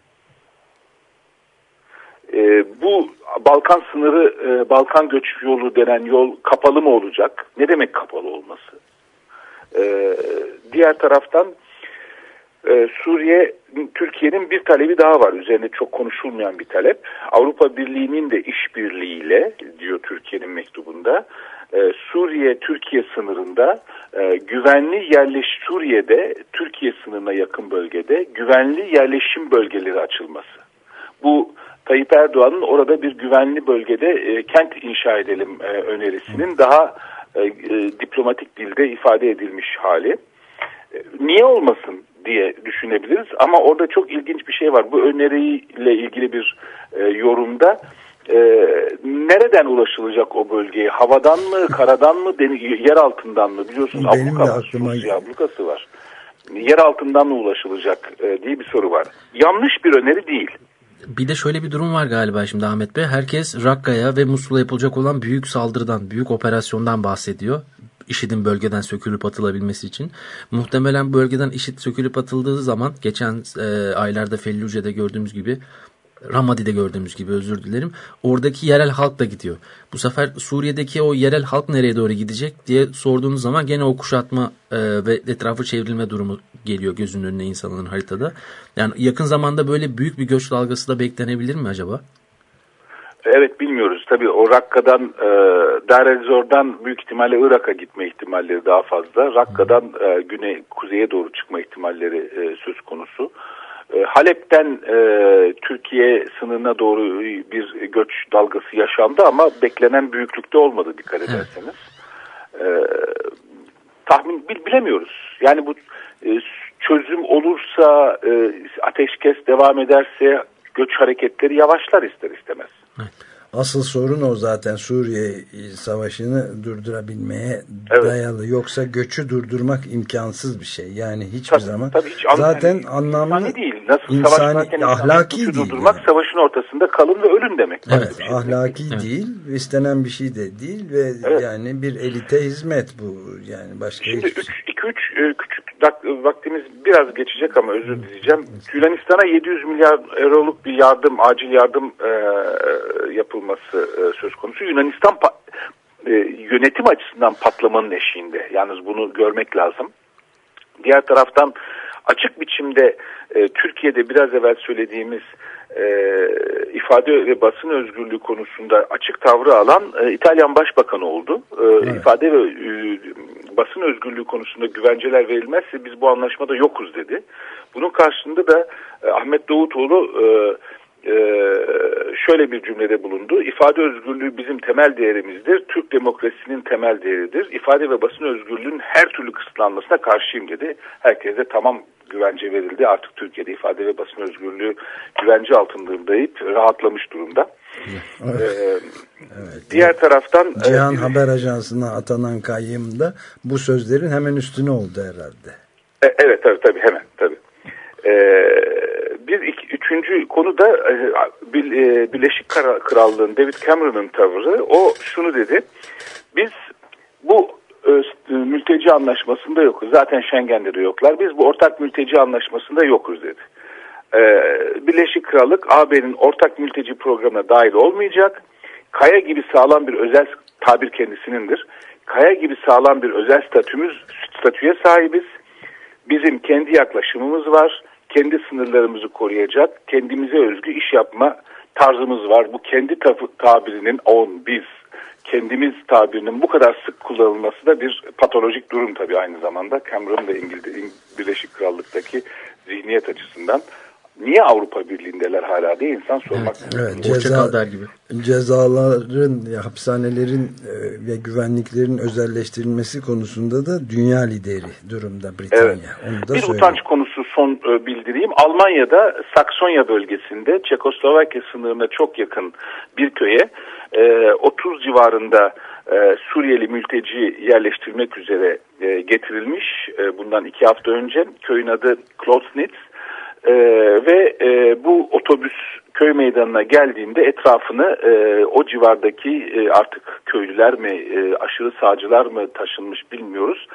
E, bu Balkan sınırı, e, Balkan göç yolu denen yol kapalı mı olacak? Ne demek kapalı olması? E, diğer taraftan e, Suriye, Türkiye'nin bir talebi daha var. Üzerinde çok konuşulmayan bir talep. Avrupa Birliği'nin de işbirliğiyle diyor Türkiye'nin mektubunda. e, Suriye-Türkiye sınırında e, güvenli yerleş Suriye'de Türkiye sınırına yakın bölgede güvenli yerleşim bölgeleri açılması. Bu Tayyip Erdoğan'ın orada bir güvenli bölgede e, kent inşa edelim e, önerisinin daha e, e, diplomatik dilde ifade edilmiş hali. E, Niye olmasın? diye düşünebiliriz. Ama orada çok ilginç bir şey var. Bu öneriyle ilgili bir e, yorumda e, nereden ulaşılacak o bölgeye? Havadan mı, karadan mı, deni- yer altından mı? Biliyorsunuz
Benim de
abluka var,
aklıma-
Rusya ablukası var. Yer altından mı ulaşılacak e, diye bir soru var. Yanlış bir öneri değil.
Bir de şöyle bir durum var galiba şimdi Ahmet Bey. Herkes Rakka'ya ve Musul'a yapılacak olan büyük saldırıdan, büyük operasyondan bahsediyor. IŞİD'in bölgeden sökülüp atılabilmesi için. Muhtemelen bölgeden IŞİD sökülüp atıldığı zaman geçen e, aylarda Felluce'de gördüğümüz gibi Ramadi'de gördüğümüz gibi özür dilerim. Oradaki yerel halk da gidiyor. Bu sefer Suriye'deki o yerel halk nereye doğru gidecek diye sorduğunuz zaman gene o kuşatma e, ve etrafı çevrilme durumu geliyor gözünün önüne insanların haritada. Yani yakın zamanda böyle büyük bir göç dalgası da beklenebilir mi acaba?
Evet bilmiyoruz. Tabii o Rakka'dan e, Dar el Zor'dan büyük ihtimalle Irak'a gitme ihtimalleri daha fazla. Rakka'dan e, güney kuzeye doğru çıkma ihtimalleri e, söz konusu. E, Halep'ten e, Türkiye sınırına doğru bir göç dalgası yaşandı ama beklenen büyüklükte olmadı dikkat ederseniz. E, tahmin bil- bilemiyoruz. Yani bu e, çözüm olursa e, ateşkes devam ederse göç hareketleri yavaşlar ister istemez.
Asıl sorun o zaten Suriye savaşını durdurabilmeye
Evet.
dayalı. Yoksa göçü durdurmak imkansız bir şey. Yani hiçbir
Tabii,
zaman
tabii hiç
zaten
yani
anlamlı
değil. Nasıl
insani,
savaş varken
ahlaki
suçu
değil.
durdurmak
yani.
savaşın ortasında kalın ve ölün demek.
Evet,
şey demek
ahlaki
Evet.
değil, istenen bir şey de değil ve
Evet.
yani bir elite hizmet bu. Yani başka
Şimdi
hiçbir şey.
2-3 küçük dak- vaktimiz biraz geçecek ama özür dileyeceğim. Yunanistan'a 700 milyar euroluk bir yardım, acil yardım e, yapılması e, söz konusu. Yunanistan e, yönetim açısından patlamanın eşiğinde. Yalnız bunu görmek lazım. Diğer taraftan açık biçimde e, Türkiye'de biraz evvel söylediğimiz e, ifade ve basın özgürlüğü konusunda açık tavrı alan e, İtalyan Başbakanı oldu. E, İfade ve e, basın özgürlüğü konusunda güvenceler verilmezse biz bu anlaşmada yokuz dedi. Bunun karşılığında da e, Ahmet Davutoğlu e, e, şöyle bir cümlede bulundu. İfade özgürlüğü bizim temel değerimizdir. Türk demokrasisinin temel değeridir. İfade ve basın özgürlüğünün her türlü kısıtlanmasına karşıyım dedi. Herkese tamam güvence verildi. Artık Türkiye'de ifade ve basın özgürlüğü güvence altında deyip rahatlamış durumda. Ee, Diğer taraftan e,
Cihan
bir-
Haber Ajansı'na atanan kayyım da bu sözlerin hemen üstüne oldu herhalde.
E, Evet tabii tabii hemen tabii. Ee, bir iki, üçüncü konu da e, Bir- e, Birleşik Krallığın David Cameron'ın tavrı. O şunu dedi. Biz bu e, mülteci anlaşmasında yokuz. Zaten Schengen'de de yoklar. Biz bu ortak mülteci anlaşmasında yokuz dedi. Ee, Birleşik Krallık AB'nin ortak mülteci programına dahil olmayacak. Kaya gibi sağlam bir özel tabir kendisinindir. Kaya gibi sağlam bir özel statümüz statüye sahibiz. Bizim kendi yaklaşımımız var. Kendi sınırlarımızı koruyacak, kendimize özgü iş yapma tarzımız var. Bu kendi tabirinin on, biz, kendimiz tabirinin bu kadar sık kullanılması da bir patolojik durum tabii aynı zamanda. Cameron ve İngiltere, İng- Birleşik Krallık'taki zihniyet açısından. Niye Avrupa Birliği'ndeler hala diye insan sormak
Evet,
Hoşça
ceza,
der gibi.
cezaların, ya, hapishanelerin e, ve güvenliklerin özelleştirilmesi konusunda da dünya lideri durumda Britanya.
Evet.
Onu da
bir
söyleyeyim.
utanç konusu son e, bildireyim. Almanya'da Saksonya bölgesinde Çekoslovakya sınırına çok yakın bir köye e, 30 civarında e, Suriyeli mülteci yerleştirmek üzere e, getirilmiş. E, bundan iki hafta önce köyün adı Klosnitz. E, ve e, bu otobüs köy meydanına geldiğinde etrafını e, o civardaki e, artık köylüler mi e, aşırı sağcılar mı taşınmış bilmiyoruz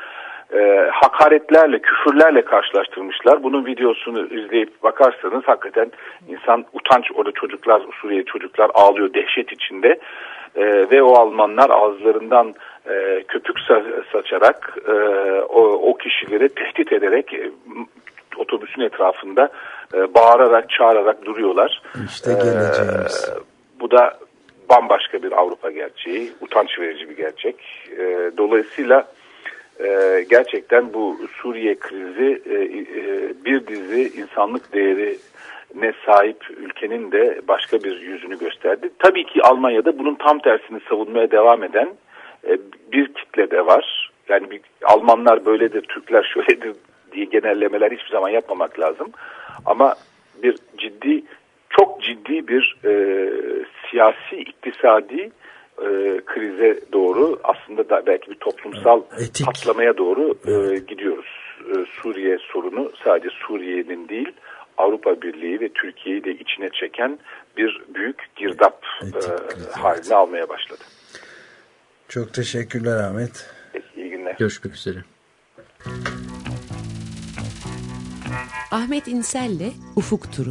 e, hakaretlerle, küfürlerle karşılaştırmışlar. Bunun videosunu izleyip bakarsanız hakikaten insan utanç orada çocuklar, Suriyeli çocuklar ağlıyor dehşet içinde. E, ve o Almanlar ağızlarından e, köpük sa- saçarak e, o, o kişileri tehdit ederek e, otobüsün etrafında e, bağırarak, çağırarak duruyorlar.
İşte geleceğimiz.
E, bu da bambaşka bir Avrupa gerçeği, utanç verici bir gerçek. E, dolayısıyla e, gerçekten bu Suriye krizi e, e, bir dizi insanlık değeri ne sahip ülkenin de başka bir yüzünü gösterdi. Tabii ki Almanya'da bunun tam tersini savunmaya devam eden e, bir kitle de var. Yani bir, Almanlar böyledir, Türkler şöyledir diye genellemeler hiçbir zaman yapmamak lazım. Ama bir ciddi, çok ciddi bir e, siyasi, iktisadi e, krize doğru aslında da belki bir toplumsal
Etik.
patlamaya doğru e, gidiyoruz. E, Suriye sorunu sadece Suriye'nin değil Avrupa Birliği ve Türkiye'yi de içine çeken bir büyük girdap
Etik
e, haline almaya başladı.
Çok teşekkürler Ahmet.
Peki, iyi günler.
Görüşmek üzere.
Ahmet İnsel'le Ufuk Turu.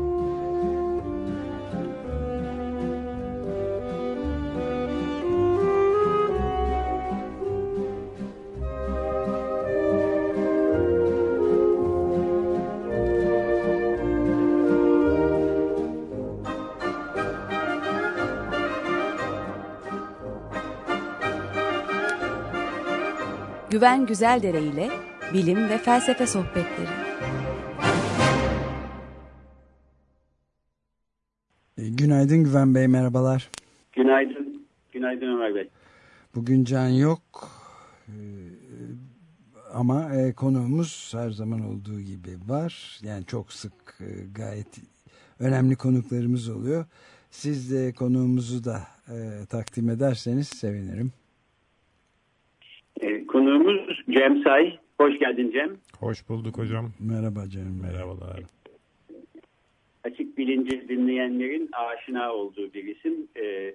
Güven Güzeldere ile bilim ve felsefe sohbetleri.
E, Günaydın Güven Bey merhabalar.
Günaydın. Günaydın Ömer Bey.
Bugün Can yok E, ama e, konuğumuz her zaman olduğu gibi var. Yani çok sık gayet önemli konuklarımız oluyor. Siz de konuğumuzu da e, takdim ederseniz sevinirim.
Konuğumuz Cem Say. Hoş geldin Cem.
Hoş bulduk hocam.
Merhaba canım.
Merhabalar.
Açık bilinci dinleyenlerin aşina olduğu bir isim. Ee,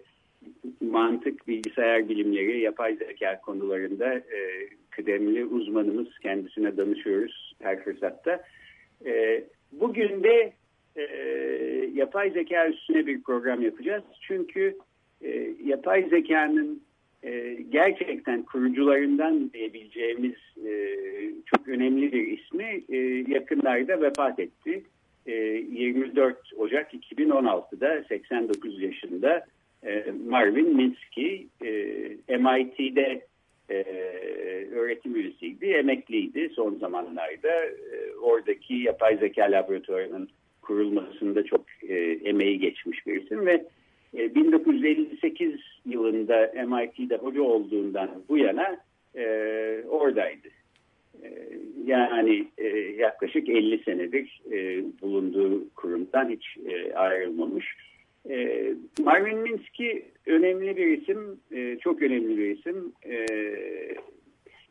mantık, bilgisayar bilimleri, yapay zeka konularında e, kıdemli uzmanımız. Kendisine danışıyoruz her fırsatta. Ee, bugün de e, yapay zeka üstüne bir program yapacağız. Çünkü e, yapay zekanın e, gerçekten kurucularından diyebileceğimiz e, çok önemli bir ismi e, yakınlarda vefat etti. E, 24 Ocak 2016'da 89 yaşında e, Marvin Minsky e, MIT'de e, öğretim üyesiydi, emekliydi son zamanlarda. E, oradaki yapay zeka laboratuvarının kurulmasında çok e, emeği geçmiş bir isim ve e, 1958 yılında MIT'de hoca olduğundan bu yana e, oradaydı. E, yani e, yaklaşık 50 senedir e, bulunduğu kurumdan hiç e, ayrılmamış. E, Marvin Minsky önemli bir isim, e, çok önemli bir isim. E,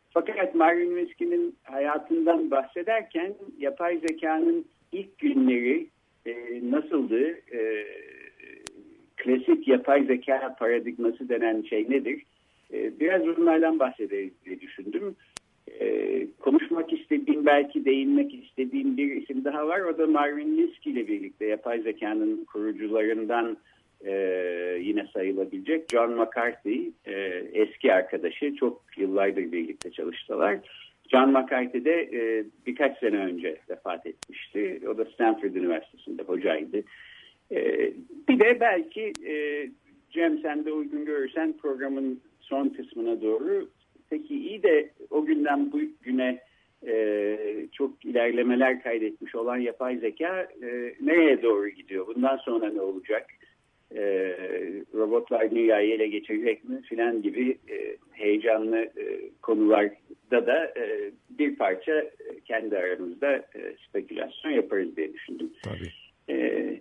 fakat Marvin Minsky'nin hayatından bahsederken yapay zekanın ilk günleri e, nasıldı, e, klasik yapay zeka paradigması denen şey nedir? E, biraz bunlardan bahsederiz diye düşündüm. E, konuşmak istediğim, belki değinmek istediğim bir isim daha var. O da Marvin Minsky ile birlikte yapay zekanın kurucularından e, yine sayılabilecek John McCarthy, e, eski arkadaşı. Çok yıllardır birlikte çalıştılar. John McCarthy de e, birkaç sene önce vefat etmişti. O da Stanford Üniversitesi'nde hocaydı. E, bir de belki e, Cem sen de uygun görürsen programın son kısmına doğru peki iyi de o günden bu güne e, çok ilerlemeler kaydetmiş olan yapay zeka e, nereye doğru gidiyor? Bundan sonra ne olacak? E, robotlar dünyayı ele geçirecek mi filan gibi e, heyecanlı e, konularda da e, bir parça kendi aramızda e, spekülasyon yaparız diye düşündüm.
Tabii.
E,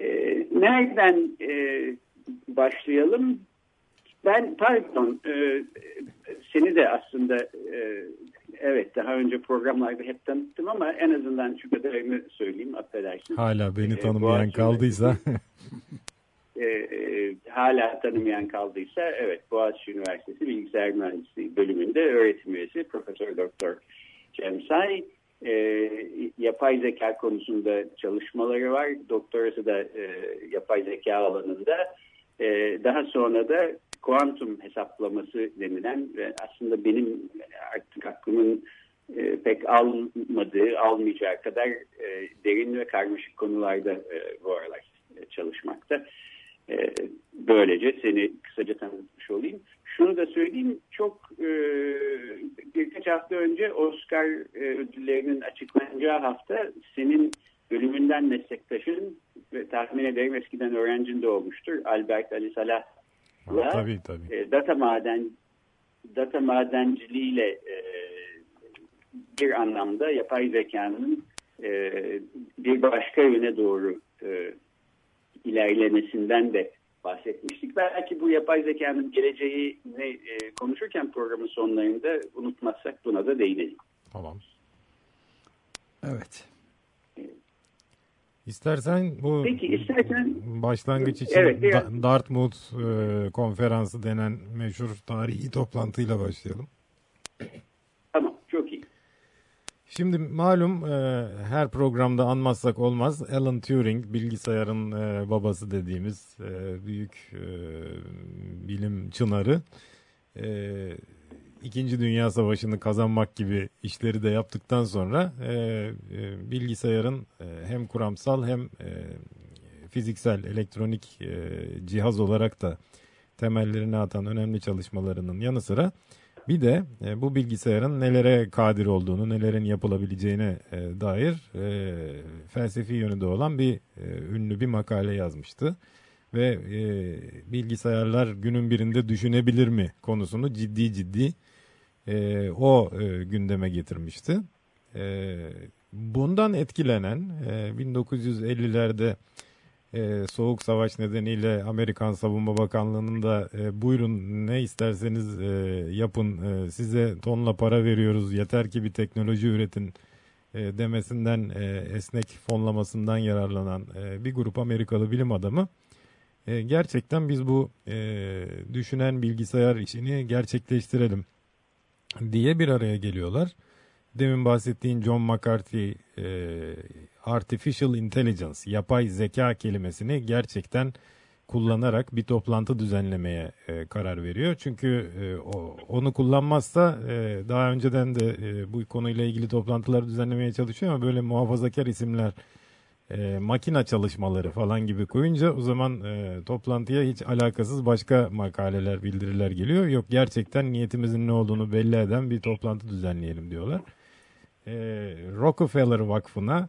e, nereden e, başlayalım? Ben pardon e, seni de aslında e, evet daha önce programlarda hep tanıttım ama en azından şu kadarını söyleyeyim affedersin.
Hala beni
E,
tanımayan
Boğaziçi
kaldıysa
e, e, hala tanımayan kaldıysa evet Boğaziçi Üniversitesi Bilgisayar Mühendisliği bölümünde öğretim üyesi Profesör Doktor Cem Say e, yapay zeka konusunda çalışmaları var. Doktorası da e, yapay zeka alanında. E, daha sonra da kuantum hesaplaması denilen ve aslında benim artık aklımın e, pek almadığı, almayacağı kadar e, derin ve karmaşık konularda e, bu aralar e, çalışmakta. E, böylece seni kısaca tanıtmış olayım. Şunu da söyleyeyim çok e, birkaç hafta önce Oscar e, ödüllerinin açıklanacağı hafta senin bölümünden meslektaşın ve tahmin ederim eskiden öğrencin de olmuştur Albert Ali Salah'la
Tabii tabii.
e, data maden data madenciliğiyle e, bir anlamda yapay zekanın e, bir başka yöne doğru e, ilerlemesinden de bahsetmiştik. Belki bu yapay zekanın geleceğini e, konuşurken programın sonlarında unutmazsak buna da değinelim.
Tamam.
Evet.
İstersen bu
Peki istersen
başlangıç için
Evet, biraz-
Da- Dartmouth e, konferansı denen meşhur tarihi toplantıyla başlayalım. Şimdi malum e, her programda anmazsak olmaz. Alan Turing bilgisayarın e, babası dediğimiz e, büyük e, bilim çınarı. E, İkinci Dünya Savaşı'nı kazanmak gibi işleri de yaptıktan sonra e, e, bilgisayarın e, hem kuramsal hem e, fiziksel elektronik e, cihaz olarak da temellerini atan önemli çalışmalarının yanı sıra bir de e, bu bilgisayarın nelere kadir olduğunu, nelerin yapılabileceğine e, dair e, felsefi yönü de olan bir e, ünlü bir makale yazmıştı. Ve e, bilgisayarlar günün birinde düşünebilir mi konusunu ciddi ciddi e, o e, gündeme getirmişti. E, bundan etkilenen e, 1950'lerde e, Soğuk Savaş nedeniyle Amerikan Savunma Bakanlığı'nın da e, buyurun ne isterseniz e, yapın e, size tonla para veriyoruz yeter ki bir teknoloji üretin e, demesinden e, esnek fonlamasından yararlanan e, bir grup Amerikalı bilim adamı e, gerçekten biz bu e, düşünen bilgisayar işini gerçekleştirelim diye bir araya geliyorlar. Demin bahsettiğin John McCarthy e, Artificial Intelligence, yapay zeka kelimesini gerçekten kullanarak bir toplantı düzenlemeye e, karar veriyor. Çünkü e, o, onu kullanmazsa e, daha önceden de e, bu konuyla ilgili toplantılar düzenlemeye çalışıyor ama böyle muhafazakar isimler e, makina çalışmaları falan gibi koyunca o zaman e, toplantıya hiç alakasız başka makaleler, bildiriler geliyor. Yok gerçekten niyetimizin ne olduğunu belli eden bir toplantı düzenleyelim diyorlar. E, Rockefeller Vakfı'na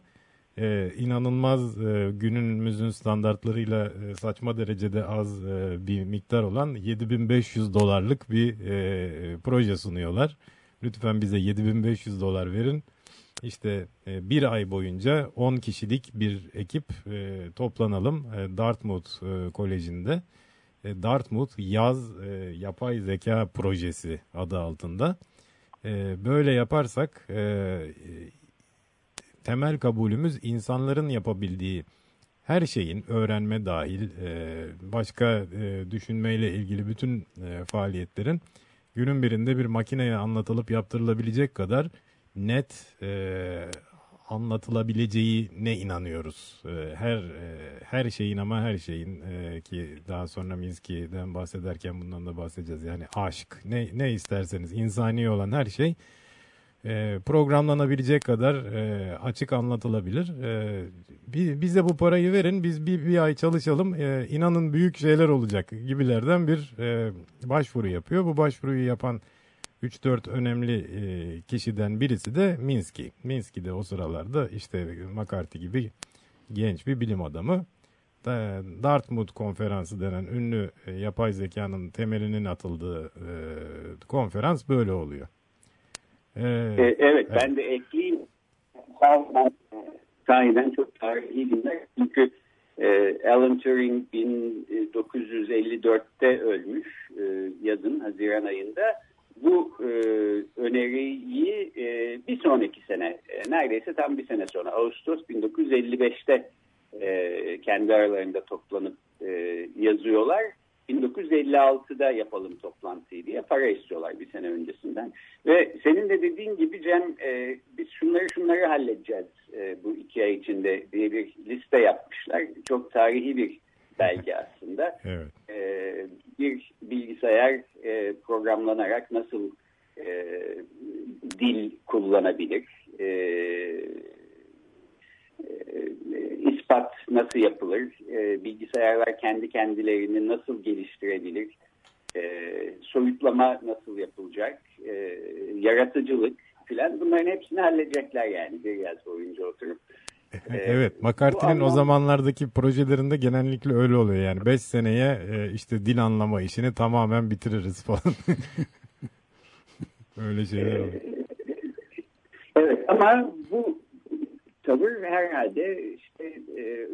e, inanılmaz e, günümüzün standartlarıyla e, saçma derecede az e, bir miktar olan 7500 dolarlık bir e, proje sunuyorlar. Lütfen bize 7500 dolar verin. İşte e, bir ay boyunca 10 kişilik bir ekip e, toplanalım e, Dartmouth e, Koleji'nde. E, Dartmouth Yaz e, Yapay Zeka Projesi adı altında. E, böyle yaparsak e, temel kabulümüz insanların yapabildiği her şeyin öğrenme dahil e, başka e, düşünmeyle ilgili bütün e, faaliyetlerin günün birinde bir makineye anlatılıp yaptırılabilecek kadar net e, anlatılabileceğine inanıyoruz. Her her şeyin ama her şeyin ki daha sonra Minsky'den bahsederken bundan da bahsedeceğiz. Yani aşk ne ne isterseniz insani olan her şey e, programlanabilecek kadar e, açık anlatılabilir. E, bi- bize bu parayı verin, biz bir, bir ay çalışalım, e, inanın büyük şeyler olacak gibilerden bir e, başvuru yapıyor. Bu başvuruyu yapan 3-4 önemli e, kişiden birisi de Minsky. Minsky de o sıralarda işte McCarthy gibi genç bir bilim adamı. Da- Dartmouth konferansı denen ünlü e, yapay zekanın temelinin atıldığı e, konferans böyle oluyor. E,
E, evet, ben de ekleyeyim. Sahiden, sahiden çok tarihi günler. Çünkü e, Alan Turing 1954'te ölmüş e, yazın, Haziran ayında. Bu e, öneriyi e, bir sonraki sene, e, neredeyse tam bir sene sonra, Ağustos 1955'te e, kendi aralarında toplanıp e, yazıyorlar. 1956'da yapalım toplantıyı diye para istiyorlar bir sene öncesinden. Ve senin de dediğin gibi Cem e, biz şunları şunları halledeceğiz e, bu iki ay içinde diye bir liste yapmışlar. Çok tarihi bir belge aslında.
evet.
E, bir bilgisayar e, programlanarak nasıl e, dil kullanabilir? E, ispat nasıl yapılır, e, bilgisayarlar kendi kendilerini nasıl geliştirebilir, e, soyutlama nasıl yapılacak, e, yaratıcılık filan bunların hepsini halledecekler yani bir yaz boyunca oturup. E,
Evet, McCarthy'nin
bu
o zamanlardaki projelerinde genellikle öyle oluyor yani. 5 seneye e, işte dil anlama işini tamamen bitiririz falan. öyle şeyler oluyor.
Evet ama bu tavır herhalde işte e,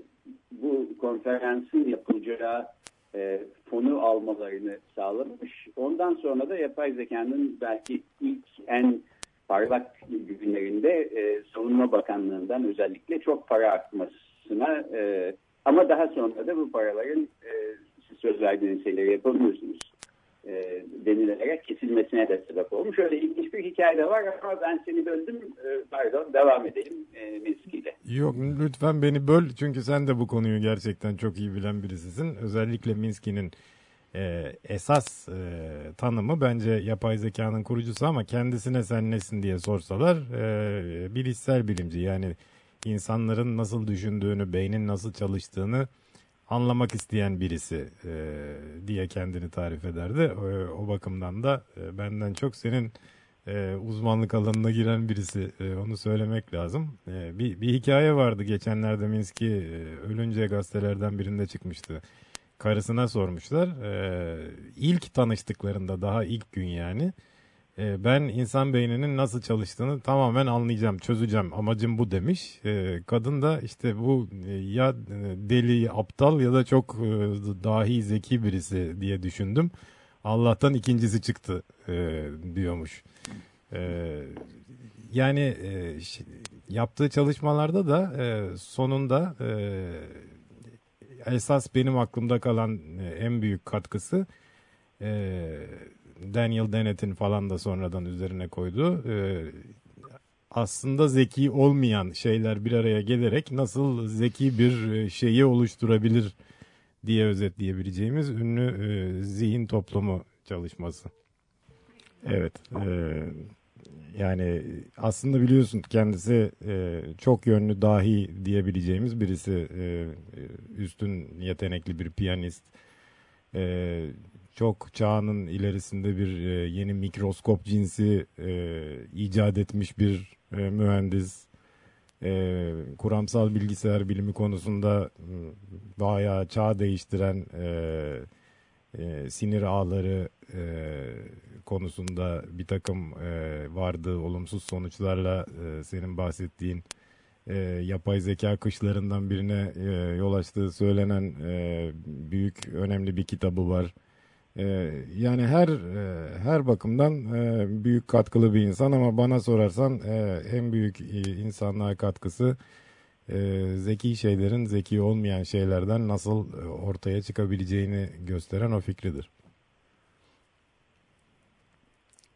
bu konferansın yapılacağı e, fonu almalarını sağlamış. Ondan sonra da yapay zekanın belki ilk en parlak günlerinde e, Savunma Bakanlığı'ndan özellikle çok para akmasına e, ama daha sonra da bu paraların e, siz söz verdiğiniz şeyleri yapamıyorsunuz e, denilerek kesilmesine de sebep olmuş. Öyle ilginç bir hikaye de var ama ben seni böldüm. E, pardon devam edelim e, Miski ile.
Yok lütfen beni böl çünkü sen de bu konuyu gerçekten çok iyi bilen birisisin. Özellikle Minsky'nin e, esas e, tanımı bence yapay zekanın kurucusu ama kendisine sen nesin diye sorsalar e, bilişsel bilimci yani insanların nasıl düşündüğünü, beynin nasıl çalıştığını anlamak isteyen birisi e, diye kendini tarif ederdi. E, o bakımdan da e, benden çok senin e, uzmanlık alanına giren birisi e, onu söylemek lazım. E, bir, bir hikaye vardı geçenlerde Minsky e, ölünce gazetelerden birinde çıkmıştı. Karısına sormuşlar. E, ilk tanıştıklarında daha ilk gün yani e, ben insan beyninin nasıl çalıştığını tamamen anlayacağım, çözeceğim. Amacım bu demiş. E, kadın da işte bu e, ya e, deli, aptal ya da çok e, dahi, zeki birisi diye düşündüm. Allah'tan ikincisi çıktı diyormuş. E, yani yaptığı çalışmalarda da sonunda esas benim aklımda kalan en büyük katkısı Daniel Dennett'in falan da sonradan üzerine koyduğu e, aslında zeki olmayan şeyler bir araya gelerek nasıl zeki bir e, şeyi oluşturabilir diye özetleyebileceğimiz ünlü e, zihin toplumu çalışması. Evet. e, yani aslında biliyorsun kendisi e, çok yönlü dahi diyebileceğimiz birisi. E, e, üstün yetenekli bir piyanist. E, çok çağının ilerisinde bir e, yeni mikroskop cinsi e, icat etmiş bir e, mühendis. E, kuramsal bilgisayar bilimi konusunda bayağı çağ değiştiren e, e, sinir ağları e, konusunda bir takım e, vardığı olumsuz sonuçlarla e, senin bahsettiğin e, yapay zeka kışlarından birine e, yol açtığı söylenen e, büyük önemli bir kitabı var. E, yani her e, her bakımdan e, büyük katkılı bir insan ama bana sorarsan e, en büyük insanlığa katkısı zeki şeylerin zeki olmayan şeylerden nasıl ortaya çıkabileceğini gösteren o fikridir.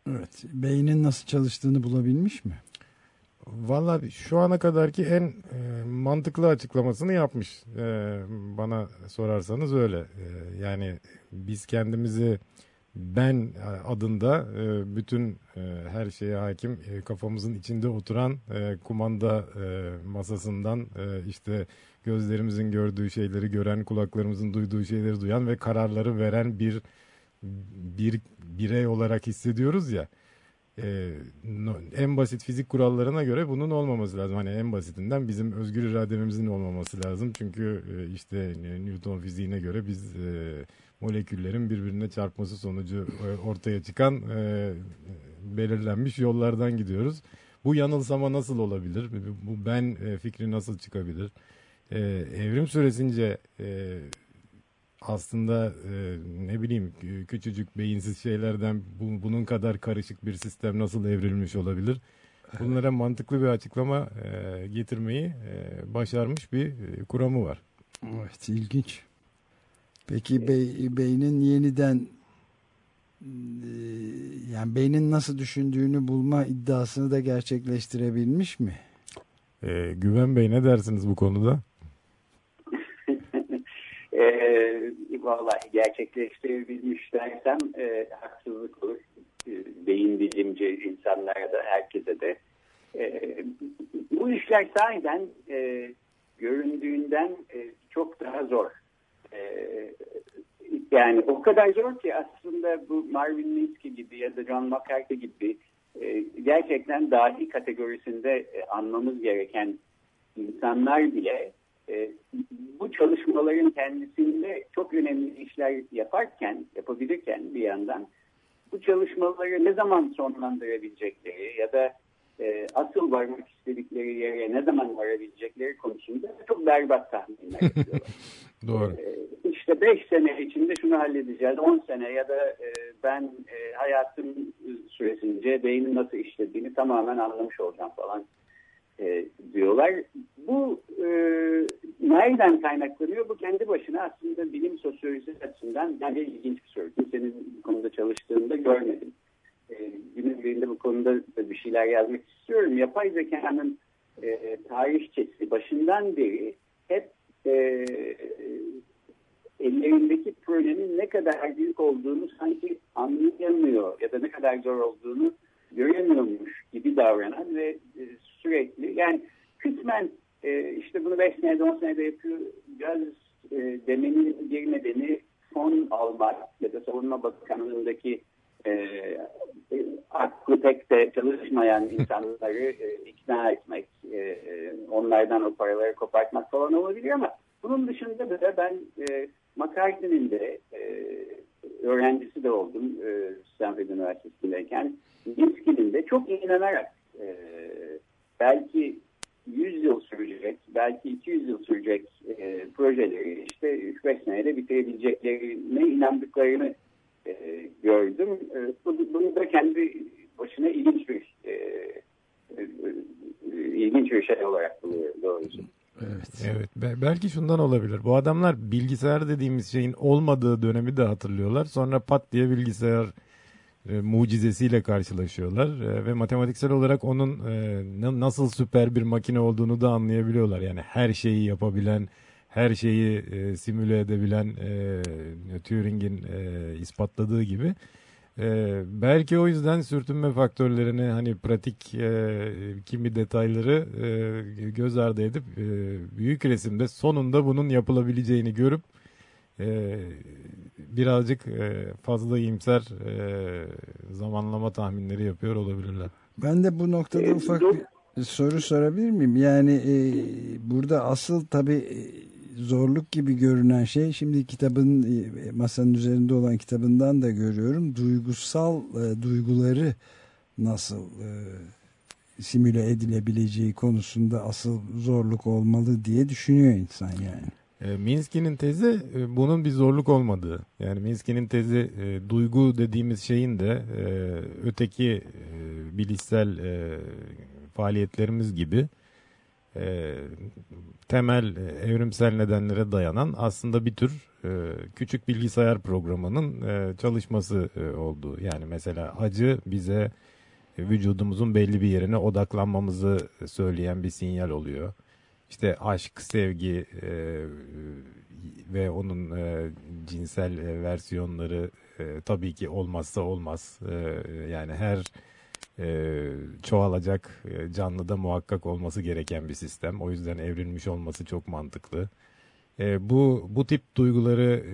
Evet. Beynin nasıl çalıştığını bulabilmiş mi?
Valla şu ana kadarki en e, mantıklı açıklamasını yapmış. E, bana sorarsanız öyle. E, yani biz kendimizi ben adında e, bütün e, her şeye hakim e, kafamızın içinde oturan e, kumanda e, masasından e, işte gözlerimizin gördüğü şeyleri gören, kulaklarımızın duyduğu şeyleri duyan ve kararları veren bir bir birey olarak hissediyoruz ya. En basit fizik kurallarına göre bunun olmaması lazım. Hani en basitinden bizim özgür irademizin olmaması lazım. Çünkü e, işte e, Newton fiziğine göre biz e, moleküllerin birbirine çarpması sonucu e, ortaya çıkan e, belirlenmiş yollardan gidiyoruz. Bu yanılsama nasıl olabilir? Bu ben e, fikri nasıl çıkabilir? E, evrim süresince e, aslında e, ne bileyim kü- küçücük beyinsiz şeylerden bu- bunun kadar karışık bir sistem nasıl evrilmiş olabilir? Bunlara mantıklı bir açıklama e, getirmeyi e, başarmış bir e, kuramı var.
Evet ilginç. Peki bey- beynin yeniden e, yani beynin nasıl düşündüğünü bulma iddiasını da gerçekleştirebilmiş mi?
E, Güven Bey ne dersiniz bu konuda?
E, vallahi gerçekleştirebilmiş dersem e, haksızlık olur. E, beyin bilimci insanlara da herkese de. E, bu işler sahiden e, göründüğünden e, çok daha zor. E, yani o kadar zor ki aslında bu Marvin Minsky gibi ya da John McCarthy gibi e, gerçekten dahi kategorisinde e, anmamız gereken insanlar bile e, bu çalışmaların kendisinde çok önemli işler yaparken, yapabilirken bir yandan bu çalışmaları ne zaman sonlandırabilecekleri ya da e, asıl varmak istedikleri yere ne zaman varabilecekleri konusunda çok berbat tahminler yapıyorlar.
Doğru.
E, işte 5 sene içinde şunu halledeceğiz, 10 sene ya da e, ben e, hayatım süresince beynin nasıl işlediğini tamamen anlamış olacağım falan e, diyorlar. Bu e, nereden kaynaklanıyor? Bu kendi başına aslında bilim sosyolojisi açısından bence ilginç bir soru. Kimsenin bu konuda çalıştığında görmedim. Günün birinde bu konuda da bir şeyler yazmak istiyorum. Yapay zekanın e, tarihçesi başından beri hep e, ellerindeki projenin ne kadar büyük olduğunu sanki anlayamıyor ya da ne kadar zor olduğunu göremiyormuş gibi davranan ve e, sürekli yani kısmen e, işte bunu 5 senede 10 senede yapacağız e, demenin bir nedeni fon almak ya da savunma bakanlığındaki e, e, aklı pek de çalışmayan insanları e, ikna etmek, e, e, onlardan o paraları kopartmak falan olabilir ama bunun dışında da ben e, McCarthy'nin de e, öğrencisi de oldum e, Stanford Üniversitesi'ndeyken. Minsky'nin de çok inanarak e, belki 100 yıl sürecek, belki 200 yıl sürecek e, projeleri işte 3-5 senede bitirebileceklerine inandıklarını e, gördüm. E, bunu, bunu da kendi başına ilginç bir e, e, ilginç bir şey olarak buluyorum doğrusu.
Evet. Evet. Be- belki şundan olabilir. Bu adamlar bilgisayar dediğimiz şeyin olmadığı dönemi de hatırlıyorlar. Sonra pat diye bilgisayar e, mucizesiyle karşılaşıyorlar e, ve matematiksel olarak onun e, na- nasıl süper bir makine olduğunu da anlayabiliyorlar. Yani her şeyi yapabilen, her şeyi e, simüle edebilen e, Turing'in e, ispatladığı gibi. E, belki o yüzden sürtünme faktörlerini hani pratik e, kimi detayları e, göz ardı edip e, büyük resimde sonunda bunun yapılabileceğini görüp e, birazcık e, fazla iyimser e, zamanlama tahminleri yapıyor olabilirler.
Ben de bu noktada ufak bir soru sorabilir miyim? Yani e, burada asıl tabii zorluk gibi görünen şey şimdi kitabın e, masanın üzerinde olan kitabından da görüyorum. Duygusal e, duyguları nasıl e, simüle edilebileceği konusunda asıl zorluk olmalı diye düşünüyor insan yani.
E, Minsky'nin tezi e, bunun bir zorluk olmadığı. Yani Minsky'nin tezi e, duygu dediğimiz şeyin de e, öteki e, bilişsel e, faaliyetlerimiz gibi e, temel e, evrimsel nedenlere dayanan aslında bir tür e, küçük bilgisayar programının e, çalışması e, olduğu. Yani mesela acı bize e, vücudumuzun belli bir yerine odaklanmamızı söyleyen bir sinyal oluyor. İşte aşk, sevgi e, ve onun e, cinsel e, versiyonları e, tabii ki olmazsa olmaz. E, yani her e, çoğalacak e, canlıda muhakkak olması gereken bir sistem. O yüzden evrilmiş olması çok mantıklı. E, bu bu tip duyguları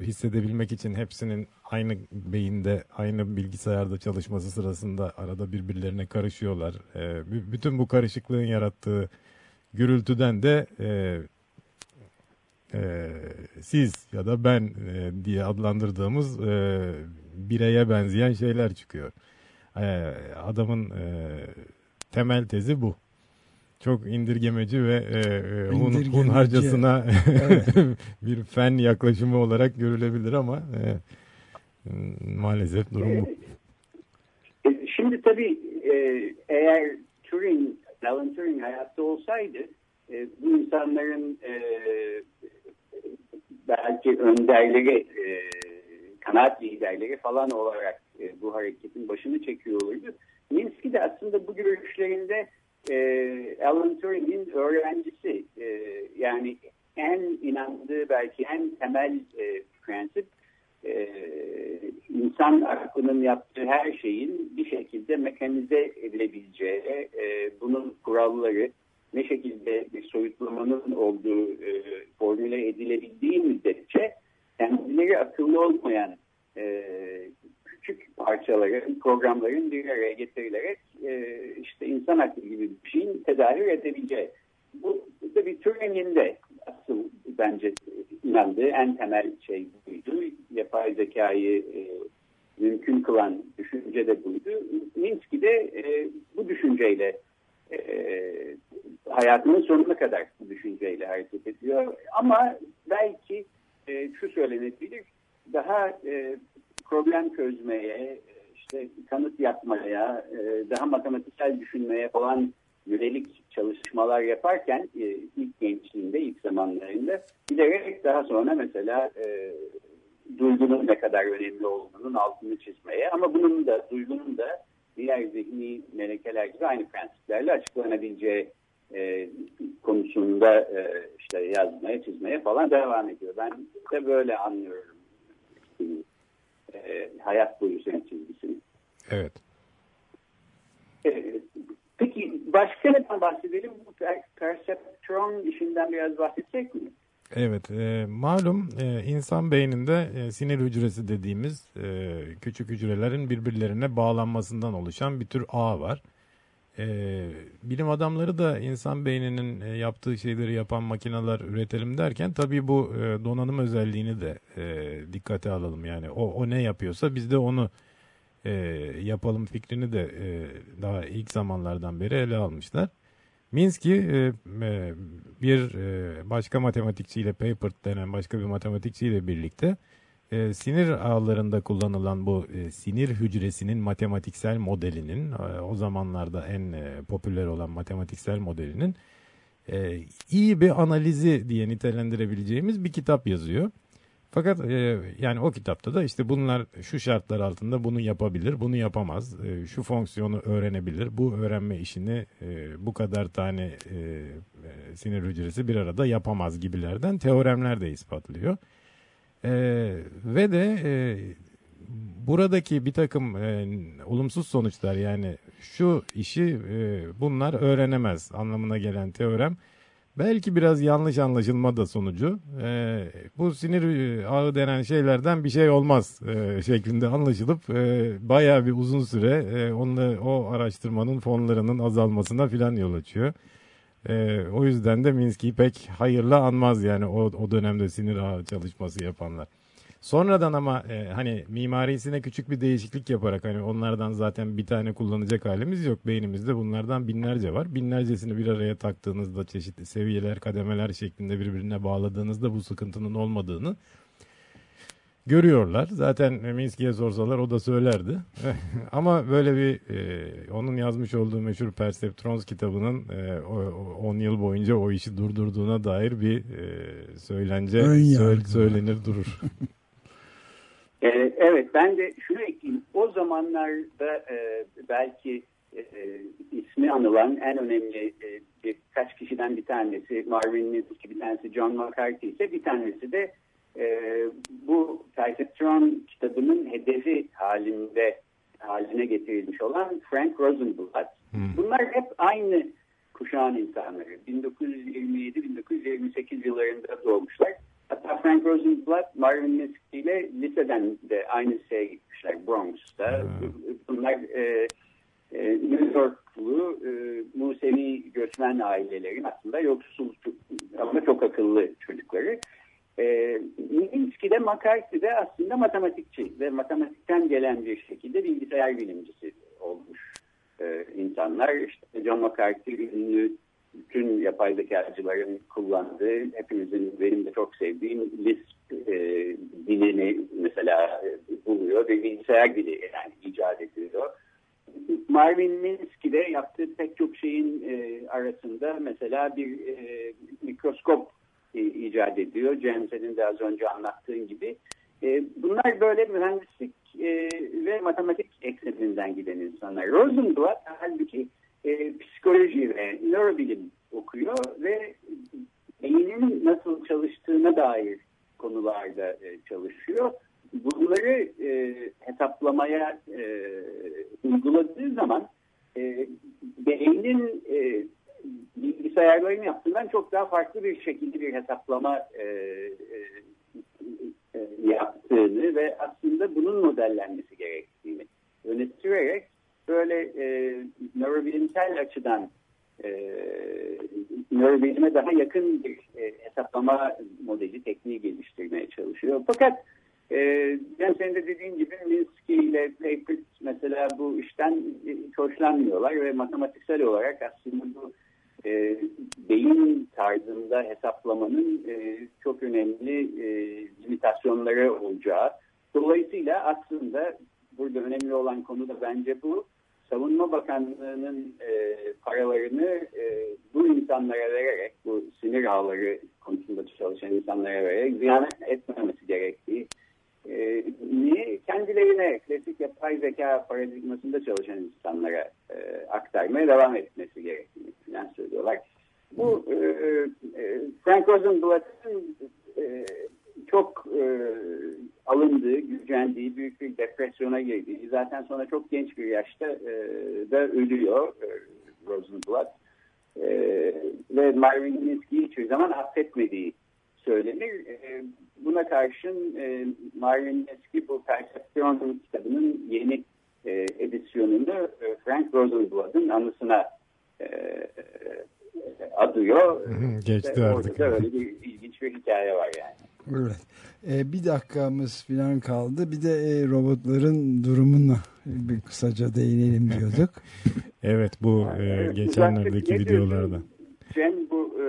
e, hissedebilmek için hepsinin aynı beyinde, aynı bilgisayarda çalışması sırasında arada birbirlerine karışıyorlar. E, bütün bu karışıklığın yarattığı gürültüden de e, e, siz ya da ben e, diye adlandırdığımız e, bireye benzeyen şeyler çıkıyor. E, adamın e, temel tezi bu. Çok indirgemeci ve e, e, hun,
İndirgemeci.
hunharcasına
Evet.
bir fen yaklaşımı olarak görülebilir ama e, maalesef durum bu.
E, Şimdi tabii e, eğer Turing, Alan Turing hayatta olsaydı e, bu insanların e, belki önderleri, e, kanaat liderleri falan olarak e, bu hareketin başını çekiyor olurdu. Minsky de aslında bu görüşlerinde e, Alan Turing'in öğrencisi. E, yani en inandığı belki en temel e, prensip e, insan aklının yaptığı her şeyin bir şekilde mekanize edilebileceği, e, bunun kuralları ne şekilde bir soyutlamanın olduğu e, formüle edilebildiği müddetçe kendileri akıllı olmayan e, küçük parçaların, programların bir araya getirilerek e, işte insan aklı gibi bir şeyin tedavür edebileceği. Bu, da bir Turing'in asıl bence inandığı en temel şey buydu. Yapay zekayı e, mümkün kılan düşünce de buydu. Minsky de e, bu düşünceyle e, hayatının sonuna kadar bu düşünceyle hareket ediyor. Ama belki e, şu söylenebilir, daha e, problem çözmeye, işte kanıt yapmaya, e, daha matematiksel düşünmeye falan yönelik çalışmalar yaparken e, ilk gençliğinde, ilk zamanlarında giderek daha sonra mesela e, duygunun ne kadar önemli olduğunun altını çizmeye ama bunun da duygunun da diğer zihni melekeler gibi aynı prensiplerle açıklanabileceği e, konusunda e, işte yazmaya, çizmeye falan devam ediyor. Ben de böyle anlıyorum e, hayat boyu senin çizgisini.
Evet.
E, peki başka neden bahsedelim? Bu per perseptron işinden biraz bahsetsek mi?
Evet, e, malum e, insan beyninde e, sinir hücresi dediğimiz e, küçük hücrelerin birbirlerine bağlanmasından oluşan bir tür ağ var. E, bilim adamları da insan beyninin e, yaptığı şeyleri yapan makineler üretelim derken tabii bu e, donanım özelliğini de e, dikkate alalım. Yani o, o ne yapıyorsa biz de onu e, yapalım fikrini de e, daha ilk zamanlardan beri ele almışlar. Minsky e, e, bir e, başka matematikçiyle Papert denen başka bir matematikçiyle birlikte e, sinir ağlarında kullanılan bu e, sinir hücresinin matematiksel modelinin e, o zamanlarda en e, popüler olan matematiksel modelinin e, iyi bir analizi diye nitelendirebileceğimiz bir kitap yazıyor. Fakat e, yani o kitapta da işte bunlar şu şartlar altında bunu yapabilir, bunu yapamaz. E, şu fonksiyonu öğrenebilir. Bu öğrenme işini e, bu kadar tane e, e, sinir hücresi bir arada yapamaz gibilerden teoremler de ispatlıyor. E, ve de e, buradaki bir takım e, olumsuz sonuçlar yani şu işi e, bunlar öğrenemez anlamına gelen teorem belki biraz yanlış anlaşılma da sonucu e, bu sinir ağı denen şeylerden bir şey olmaz e, şeklinde anlaşılıp e, bayağı bir uzun süre e, onunla, o araştırmanın fonlarının azalmasına filan yol açıyor. E, o yüzden de Minsky'yi pek hayırlı anmaz yani o, o dönemde sinir ağı çalışması yapanlar. Sonradan ama e, hani mimarisine küçük bir değişiklik yaparak hani onlardan zaten bir tane kullanacak halimiz yok. Beynimizde bunlardan binlerce var. Binlercesini bir araya taktığınızda çeşitli seviyeler, kademeler şeklinde birbirine bağladığınızda bu sıkıntının olmadığını görüyorlar. Zaten Minsky'ye sorsalar o da söylerdi. Ama böyle bir e, onun yazmış olduğu meşhur Perceptrons kitabının 10 e, yıl boyunca o işi durdurduğuna dair bir e, söylence söyle, söylenir durur.
Ee, evet ben de şunu ekleyeyim. O zamanlarda e, belki e, ismi anılan en önemli e, birkaç kişiden bir tanesi Marvin Minsky, bir tanesi John McCarthy ise bir tanesi de e, bu Perceptron kitabının hedefi halinde haline getirilmiş olan Frank Rosenblatt. Hmm. Bunlar hep aynı kuşağın insanları. 1927-1928 yıllarında doğmuşlar. Hatta Frank Rosenblatt, Marvin Minsky ile liseden de aynı şeye gitmişler Bronx'ta. Hmm. Bunlar e, e, New Yorklu e, Musevi göçmen ailelerin aslında yoksul ama çok akıllı çocukları. E, McCarthy de aslında matematikçi ve matematikten gelen bir şekilde bilgisayar bilimcisi olmuş e, insanlar. İşte John McCarthy ünlü bütün yapay zekacıların kullandığı, hepimizin benim de çok sevdiğim Lisp e, dilini mesela e, buluyor ve bilgisayar dili yani icat ediyor. Marvin Minsky de yaptığı pek çok şeyin e, arasında mesela bir e, mikroskop e, icat ediyor. Cem senin de az önce anlattığın gibi. E, bunlar böyle mühendislik e, ve matematik ekseninden giden insanlar. Rosenblatt halbuki e, psikoloji ve nörobilim okuyor ve beynin nasıl çalıştığına dair konularda e, çalışıyor. Bunları e, hesaplamaya e, uyguladığı zaman e, beynin e, bilgisayarların yaptığından çok daha farklı bir şekilde bir hesaplama e, e, e, yaptığını ve aslında bunun modellenmesi gerektiğini öne sürerek böyle e, nörobilimsel açıdan e, nörobilime daha yakın bir e, hesaplama modeli tekniği geliştirmeye çalışıyor. Fakat e, ben senin de dediğin gibi Minsky ile Papert mesela bu işten hiç hoşlanmıyorlar ve matematiksel olarak aslında bu e, beyin tarzında hesaplamanın e, çok önemli e, limitasyonları olacağı. Dolayısıyla aslında burada önemli olan konu da bence bu. Savunma Bakanlığı'nın e, paralarını e, bu insanlara vererek, bu sinir ağları konusunda çalışan insanlara vererek ziyan etmemesi gerektiği. E? Kendilerine klasik yapay zeka paradigmasında çalışan insanlara e, aktarmaya devam etmesi gerektiğini falan söylüyorlar. Bu e, e, Frank Rosenblatt'ın e, çok e, alındığı, gücendiği, büyük bir depresyona girdiği, zaten sonra çok genç bir yaşta e, da ölüyor e, Rosenblatt. E, ve Marvin Minsky'yi hiçbir zaman affetmediği söylenir. E, buna karşın e, Marvin Minsky bu Perseption kitabının yeni e, edisyonunu e, Frank Rosenblatt'ın anısına e, e, adıyor.
Geçti
Ve
artık.
Orada da öyle bir ilginç bir hikaye var yani.
Evet. E, bir dakikamız falan kaldı. Bir de e, robotların durumuna bir kısaca değinelim diyorduk.
Evet bu e, geçenlerdeki videolarda.
Cem bu e,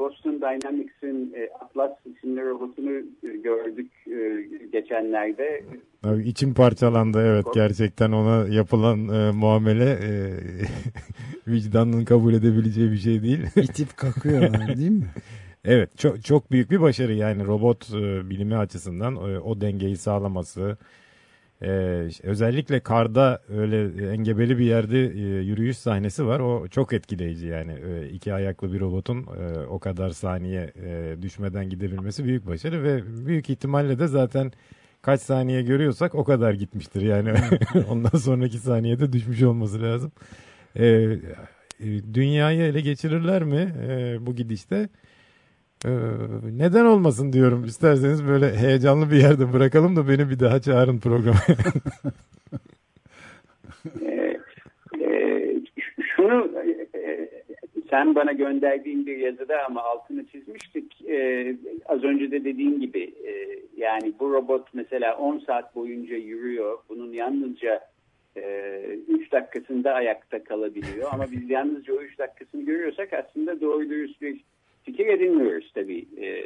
Boston Dynamics'in e, Atlas isimli robotunu e, gördük e, geçenlerde.
Abi içim parçalandı evet gerçekten ona yapılan e, muamele e, vicdanın kabul edebileceği bir şey değil.
İtip kakıyorlar değil mi?
Evet çok çok büyük bir başarı yani robot e, bilimi açısından e, o dengeyi sağlaması. E, özellikle karda öyle engebeli bir yerde e, yürüyüş sahnesi var. O çok etkileyici yani e, iki ayaklı bir robotun e, o kadar saniye e, düşmeden gidebilmesi büyük başarı ve büyük ihtimalle de zaten kaç saniye görüyorsak o kadar gitmiştir yani ondan sonraki saniyede düşmüş olması lazım. E, e, dünyayı ele geçirirler mi e, bu gidişte? Ee, neden olmasın diyorum. İsterseniz böyle heyecanlı bir yerde bırakalım da beni bir daha çağırın programa.
E, e, şunu e, sen bana gönderdiğin bir yazıda ama altını çizmiştik. E, az önce de dediğim gibi e, yani bu robot mesela 10 saat boyunca yürüyor. Bunun yalnızca 3 dakikasında ayakta kalabiliyor. Ama biz yalnızca o 3 dakikasını görüyorsak aslında doğru dürüst bir fikir edinmiyoruz tabii e,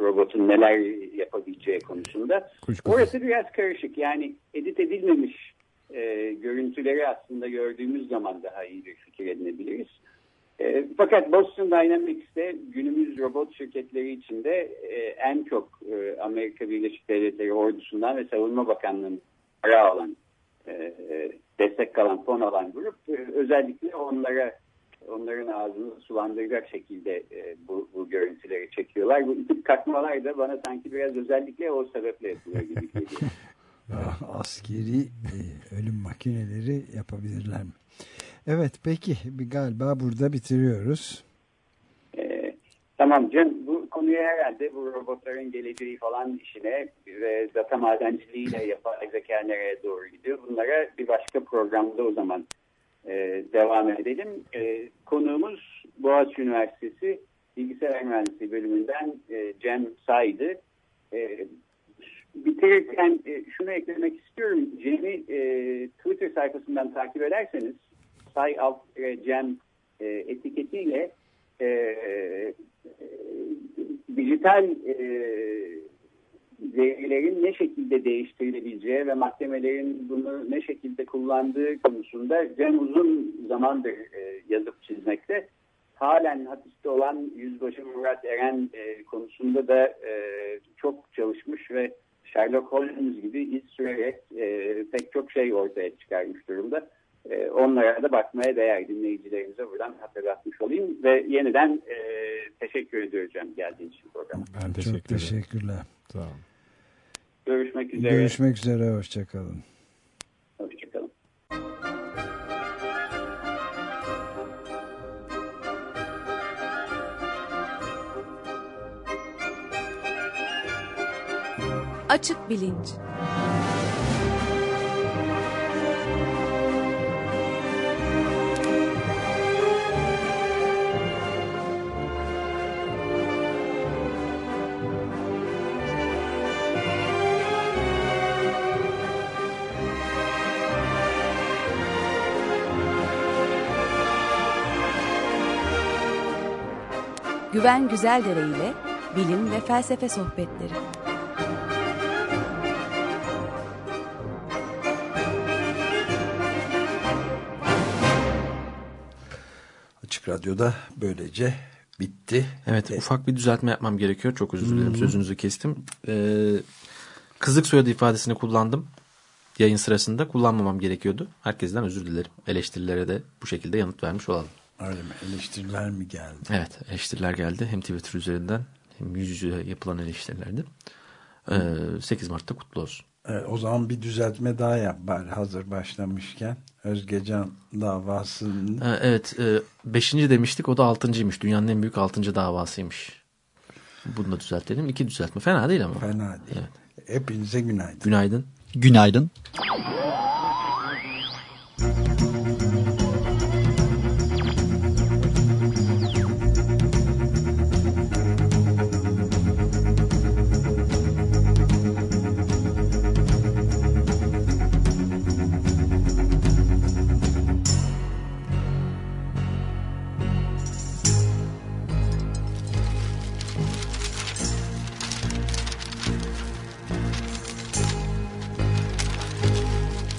robotun neler yapabileceği konusunda.
Kuşkusuz.
Orası biraz karışık. Yani edit edilmemiş e, görüntüleri aslında gördüğümüz zaman daha iyi bir fikir edinebiliriz. E, fakat Boston Dynamics'te günümüz robot şirketleri içinde e, en çok e, Amerika Birleşik Devletleri ordusundan ve Savunma Bakanlığı'nın para alan, e, e, destek kalan, fon alan grup e, özellikle onlara onların ağzını sulandıracak şekilde e, bu, bu görüntüleri çekiyorlar. Bu itip kalkmalar da bana sanki biraz özellikle o sebeple yapılıyor gibi geliyor.
Ah, Askeri e, ölüm makineleri yapabilirler mi? Evet peki galiba burada bitiriyoruz.
E, tamam Cem bu konuya herhalde bu robotların geleceği falan işine ve data madenciliğiyle yapay zeka nereye doğru gidiyor bunlara bir başka programda o zaman e, devam edelim. E, konuğumuz Boğaziçi Üniversitesi Bilgisayar Mühendisliği bölümünden e, Cem Say'dı. E, bitirirken e, şunu eklemek istiyorum. Cem'i e, Twitter sayfasından takip ederseniz Say alt e, Cem e, etiketiyle e, e, dijital e, verilerin ne şekilde değiştirilebileceği ve mahkemelerin bunu ne şekilde kullandığı konusunda Cem uzun zamandır e, yazıp çizmekte. Halen hapiste olan Yüzbaşı Murat Eren e, konusunda da e, çok çalışmış ve Sherlock Holmes gibi iz sürerek e, pek çok şey ortaya çıkarmış durumda. E, onlara da bakmaya değer dinleyicilerimize buradan hatırlatmış olayım. Ve yeniden e, teşekkür ediyorum Cem geldiğin için programa.
Ben teşekkür
Çok teşekkürler.
Sağ olun.
Görüşmek üzere.
Görüşmek üzere. Hoşçakalın.
Hoşçakalın.
Açık Bilinç Güven Güzeldere ile bilim ve felsefe sohbetleri.
Açık Radyo'da böylece bitti.
Evet
E,
ufak bir düzeltme yapmam gerekiyor. Çok özür dilerim sözünüzü kestim. Ee, kızık soyadı ifadesini kullandım. Yayın sırasında kullanmamam gerekiyordu. Herkesten özür dilerim. Eleştirilere de bu şekilde yanıt vermiş olalım.
Öyle mi? Eleştiriler mi geldi?
Evet eleştiriler geldi. Hem Twitter üzerinden hem yüz yüze yapılan eleştirilerdi. Ee, 8 Mart'ta kutlu olsun.
Evet, o zaman bir düzeltme daha yap bari hazır başlamışken. Özgecan davasının
Ee, evet 5. demiştik o da 6.ymış. Dünyanın en büyük 6. davasıymış. Bunu da düzeltelim. İki düzeltme. Fena değil ama.
fena değil. Hepinize günaydın.
Günaydın.
Günaydın.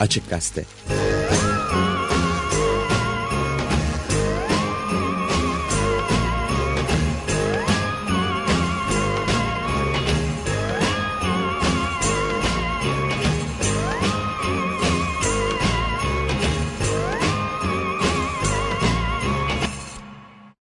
Açık Gazete.